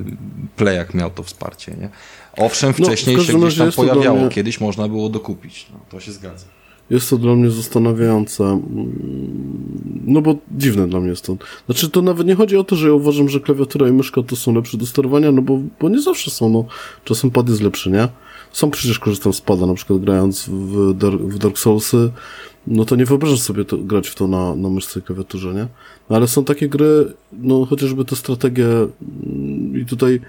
Playak miał to wsparcie, nie? Owszem, No, wcześniej się każdym gdzieś tam pojawiało, kiedyś można było dokupić, no, to się zgadza. Jest to dla mnie zastanawiające. Mm, No bo dziwne dla mnie jest to. Znaczy to nawet nie chodzi o to, że ja uważam, że klawiatura i myszka to są lepsze do sterowania, no bo, bo nie zawsze są, no. Czasem pad jest lepszy, nie? Sam przecież korzystam z pada, na przykład grając w, Dark, w Dark Soulsy, no to nie wyobrażam sobie to, grać w to na, na myszce i klawiaturze, nie? No ale są takie gry, no chociażby te strategie mm, i tutaj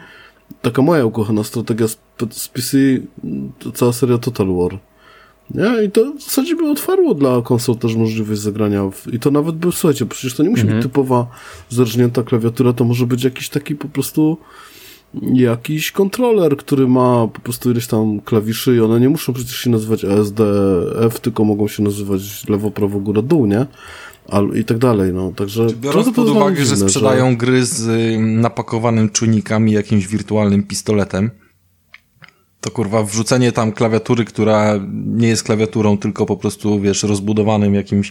taka moja ukochana strategia z, z PC, cała seria Total War. Nie? I to w zasadzie by otwarło dla konsol też możliwość zagrania. W... I to nawet był, słuchajcie, przecież to nie musi być typowa zerżnięta klawiatura, to może być jakiś taki po prostu jakiś kontroler, który ma po prostu ileś tam klawiszy i one nie muszą przecież się nazywać ESD, F, tylko mogą się nazywać lewo, prawo, góra, dół, nie? Al, I tak dalej, no. Także Biorąc pod uwagę, że sprzedają gry z y, napakowanym czujnikami i jakimś wirtualnym pistoletem, to kurwa wrzucenie tam klawiatury, która nie jest klawiaturą, tylko po prostu, wiesz, rozbudowanym jakimś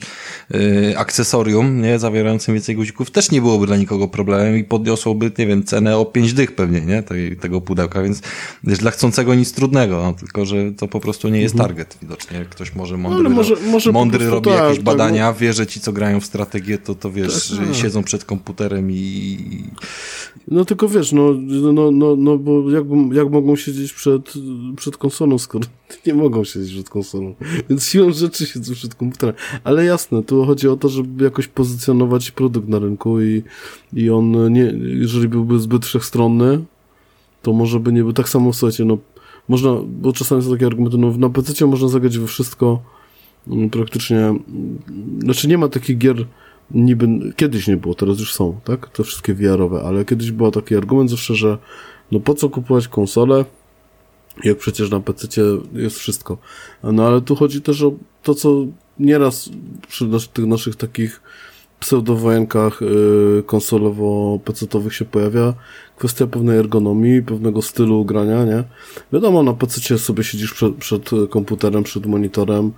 y, akcesorium, nie, zawierającym więcej guzików, też nie byłoby dla nikogo problemem i podniosłoby, nie wiem, cenę o 5 dych pewnie, nie, tej, tego pudełka, więc wiesz, dla chcącego nic trudnego, no, tylko, że to po prostu nie jest target, widocznie. Ktoś może mądry, Mhm. Ale może- może mądry robi tak, jakieś tak, badania, wie, że ci, co grają w strategię, to, to wiesz, Tak, tak. siedzą przed komputerem i, No tylko wiesz, no, no, no, no bo jak, jak mogą siedzieć przed, przed konsolą, skoro nie mogą siedzieć przed konsolą. Więc siłą rzeczy siedzą przed komputerem. Ale jasne, tu chodzi o to, żeby jakoś pozycjonować produkt na rynku i, i on nie, jeżeli byłby zbyt wszechstronny, to może by nie był tak samo, słuchajcie, no, można, bo czasami są takie argumenty, no, na PC można zagrać we wszystko, mm, praktycznie, mm, znaczy nie ma takich gier, niby, kiedyś nie było, teraz już są, tak? Te wszystkie VR-owe, ale kiedyś był taki argument zawsze, że no po co kupować konsolę, jak przecież na PC jest wszystko. No ale tu chodzi też o to, co nieraz przy nas, tych naszych takich pseudowojenkach yy, konsolowo-pecetowych się pojawia kwestia pewnej ergonomii, pewnego stylu grania, nie? Wiadomo, na PC sobie siedzisz przed, przed komputerem, przed monitorem,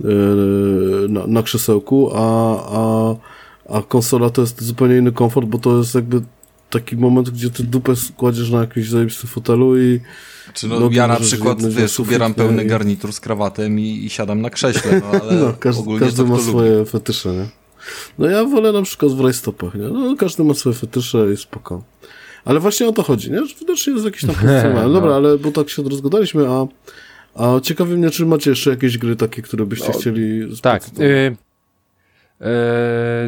yy, na, na krzesełku, a, a, a konsola to jest zupełnie inny komfort, bo to jest jakby taki moment, gdzie ty dupę kładziesz na jakimś zajebistym fotelu i Czy no, ja na przykład, wiesz, ubieram pełny I- garnitur z krawatem i, i siadam na krześle, no ale no, każdy, ogólnie każdy to ma kto lubi. swoje fetysze, nie? No ja wolę na przykład w rajstopach, nie? No każdy ma swoje fetysze i spoko. Ale właśnie o to chodzi, nie? Że widocznie jest jakiś tam pozycjonowany. Dobra, ale bo tak się rozgadaliśmy, a, a ciekawi mnie, czy macie jeszcze jakieś gry takie, które byście chcieli Tak. y,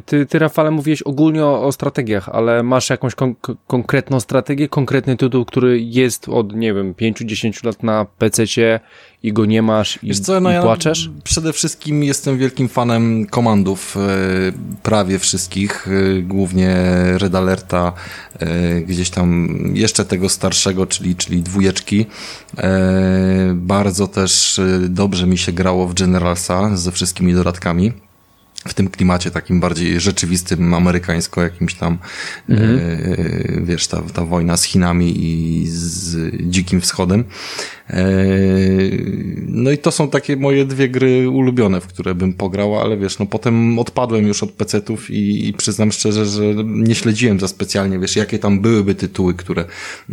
ty, ty, Rafale, mówiłeś ogólnie o, o strategiach, ale masz jakąś kon konkretną strategię, konkretny tytuł, który jest od, nie wiem, 5-10 lat na PC-cie i go nie masz i, Wiesz co, no i ja płaczesz? przede wszystkim jestem wielkim fanem komandów, e, prawie wszystkich, e, głównie Red Alerta, e, gdzieś tam jeszcze tego starszego, czyli, czyli dwójeczki. Bardzo też dobrze mi się grało w Generalsa ze wszystkimi dodatkami. W tym klimacie takim bardziej rzeczywistym, amerykańsko jakimś tam, e, wiesz, ta, ta wojna z Chinami i z Dzikim Wschodem. E, No i to są takie moje dwie gry ulubione, w które bym pograł, ale wiesz, no potem odpadłem już od pecetów i, i przyznam szczerze, że nie śledziłem za specjalnie, wiesz, jakie tam byłyby tytuły, które,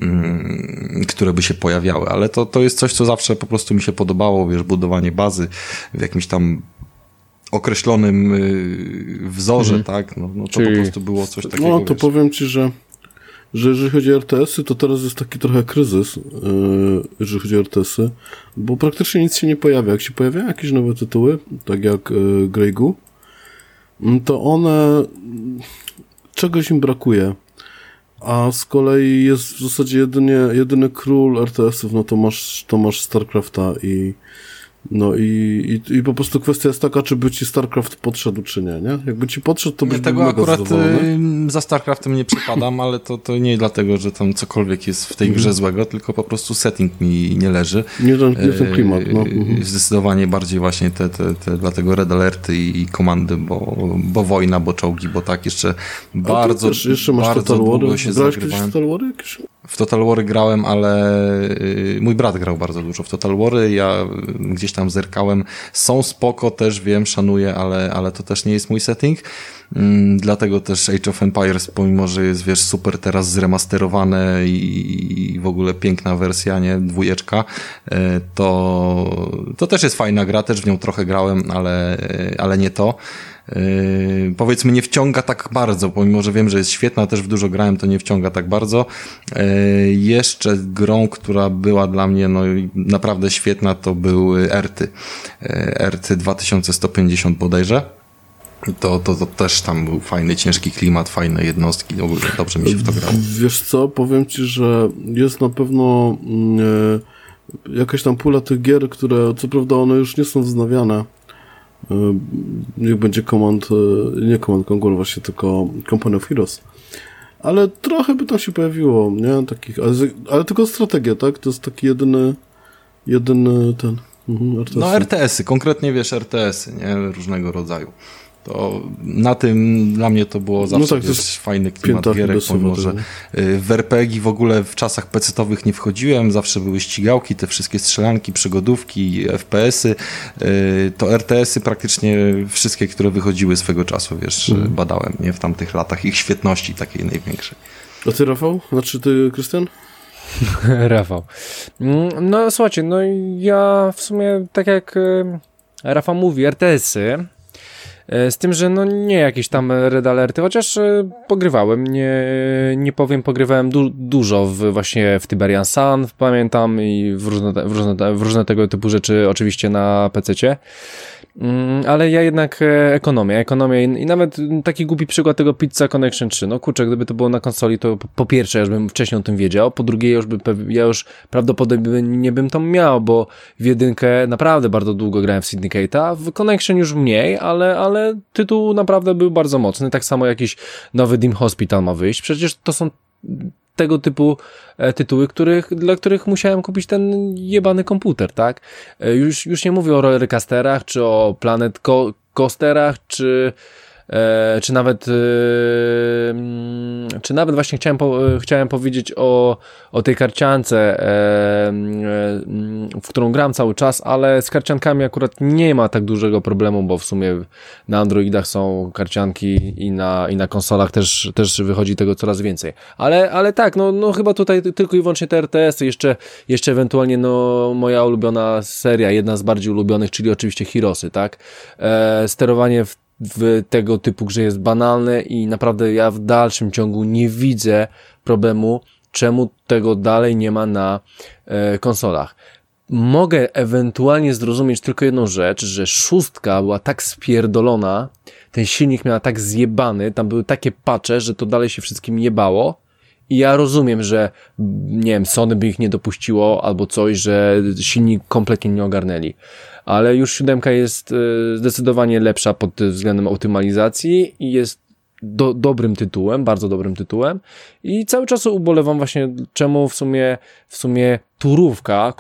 mm, które by się pojawiały, ale to, to jest coś, co zawsze po prostu mi się podobało, wiesz, budowanie bazy w jakimś tam określonym y, wzorze, tak? No, no to Czyli- po prostu było coś takiego, No to wiesz. powiem ci, że że jeżeli chodzi o RTS-y, to teraz jest taki trochę kryzys, yy, jeżeli chodzi o RTS-y, bo praktycznie nic się nie pojawia. Jak się pojawiają jakieś nowe tytuły, tak jak yy, Grey Goo, mm, to one czegoś im brakuje. A z kolei jest w zasadzie jedynie, jedyny król RTS-ów, no to masz, to masz StarCrafta i no i, i, i po prostu kwestia jest taka, czy by ci StarCraft podszedł, czy nie, nie? Jakby ci podszedł, to byś Tego był akurat zadowolony. y, za StarCraftem nie przepadam, ale to, to nie dlatego, że tam cokolwiek jest w tej grze złego, tylko po prostu setting mi nie leży. Nie ten, nie ten klimat, no. Yy, Mhm. Zdecydowanie bardziej właśnie te, te, te dlatego Red Alerty i komandy, bo, bo wojna, bo czołgi, bo tak jeszcze bardzo, też jeszcze masz bardzo Total długo się Grałeś kiedyś zagrywałem. Total War jakieś? W Total War grałem, ale y, mój brat grał bardzo dużo w Total War. Ja gdzieś tam zerkałem. Są spoko, też wiem, szanuję, ale, ale to też nie jest mój setting. Mm, Dlatego też Age of Empires, pomimo że jest, wiesz, super teraz zremasterowane i, w ogóle piękna wersja, nie, dwójeczka, y, to, to też jest fajna gra, też w nią trochę grałem, ale, y, ale nie to. Yy, powiedzmy nie wciąga tak bardzo, pomimo że wiem, że jest świetna, też w dużo grałem, to nie wciąga tak bardzo. Yy, jeszcze grą, która była dla mnie no, naprawdę świetna, to były Erty. Yy, Erty 2150 bodajże. To, to, to też tam był fajny, ciężki klimat, fajne jednostki, dobrze mi się w to grało. Wiesz co, powiem ci, że jest na pewno mm, e, jakaś tam pula tych gier, które co prawda one już nie są wznawiane. E, niech będzie Command, e, nie Command Conquer właśnie, tylko Company of Heroes. Ale trochę by tam się pojawiło, nie? Takich, ale, ale tylko strategia, tak? To jest taki jedyny, jedyny ten... Mhm, RTS. No RTS-y, konkretnie wiesz RTS-y, nie? Różnego rodzaju. To na tym dla mnie to było zawsze tak, to wiesz, jest fajny klimat pięta gierek, pomimo że tego. y, w RPG w ogóle w czasach pecetowych nie wchodziłem, zawsze były ścigałki, te wszystkie strzelanki, przygodówki, FPS-y, y, to RTS-y praktycznie wszystkie, które wychodziły swego czasu, wiesz, Mhm. badałem, nie? W tamtych latach, ich świetności takiej największej. A ty, Rafał? Znaczy ty, Krystian? Rafał. Mm, No słuchajcie, no ja w sumie tak jak e, Rafał mówi, RTS-y, z tym, że no nie jakieś tam red alerty, chociaż e, pogrywałem, nie, nie powiem, pogrywałem du dużo w, właśnie w Tiberian Sun, pamiętam i w różne, w, różne, w różne tego typu rzeczy oczywiście na PC-cie. Mm, ale ja jednak e, ekonomię, ekonomię i, nawet taki głupi przykład tego Pizza Connection 3. No kurczę, gdyby to było na konsoli, to po, pierwsze, ja już bym wcześniej o tym wiedział, po drugie, ja już, by, ja już prawdopodobnie nie bym to miał, bo w jedynkę naprawdę bardzo długo grałem w Syndicate'a, w Connection już mniej, ale, ale tytuł naprawdę był bardzo mocny, tak samo jakiś nowy Dim Hospital ma wyjść, przecież to są tego typu e, tytuły, których, dla których musiałem kupić ten jebany komputer, tak? E, Już, już nie mówię o rollercoasterach, czy o Planet Co- Coasterach, czy, czy nawet e, mm, czy nawet właśnie chciałem, e, chciałem powiedzieć o, o tej karciance, e, mm, w którą gram cały czas, ale z karciankami akurat nie ma tak dużego problemu, bo w sumie na Androidach są karcianki i na, i na konsolach też, też wychodzi tego coraz więcej. Ale, ale tak, no, no chyba tutaj ty- tylko i wyłącznie te RTS-y, jeszcze, jeszcze ewentualnie no moja ulubiona seria, jedna z bardziej ulubionych, czyli oczywiście Heroesy, tak? E, sterowanie w, w tego typu grze jest banalne i naprawdę ja w dalszym ciągu nie widzę problemu, czemu tego dalej nie ma na e, konsolach mogę ewentualnie zrozumieć tylko jedną rzecz, że szóstka była tak spierdolona, ten silnik miała tak zjebany, tam były takie pacze, że to dalej się wszystkim jebało. I ja rozumiem, że nie wiem, Sony by ich nie dopuściło albo coś, że silnik kompletnie nie ogarnęli. Ale już siódemka jest e, zdecydowanie lepsza pod względem optymalizacji i jest do, dobrym tytułem, bardzo dobrym tytułem i cały czas ubolewam właśnie, czemu w sumie, w sumie turówka,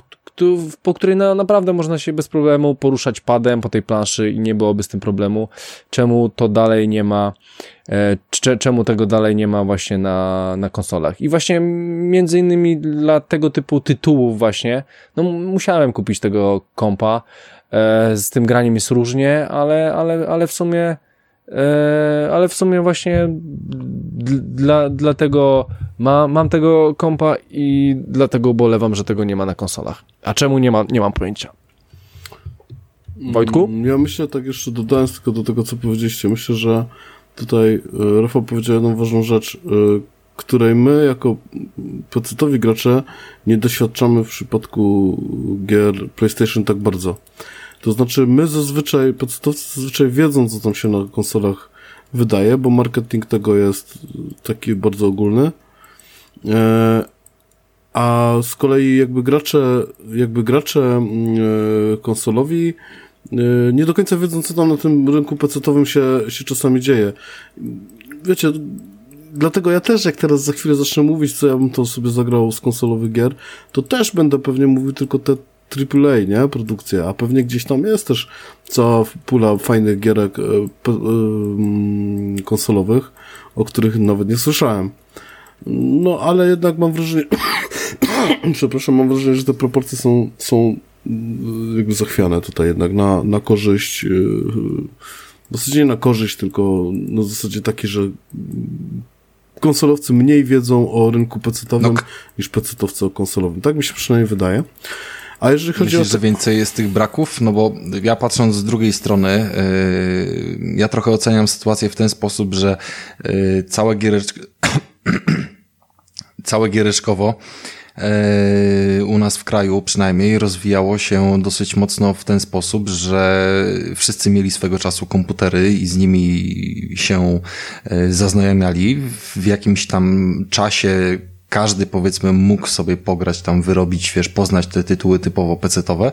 po której na, naprawdę można się bez problemu poruszać padem po tej planszy i nie byłoby z tym problemu, czemu to dalej nie ma, e, cze- czemu tego dalej nie ma właśnie na, na konsolach. I właśnie między innymi dla tego typu tytułów właśnie, no musiałem kupić tego kompa, e, z tym graniem jest różnie, ale, ale, ale w sumie ale w sumie właśnie dla, dlatego ma, mam tego kompa i dlatego ubolewam, że tego nie ma na konsolach. A czemu nie ma, nie mam pojęcia. Wojtku? Mm, Ja myślę, tak jeszcze dodając tylko do tego, co powiedzieliście, myślę, że tutaj e, Rafał powiedział jedną ważną rzecz. E, której my jako pecetowi gracze nie doświadczamy w przypadku gier PlayStation tak bardzo. To znaczy my zazwyczaj, pecetowcy zazwyczaj wiedzą, co tam się na konsolach wydaje, bo marketing tego jest taki bardzo ogólny. E, a z kolei jakby gracze, jakby gracze mm, e, konsolowi e, nie do końca wiedzą, co tam na tym rynku pecetowym się, się czasami dzieje. Wiecie, dlatego ja też, jak teraz za chwilę zacznę mówić, co ja bym to sobie zagrał z konsolowych gier, to też będę pewnie mówił tylko te AAA, nie? Produkcja, a pewnie gdzieś tam jest też cała pula fajnych gierek e, e, mm, konsolowych, o których nawet nie słyszałem. No, ale jednak mam wrażenie, przepraszam, mam wrażenie, że te proporcje są, są mm, jakby zachwiane tutaj jednak na, na korzyść, e, w zasadzie nie na korzyść, tylko na zasadzie takie, że konsolowcy mniej wiedzą o rynku pecetowym no. niż pecetowcy o konsolowym. Tak mi się przynajmniej wydaje. A jeżeli chodzi Myślisz, o... że więcej jest tych braków? No bo ja patrząc z drugiej strony, yy, ja trochę oceniam sytuację w ten sposób, że yy, całe giereczko... całe giereczkowo yy, u nas w kraju przynajmniej rozwijało się dosyć mocno w ten sposób, że wszyscy mieli swego czasu komputery i z nimi się zaznajamiali w jakimś tam czasie każdy powiedzmy mógł sobie pograć tam, wyrobić, wiesz, poznać te tytuły typowo pecetowe,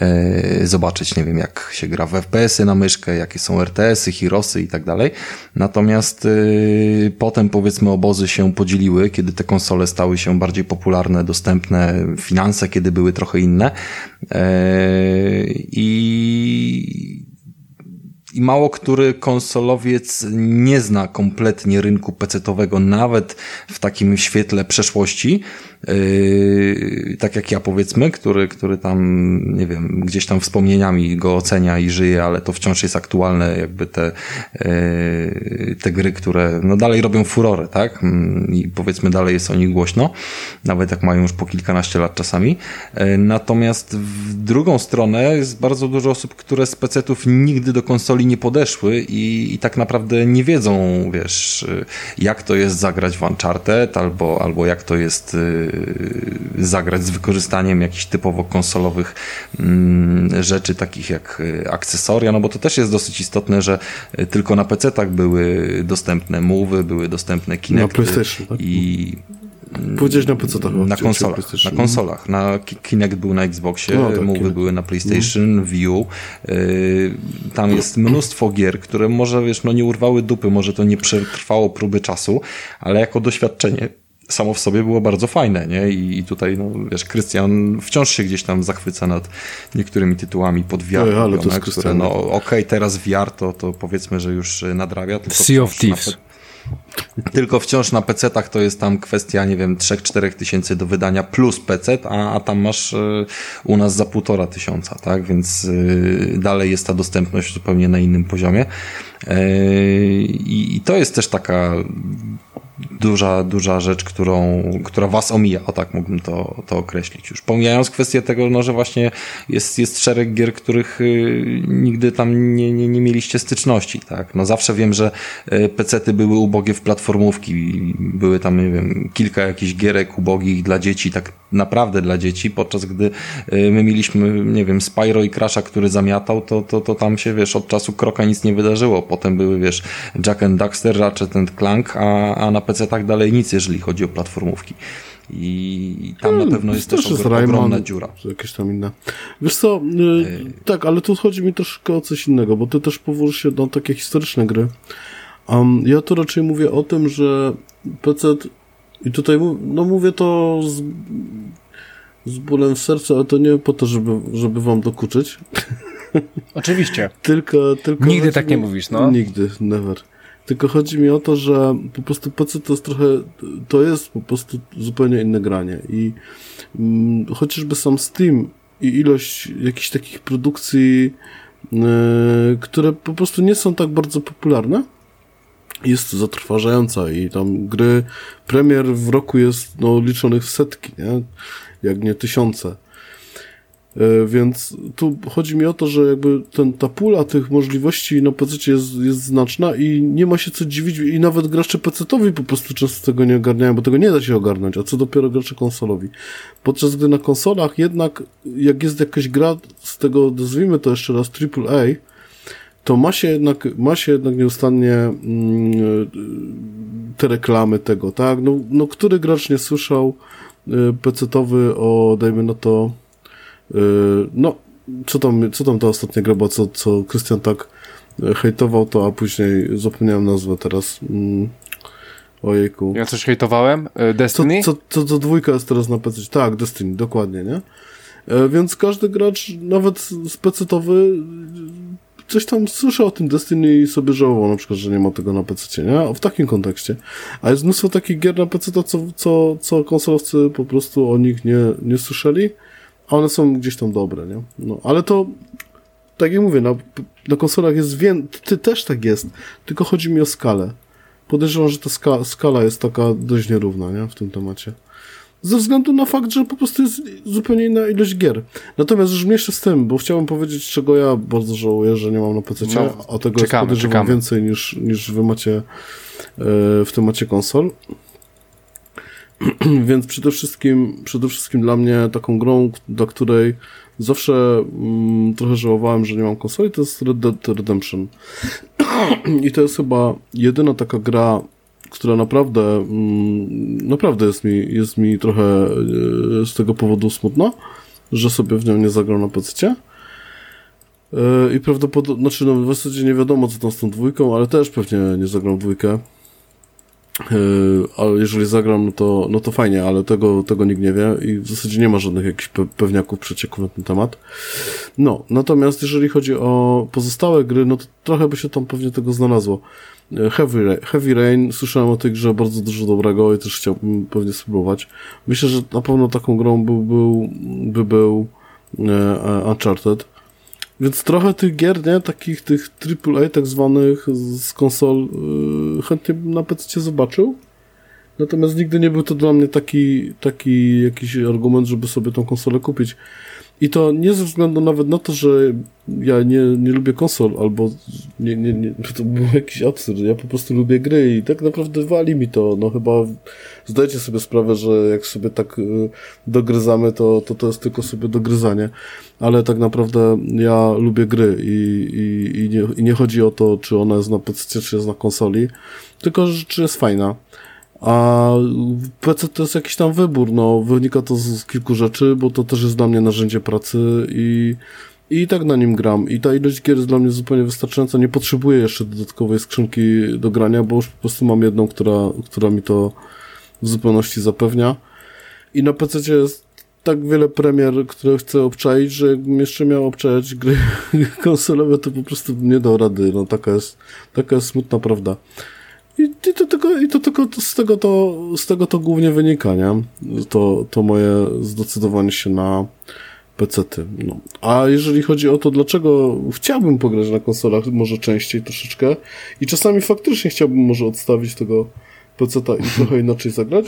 yy, zobaczyć, nie wiem, jak się gra w FPS-y na myszkę, jakie są RTS-y, Hirosy i tak dalej. Natomiast yy, potem powiedzmy obozy się podzieliły, kiedy te konsole stały się bardziej popularne, dostępne, finanse kiedy były trochę inne yy, i i mało który konsolowiec nie zna kompletnie rynku pecetowego, nawet w takim świetle przeszłości, Yy, tak jak ja powiedzmy, który, który tam, nie wiem, gdzieś tam wspomnieniami go ocenia i żyje, ale to wciąż jest aktualne, jakby te, yy, te gry, które no dalej robią furorę, tak? Mm, I powiedzmy dalej jest o nich głośno, nawet jak mają już po kilkanaście lat czasami. Yy, natomiast w drugą stronę jest bardzo dużo osób, które z pecetów nigdy do konsoli nie podeszły i, i tak naprawdę nie wiedzą, wiesz, jak to jest zagrać w Uncharted, albo, albo jak to jest Y, zagrać z wykorzystaniem jakichś typowo konsolowych mm, rzeczy, takich jak y, akcesoria, no bo to też jest dosyć istotne, że y, tylko na PC-tach były dostępne Move'y, były dostępne Kinecty tak? i Powiedziałeś na PC tak? Na konsolach. Na konsolach. Na Kinect był na Xboxie, no, tak, były na PlayStation, mm. Wii U. tam jest mnóstwo gier, które może, wiesz, no nie urwały dupy, może to nie przetrwało próby czasu, ale jako doświadczenie samo w sobie było bardzo fajne, nie? I tutaj, no wiesz, Krystian wciąż się gdzieś tam zachwyca nad niektórymi tytułami pod VR, ale robione, które, no okej, okay, teraz VR to, to powiedzmy, że już nadrabia. Tylko sea of Thieves. Tylko wciąż na PC-tach to jest tam kwestia, nie wiem, 3-4 tysięcy do wydania plus PC, a, a tam masz y, u nas za półtora tysiąca, tak? Więc y, dalej jest ta dostępność zupełnie na innym poziomie. Y, I to jest też taka duża, duża rzecz, którą, która was omija, o tak mógłbym to, to określić. Już pomijając kwestię tego, no, że właśnie jest, jest szereg gier, których y, nigdy tam nie, nie, nie mieliście styczności, tak. No zawsze wiem, że y, pecety były ubogie w platformówki, były tam, nie wiem, kilka jakichś gierek ubogich dla dzieci, tak naprawdę dla dzieci, podczas gdy y, my mieliśmy, nie wiem, Spyro i Crasha, który zamiatał, to, to, to tam się, wiesz, od czasu kroka nic nie wydarzyło. Potem były, wiesz, Jack and Daxter, Ratchet and Clank, a, a na PC tak dalej nic, jeżeli chodzi o platformówki. I tam hmm, na pewno jest też, też ogromna Rayman, dziura. Jakieś tam inne. Wiesz co, yy, tak, ale tu chodzi mi troszkę o coś innego, bo ty też powołujesz się na takie historyczne gry. Um, ja tu raczej mówię o tym, że PC i tutaj no mówię to z, z bólem w sercu, ale to nie po to, żeby, żeby wam dokuczyć. Oczywiście. tylko, tylko Nigdy tak mi, nie mówisz, no. Nigdy, never. Tylko chodzi mi o to, że po prostu PC to jest trochę, to jest po prostu zupełnie inne granie i mm, chociażby sam Steam i ilość jakichś takich produkcji, yy, które po prostu nie są tak bardzo popularne, jest zatrważająca i tam gry premier w roku jest no, liczonych w setki, nie? jak nie tysiące. E, więc tu chodzi mi o to, że jakby ten, ta pula tych możliwości na PC jest, jest znaczna i nie ma się co dziwić i nawet gracze PC-towi po prostu często tego nie ogarniają, bo tego nie da się ogarnąć, a co dopiero gracze konsolowi. Podczas gdy na konsolach jednak jak jest jakaś gra z tego, nazwijmy to jeszcze raz AAA, to ma się jednak, ma się jednak nieustannie mm, te reklamy tego, tak? No, no który gracz nie słyszał y, PC-towy o, dajmy na to, y, no, co tam, co tam ta ostatnia gra była, co, co Krystian tak y, hejtował to, a później zapomniałem nazwę teraz. Mm, ojejku. Ja coś hejtowałem? Destiny? Co, co, co, co dwójka jest teraz na PC? Tak, Destiny, dokładnie, nie? E, więc każdy gracz, nawet z PC-towy, coś tam słyszę o tym Destiny i sobie żałował na przykład, że nie ma tego na PC, nie? W takim kontekście. A jest mnóstwo takich gier na PC, to co, co, co konsolowcy po prostu o nich nie, nie słyszeli, a one są gdzieś tam dobre, nie? No, ale to, tak jak mówię, na, na konsolach jest więcej, ty też tak jest, tylko chodzi mi o skalę. Podejrzewam, że ta ska skala jest taka dość nierówna, nie? W tym temacie ze względu na fakt, że po prostu jest zupełnie inna ilość gier. Natomiast już mniejszy z tym, bo chciałem powiedzieć, czego ja bardzo żałuję, że nie mam na PC, no, a tego czekamy, jest podejrzewam więcej niż, niż wy macie e, w temacie konsol. Więc przede wszystkim, przede wszystkim dla mnie taką grą, do której zawsze mm, trochę żałowałem, że nie mam konsoli, to jest Red Dead Redemption. I to jest chyba jedyna taka gra która naprawdę, mm, naprawdę jest mi, jest mi trochę e, z tego powodu smutna, że sobie w nią nie zagrał na PC. E, I prawdopodobnie, znaczy no w zasadzie nie wiadomo co tam z tą dwójką, ale też pewnie nie zagram dwójkę. E, ale jeżeli zagram, no to, no to fajnie, ale tego, tego nikt nie wie i w zasadzie nie ma żadnych jakichś pewniaków, przecieków na ten temat. No, natomiast jeżeli chodzi o pozostałe gry, no to trochę by się tam pewnie tego znalazło. Heavy Rain, Heavy Rain, słyszałem o tej grze bardzo dużo dobrego i też chciałbym pewnie spróbować. Myślę, że na pewno taką grą był, był, by był e, Uncharted. Więc trochę tych gier, nie? Takich tych AAA tak zwanych z konsol e, chętnie na PC zobaczył. Natomiast nigdy nie był to dla mnie taki, taki jakiś argument, żeby sobie tą konsolę kupić. I to nie ze względu nawet na to, że ja nie, nie lubię konsol, albo nie, nie, nie, to był jakiś absurd. Ja po prostu lubię gry i tak naprawdę wali mi to. No chyba zdajcie sobie sprawę, że jak sobie tak y, dogryzamy, to, to to jest tylko sobie dogryzanie. Ale tak naprawdę ja lubię gry i, i, i, nie, i nie chodzi o to, czy ona jest na PC, czy jest na konsoli, tylko czy jest fajna. A PC to jest jakiś tam wybór, no, wynika to z kilku rzeczy, bo to też jest dla mnie narzędzie pracy i, i tak na nim gram. I ta ilość gier jest dla mnie zupełnie wystarczająca. Nie potrzebuję jeszcze dodatkowej skrzynki do grania, bo już po prostu mam jedną, która, która mi to w zupełności zapewnia. I na PC jest tak wiele premier, które chcę obczaić, że jakbym jeszcze miał obczaić gry konsolowe, to po prostu nie dał rady. No taka jest, taka jest smutna prawda. I, i, to tylko, i to tylko z tego to, z tego to głównie wynika, nie? To, to moje zdecydowanie się na pecety. No. A jeżeli chodzi o to, dlaczego chciałbym pograć na konsolach może częściej troszeczkę i czasami faktycznie chciałbym może odstawić tego peceta i trochę inaczej zagrać,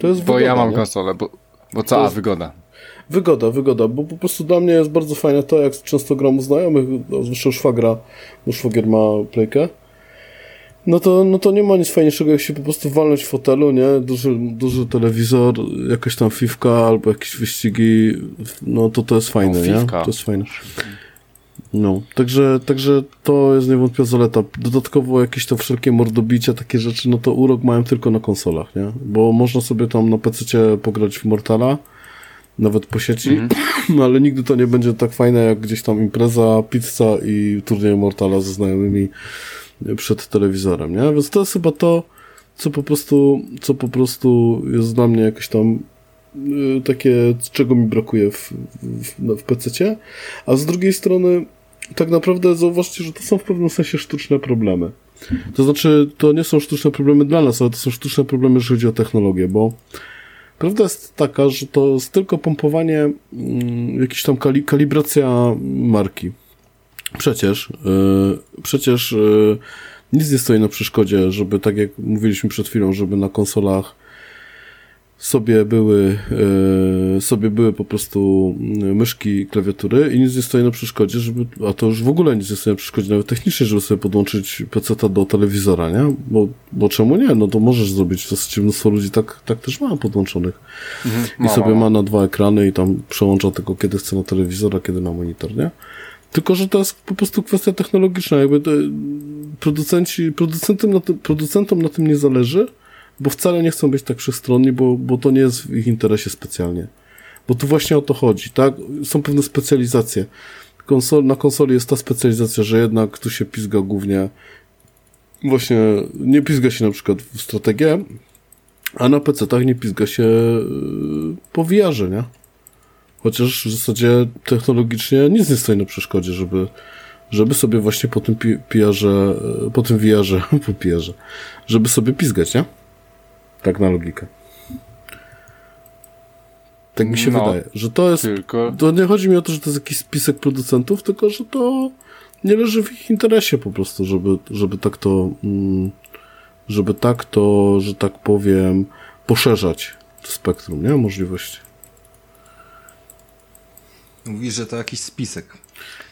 to jest Bo wygoda, ja mam nie? konsolę, bo, bo cała jest- wygoda. Wygoda, wygoda, bo po prostu dla mnie jest bardzo fajne to, jak często gram u znajomych, no, zwłaszcza szwagra, bo szwagier ma playkę, no to, no to nie ma nic fajniejszego, jak się po prostu walnąć w fotelu, nie? Duży, duży telewizor, jakaś tam fifka albo jakieś wyścigi, no to to jest fajne, O, nie? To jest fajne. No, także, także to jest niewątpliwie zaleta. Dodatkowo jakieś to wszelkie mordobicia, takie rzeczy, no to urok mają tylko na konsolach, nie? Bo można sobie tam na PC pograć w Mortala, nawet po sieci, no ale nigdy to nie będzie tak fajne jak gdzieś tam impreza, pizza i turniej Mortala ze znajomymi przed telewizorem, nie? Więc to jest chyba to, co po prostu, co po prostu jest dla mnie jakieś tam y, takie, czego mi brakuje w, w, w PC-cie, a z drugiej strony tak naprawdę zauważcie, że to są w pewnym sensie sztuczne problemy. To znaczy, to nie są sztuczne problemy dla nas, ale to są sztuczne problemy, jeżeli chodzi o technologię, bo prawda jest taka, że to jest tylko pompowanie, mm, jakiś tam kali kalibracja marki. Przecież, yy, przecież yy, nic nie stoi na przeszkodzie, żeby tak jak mówiliśmy przed chwilą, żeby na konsolach sobie były, e, sobie były po prostu myszki i klawiatury i nic nie stoi na przeszkodzie, żeby, a to już w ogóle nic nie stoi na przeszkodzie, nawet technicznie, żeby sobie podłączyć PC do telewizora, nie? Bo, bo czemu nie? No to możesz zrobić, w zasadzie mnóstwo ludzi tak, tak też ma podłączonych. Mhm, I sobie ma na dwa ekrany i tam przełącza tego, kiedy chce na telewizor, a kiedy na monitor, nie? Tylko, że to jest po prostu kwestia technologiczna, jakby to, producenci, producentem na tym, producentom na tym nie zależy, bo wcale nie chcą być tak wszechstronni, bo, bo to nie jest w ich interesie specjalnie. Bo tu właśnie o to chodzi, tak? Są pewne specjalizacje. Konsol, na konsoli jest ta specjalizacja, że jednak tu się pizga głównie właśnie, nie pizga się na przykład w strategię, a na PC-tach nie pizga się yy, po VR-ze, nie? Chociaż w zasadzie technologicznie nic nie stoi na przeszkodzie, żeby, żeby sobie właśnie po tym PR-ze, yy, po tym VR-ze, po PR-ze, żeby sobie pizgać, nie? Tak na logikę. Tak mi się no, wydaje, że to jest. Tylko... To nie chodzi mi o to, że to jest jakiś spisek producentów, tylko że to nie leży w ich interesie po prostu, żeby, żeby tak to, mm, żeby tak to, że tak powiem, poszerzać spektrum, nie? Możliwości. Mówisz, że to jakiś spisek.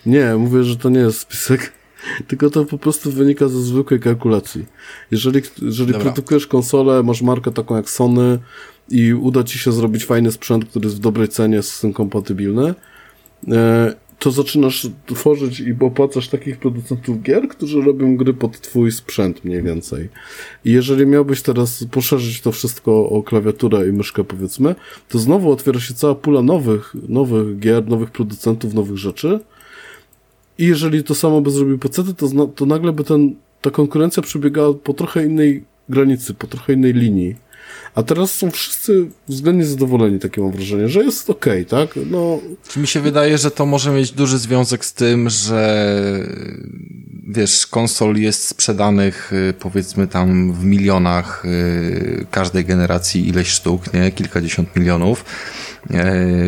Nie, mówię, że to nie jest spisek. Tylko to po prostu wynika ze zwykłej kalkulacji. Jeżeli, jeżeli produkujesz konsolę, masz markę taką jak Sony i uda ci się zrobić fajny sprzęt, który jest w dobrej cenie, z tym kompatybilny, e, to zaczynasz tworzyć i opłacasz takich producentów gier, którzy robią gry pod twój sprzęt mniej więcej. I jeżeli miałbyś teraz poszerzyć to wszystko o klawiaturę i myszkę powiedzmy, to znowu otwiera się cała pula nowych, nowych gier, nowych producentów, nowych rzeczy, i jeżeli to samo by zrobił PC, to, to nagle by ten, ta konkurencja przebiegała po trochę innej granicy, po trochę innej linii. A teraz są wszyscy względnie zadowoleni, takie mam wrażenie, że jest okej, okay, tak? No. Czy mi się wydaje, że to może mieć duży związek z tym, że wiesz, konsol jest sprzedanych y, powiedzmy tam w milionach y, każdej generacji ileś sztuk, nie? Kilkadziesiąt milionów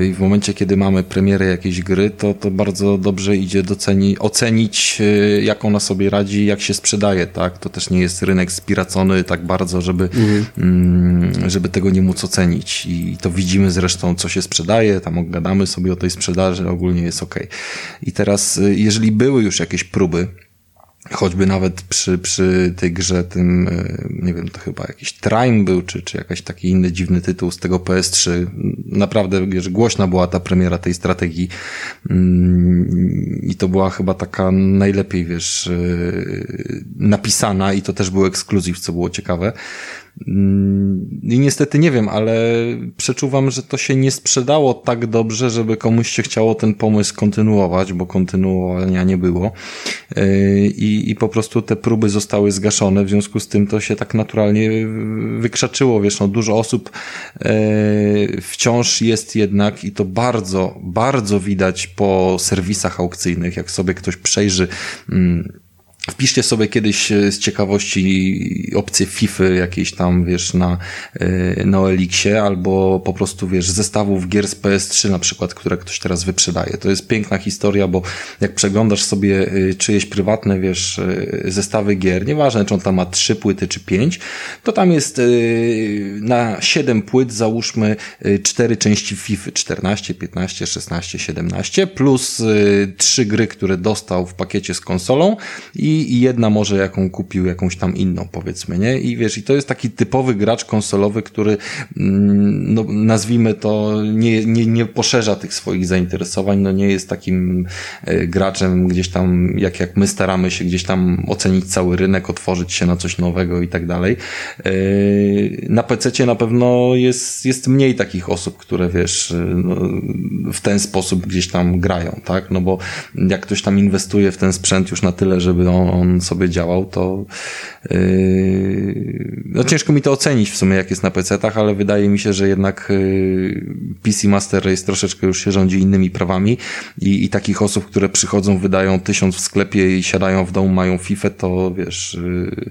I w momencie, kiedy mamy premierę jakiejś gry, to, to bardzo dobrze idzie doceni, ocenić, e, jak ona sobie radzi, jak się sprzedaje, tak? To też nie jest rynek spiracony tak bardzo, żeby, mhm. Mm, żeby tego nie móc ocenić. I to widzimy zresztą, co się sprzedaje, tam ogadamy sobie o tej sprzedaży, ogólnie jest ok. I teraz, e, jeżeli były już jakieś próby, choćby nawet przy, przy tej grze tym, e, nie wiem, to chyba jakiś Trime był, czy, czy jakiś taki inny dziwny tytuł z tego PS3. Naprawdę, wiesz, głośna była ta premiera tej strategii mm, i to była chyba taka najlepiej, wiesz, e, napisana i to też był ekskluzyw, co było ciekawe. Mm, I niestety nie wiem, ale przeczuwam, że to się nie sprzedało tak dobrze, żeby komuś się chciało ten pomysł kontynuować, bo kontynuowania nie było. Yy, I, i po prostu te próby zostały zgaszone, w związku z tym to się tak naturalnie wykrzaczyło. Wiesz, no dużo osób yy, wciąż jest jednak i to bardzo, bardzo widać po serwisach aukcyjnych, jak sobie ktoś przejrzy mm, Wpiszcie sobie kiedyś e, z ciekawości opcję FIFA jakieś tam, wiesz, na, e, na Elixie albo po prostu, wiesz, zestawów gier z PS3 na przykład, które ktoś teraz wyprzedaje. To jest piękna historia, bo jak przeglądasz sobie e, czyjeś prywatne, wiesz, zestawy gier, nieważne czy on tam ma trzy płyty czy pięć, to tam jest na siedem płyt załóżmy cztery części FIFA 14, 15, 16, 17 plus trzy gry, które dostał w pakiecie z konsolą i i, jedna może jaką kupił, jakąś tam inną, powiedzmy, nie? I wiesz, i to jest taki typowy gracz konsolowy, który, mm, no, nazwijmy to, nie, nie, nie poszerza tych swoich zainteresowań, no nie jest takim e, graczem gdzieś tam, jak, jak my staramy się gdzieś tam ocenić cały rynek, otworzyć się na coś nowego i tak dalej. E, na PC na pewno jest, jest mniej takich osób, które wiesz, e, no, w ten sposób gdzieś tam grają, tak? No bo jak ktoś tam inwestuje w ten sprzęt już na tyle, żeby on on sobie działał, to yy, no ciężko mi to ocenić w sumie, jak jest na PC-tach, ale wydaje mi się, że jednak yy, PC Master Race troszeczkę już się rządzi innymi prawami i, i takich osób, które przychodzą, wydają tysiąc w sklepie i siadają w domu, mają FIFA, to wiesz... Yy,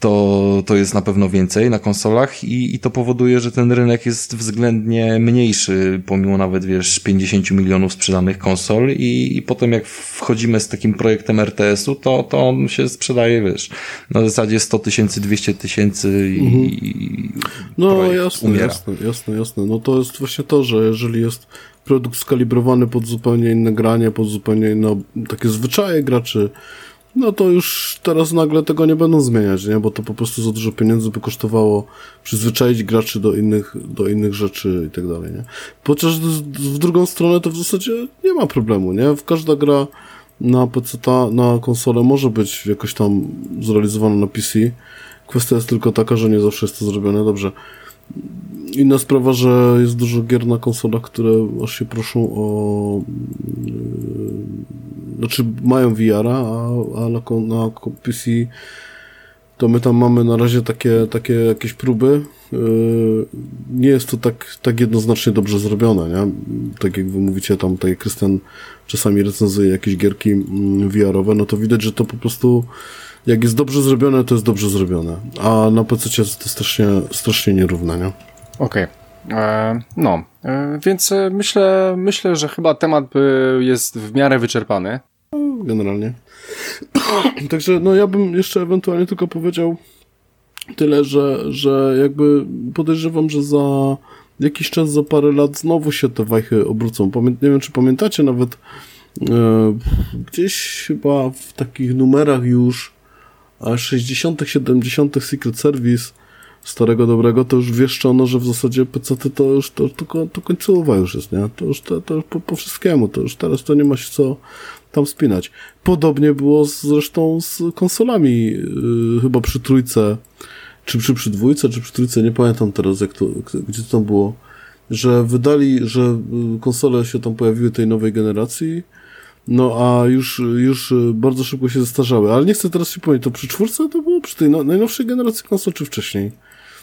to, to jest na pewno więcej na konsolach i, i to powoduje, że ten rynek jest względnie mniejszy, pomimo nawet, wiesz, 50 milionów sprzedanych konsol i, i potem jak wchodzimy z takim projektem RTS-u, to, to on się sprzedaje, wiesz, na zasadzie 100 tysięcy, 200 tysięcy i, mhm. No projekt jasne, umiera. jasne, jasne, jasne. No to jest właśnie to, że jeżeli jest produkt skalibrowany pod zupełnie inne granie, pod zupełnie inne takie zwyczaje graczy, no to już teraz nagle tego nie będą zmieniać, nie? Bo to po prostu za dużo pieniędzy by kosztowało przyzwyczaić graczy do innych, do innych rzeczy i tak dalej, nie? Z- w drugą stronę to w zasadzie nie ma problemu, nie? W każda gra na PC, na konsolę może być jakoś tam zrealizowana na PC. Kwestia jest tylko taka, że nie zawsze jest to zrobione dobrze. Inna sprawa, że jest dużo gier na konsolach, które aż się proszą o. Znaczy, mają VR-a, a, a na, na PC to my tam mamy na razie takie, takie jakieś próby. Yy, nie jest to tak, tak jednoznacznie dobrze zrobione, nie? Tak jak wy mówicie, tam, tak jak Krystian czasami recenzuje jakieś gierki mm, VR-owe, no to widać, że to po prostu jak jest dobrze zrobione, to jest dobrze zrobione. A na PC jest to strasznie, strasznie nierówne, nie? Okej. E, No, e, więc e, myślę, myślę, że chyba temat jest w miarę wyczerpany. Generalnie. Także no ja bym jeszcze ewentualnie tylko powiedział tyle, że, że jakby podejrzewam, że za jakiś czas, za parę lat znowu się te wajchy obrócą. Pamię nie wiem, czy pamiętacie nawet e, gdzieś chyba w takich numerach już a 60., 70. Secret Service starego dobrego, to już wieszczono, że w zasadzie PC to już to, to, to końcowa już jest, nie? To już, to, to po, po wszystkiemu, to już teraz to nie ma się co tam spinać. Podobnie było zresztą z konsolami, yy, chyba przy trójce, czy przy, przy dwójce, czy przy trójce, nie pamiętam teraz, jak to, gdzie to tam było, że wydali, że y, konsole się tam pojawiły tej nowej generacji, no a już, już y, bardzo szybko się zestarzały. Ale nie chcę teraz się powiedzieć, to przy czwórce to było przy tej no, najnowszej generacji konsol, czy wcześniej?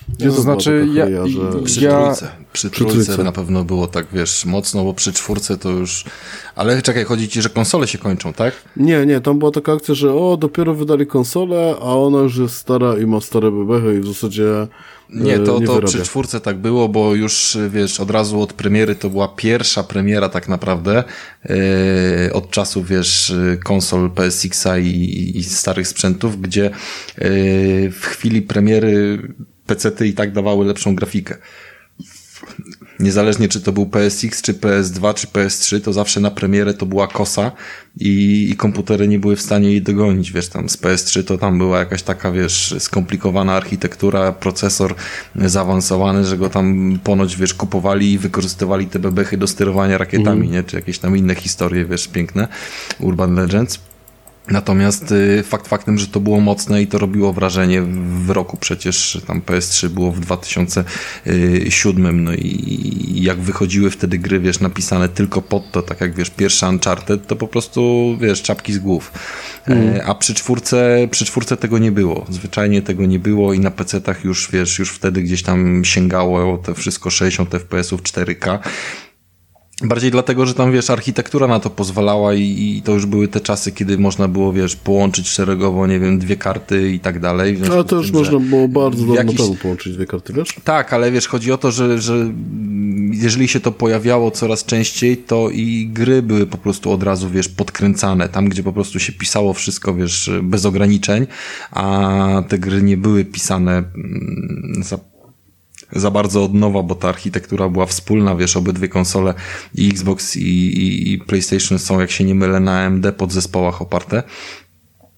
Gdzie To znaczy, taka ja- heja, że... Przy Ja- trójce. Przy Przy trójce trójce. na pewno było tak, wiesz, mocno, bo przy czwórce to już... Ale czekaj, chodzi ci, że konsole się kończą, tak? Nie, nie, tam była taka akcja, że o, dopiero wydali konsolę, a ona już jest stara i ma stare bebechy i w zasadzie Nie, e, to, nie to wyrabia. przy czwórce tak było, bo już, wiesz, od razu od premiery to była pierwsza premiera tak naprawdę e, od czasu, wiesz, konsol PSX-a i, i- starych sprzętów, gdzie e, w chwili premiery PC-ty i tak dawały lepszą grafikę. Niezależnie czy to był PSX, czy PS2, czy PS3, to zawsze na premierę to była kosa i, i komputery nie były w stanie jej dogonić, wiesz, tam z PS3 to tam była jakaś taka, wiesz, skomplikowana architektura, procesor zaawansowany, że go tam ponoć, wiesz, kupowali i wykorzystywali te bebechy do sterowania rakietami, nie, czy jakieś tam inne historie, wiesz, piękne, Urban Legends. Natomiast y, fakt faktem, że to było mocne i to robiło wrażenie w roku przecież tam PS3 było w 2007, no i jak wychodziły wtedy gry, wiesz, napisane tylko pod to, tak jak wiesz, pierwsza Uncharted, to po prostu, wiesz, czapki z głów. E, A przy czwórce, przy czwórce tego nie było. Zwyczajnie tego nie było i na PC-tach już, wiesz, już wtedy gdzieś tam sięgało te wszystko 60 FPS-ów 4K. Bardziej dlatego, że tam, wiesz, architektura na to pozwalała i, i to już były te czasy, kiedy można było, wiesz, połączyć szeregowo, nie wiem, dwie karty i tak dalej. Ale to już tym, można było bardzo dawno jakiś- temu połączyć dwie karty, wiesz? Tak, ale wiesz, chodzi o to, że, że jeżeli się to pojawiało coraz częściej, to i gry były po prostu od razu, wiesz, podkręcane. Tam, gdzie po prostu się pisało wszystko, wiesz, bez ograniczeń, a te gry nie były pisane mm, za za bardzo od nowa, bo ta architektura była wspólna, wiesz, obydwie konsole i Xbox i, i, i PlayStation są, jak się nie mylę, na AMD podzespołach oparte.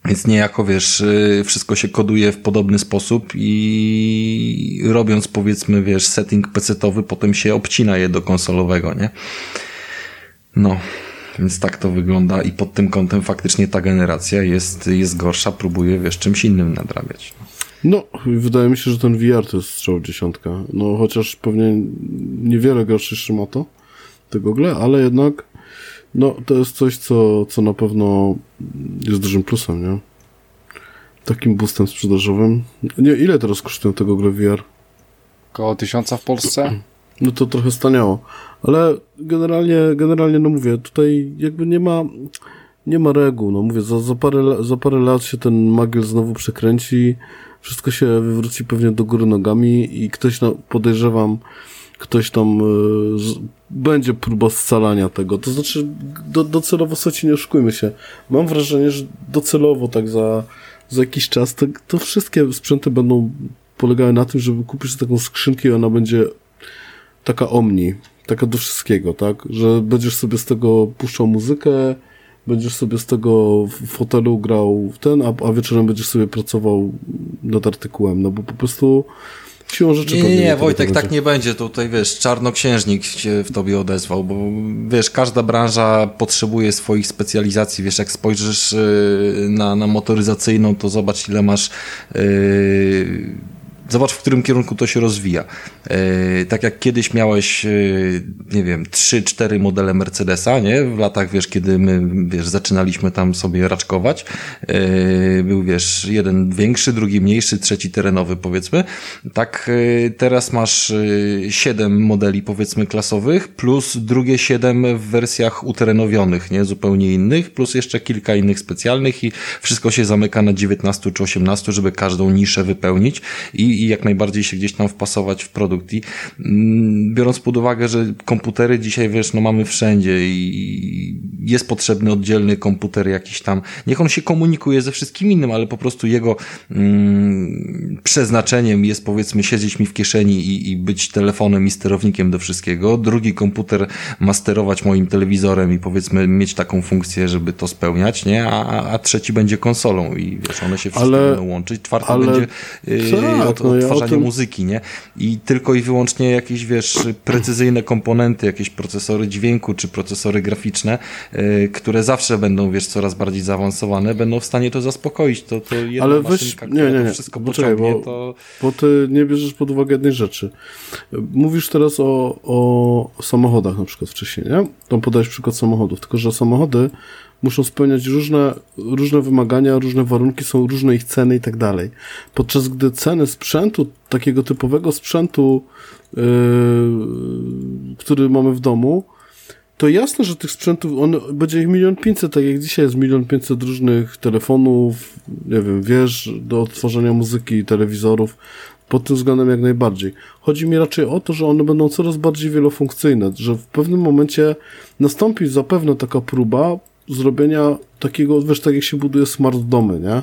Więc niejako, wiesz, y, wszystko się koduje w podobny sposób i robiąc, powiedzmy, wiesz, setting PC-towy, potem się obcina je do konsolowego, nie? No, więc tak to wygląda i pod tym kątem faktycznie ta generacja jest, jest gorsza, próbuje, wiesz, czymś innym nadrabiać. No, wydaje mi się, że ten VR to jest strzał dziesiątka. No, chociaż pewnie niewiele graczy jeszcze ma to, te gogle, ale jednak no, to jest coś, co, co na pewno jest dużym plusem, nie? Takim boostem sprzedażowym. Nie, ile teraz kosztują te gogle VR? Koło tysiąca w Polsce. No to trochę staniało. Ale generalnie, generalnie, no mówię, tutaj jakby nie ma, nie ma reguł. No mówię, za, za, parę, za parę lat się ten magiel znowu przekręci, wszystko się wywróci pewnie do góry nogami i ktoś, no, podejrzewam, ktoś tam y, z, będzie próba scalania tego. To znaczy, do, docelowo, słuchajcie, nie oszukujmy się. Mam wrażenie, że docelowo tak za, za jakiś czas to, to wszystkie sprzęty będą polegają na tym, żeby kupić taką skrzynkę i ona będzie taka omni, taka do wszystkiego, tak? Że będziesz sobie z tego puszczał muzykę, będziesz sobie z tego w fotelu grał w ten, a, a wieczorem będziesz sobie pracował nad artykułem, no bo po prostu siłą rzeczy Nie, nie, nie, Wojtek, tak nie będzie. Tutaj wiesz, czarnoksiężnik się w tobie odezwał, bo wiesz, każda branża potrzebuje swoich specjalizacji. Wiesz, jak spojrzysz yy, na, na motoryzacyjną, to zobacz, ile masz. Yy, Zobacz, w którym kierunku to się rozwija. Yy, tak jak kiedyś miałeś, yy, nie wiem, 3-4 modele Mercedesa, nie? W latach, wiesz, kiedy my, wiesz, zaczynaliśmy tam sobie raczkować. Yy, był, wiesz, jeden większy, drugi mniejszy, trzeci terenowy, powiedzmy. Tak, teraz masz yy, 7 modeli, powiedzmy, klasowych, plus drugie 7 w wersjach uterenowionych, nie? Zupełnie innych, plus jeszcze kilka innych specjalnych i wszystko się zamyka na 19 czy 18, żeby każdą niszę wypełnić i, i jak najbardziej się gdzieś tam wpasować w produkt. I mm, biorąc pod uwagę, że komputery dzisiaj, wiesz, no mamy wszędzie i jest potrzebny oddzielny komputer jakiś tam, niech on się komunikuje ze wszystkim innym, ale po prostu jego mm, przeznaczeniem jest powiedzmy siedzieć mi w kieszeni i, i być telefonem i sterownikiem do wszystkiego. Drugi komputer ma sterować moim telewizorem i powiedzmy mieć taką funkcję, żeby to spełniać, nie? A, a, trzeci będzie konsolą i wiesz, one się wszystkie Ale- będą łączyć. Czwarty ale- będzie tak, od, no ja odtwarzanie tym- muzyki, nie? I tylko i wyłącznie jakieś, wiesz, precyzyjne komponenty, jakieś procesory dźwięku czy procesory graficzne, yy, które zawsze będą, wiesz, coraz bardziej zaawansowane, będą w stanie to zaspokoić. To, to jedna Ale weź- nie, nie, to nie. wszystko Poczekaj, bo- to... Bo ty nie bierzesz pod uwagę jednej rzeczy. Mówisz teraz o, o samochodach na przykład wcześniej, nie? Tam podajesz przykład samochodów, tylko że samochody muszą spełniać różne, różne wymagania, różne warunki, są różne ich ceny i tak dalej. Podczas gdy ceny sprzętu, takiego typowego sprzętu, yy, który mamy w domu, to jasne, że tych sprzętów, on będzie ich milion pięćset, tak jak dzisiaj jest milion pięćset różnych telefonów, nie wiem, wież do odtwarzania muzyki, telewizorów, pod tym względem jak najbardziej. Chodzi mi raczej o to, że one będą coraz bardziej wielofunkcyjne, że w pewnym momencie nastąpi zapewne taka próba zrobienia takiego, wiesz, tak jak się buduje smart domy, nie?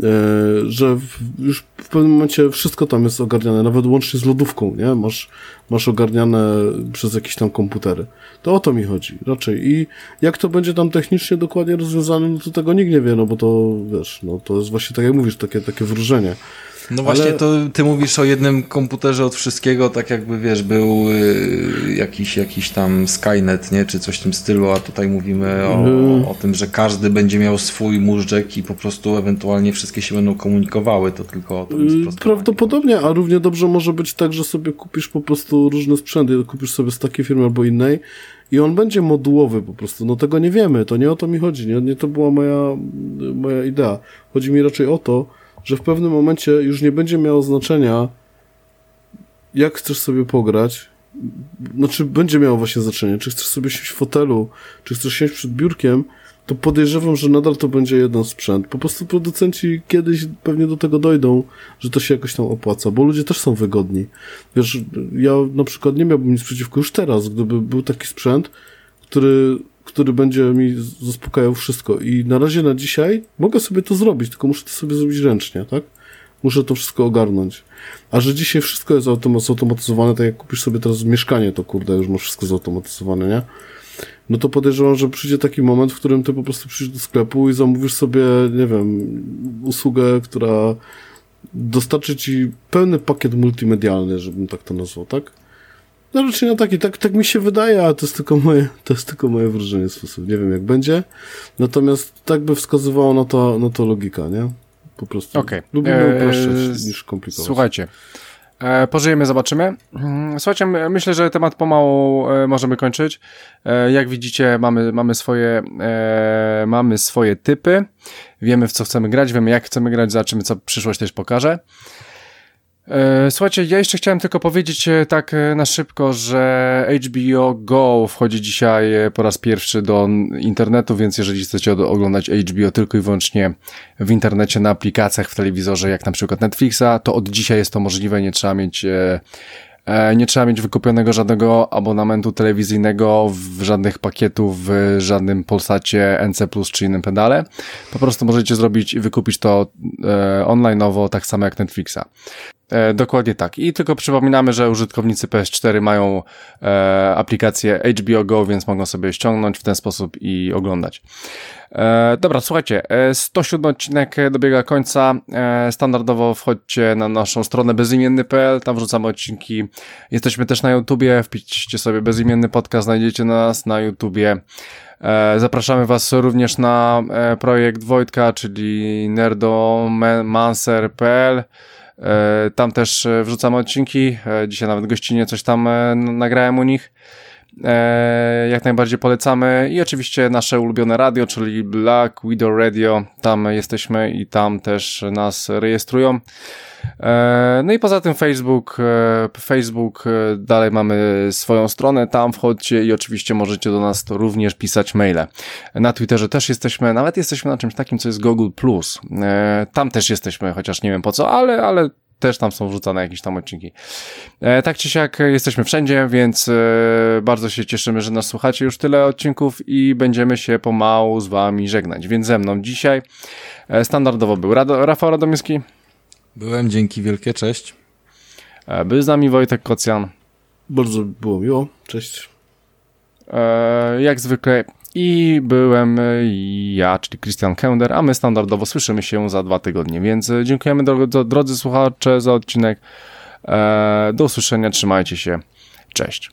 E, że w, już w pewnym momencie wszystko tam jest ogarniane, nawet łącznie z lodówką, nie? Masz, masz ogarniane przez jakieś tam komputery. To o to mi chodzi, raczej. I jak to będzie tam technicznie dokładnie rozwiązane, no to tego nikt nie wie, no bo to, wiesz, no to jest właśnie tak jak mówisz, takie, takie wróżenie. No właśnie, Ale- to ty mówisz o jednym komputerze od wszystkiego, tak jakby wiesz, był y, jakiś, jakiś tam Skynet, nie? Czy coś w tym stylu, a tutaj mówimy o, Mm. o tym, że każdy będzie miał swój móżdżek i po prostu ewentualnie wszystkie się będą komunikowały, to tylko o to mi Yy, sprostowanie. Prawdopodobnie, a równie dobrze może być tak, że sobie kupisz po prostu różne sprzęty, kupisz sobie z takiej firmy albo innej i on będzie modułowy po prostu. No tego nie wiemy, to nie o to mi chodzi, nie, nie to była moja, moja idea. Chodzi mi raczej o to, że w pewnym momencie już nie będzie miało znaczenia, jak chcesz sobie pograć, znaczy będzie miało właśnie znaczenie, czy chcesz sobie siąść w fotelu, czy chcesz siąść przed biurkiem, to podejrzewam, że nadal to będzie jeden sprzęt. Po prostu producenci kiedyś pewnie do tego dojdą, że to się jakoś tam opłaca, bo ludzie też są wygodni. Wiesz, ja na przykład nie miałbym nic przeciwko już teraz, gdyby był taki sprzęt, który, który będzie mi zaspokajał wszystko. I na razie na dzisiaj mogę sobie to zrobić, tylko muszę to sobie zrobić ręcznie, tak? Muszę to wszystko ogarnąć. A że dzisiaj wszystko jest automa- zautomatyzowane, tak jak kupisz sobie teraz mieszkanie, to kurde, już masz wszystko zautomatyzowane, nie? No to podejrzewam, że przyjdzie taki moment, w którym ty po prostu przyjdziesz do sklepu i zamówisz sobie, nie wiem, usługę, która dostarczy ci pełny pakiet multimedialny, żebym tak to nazwał, tak? No raczej na taki, tak, tak mi się wydaje, ale to jest tylko moje, to jest tylko moje wrażenie sposób. Nie wiem jak będzie. Natomiast tak by wskazywało na to, na to logika, nie? Po prostu. Okej. Lubimy Eee, upraszczać niż komplikować. Słuchajcie. E, pożyjemy, zobaczymy. Mm, Słuchajcie, my- myślę, że temat pomału e, możemy kończyć. E, jak widzicie, mamy, mamy, swoje, e, mamy swoje typy. Wiemy, w co chcemy grać, wiemy, jak chcemy grać, zobaczymy, co przyszłość też pokaże. E, Słuchajcie, ja jeszcze chciałem tylko powiedzieć e, tak e, na szybko, że HBO Go wchodzi dzisiaj po raz pierwszy do internetu, więc jeżeli chcecie oglądać HBO tylko i wyłącznie w internecie, na aplikacjach, w telewizorze, jak na przykład Netflixa, to od dzisiaj jest to możliwe, nie trzeba mieć nie trzeba mieć wykupionego żadnego abonamentu telewizyjnego, w żadnych pakietów, w żadnym Polsacie, NC+, czy innym pedale. Po prostu możecie zrobić i wykupić to e, online'owo, tak samo jak Netflixa. E, dokładnie tak. I tylko przypominamy, że użytkownicy PS4 mają e, aplikację HBO Go, więc mogą sobie ściągnąć w ten sposób i oglądać. E, dobra, słuchajcie, 107 e, odcinek dobiega końca. E, standardowo wchodźcie na naszą stronę bezimienny.pl, tam wrzucamy odcinki. Jesteśmy też na YouTubie, wpiszcie sobie bezimienny podcast, znajdziecie nas na YouTubie. Zapraszamy Was również na projekt Wojtka, czyli nerdomancer.pl. E, tam też wrzucamy odcinki. Dzisiaj nawet gościnie coś tam nagrałem u nich. Jak najbardziej polecamy. I oczywiście nasze ulubione radio, czyli Black Widow Radio. Tam jesteśmy i tam też nas rejestrują. E, no i poza tym Facebook, e, Facebook, e, dalej mamy swoją stronę, tam wchodźcie i oczywiście możecie do nas również pisać maile. Na Twitterze też jesteśmy, nawet jesteśmy na czymś takim, co jest Google+. Tam też jesteśmy, chociaż nie wiem po co, ale, ale też tam są wrzucane jakieś tam odcinki. tak czy siak jesteśmy wszędzie, więc bardzo się cieszymy, że nas słuchacie już tyle odcinków i będziemy się pomału z wami żegnać. Więc ze mną dzisiaj standardowo był Rado, Rafał Radomyski. Byłem, dzięki wielkie, cześć. E, był z nami Wojtek Kocjan. Bardzo było miło, cześć. E, jak zwykle i byłem ja, czyli Christian Kender, a my standardowo słyszymy się za dwa tygodnie, więc dziękujemy drodzy, drodzy słuchacze za odcinek. E, do usłyszenia, trzymajcie się, cześć.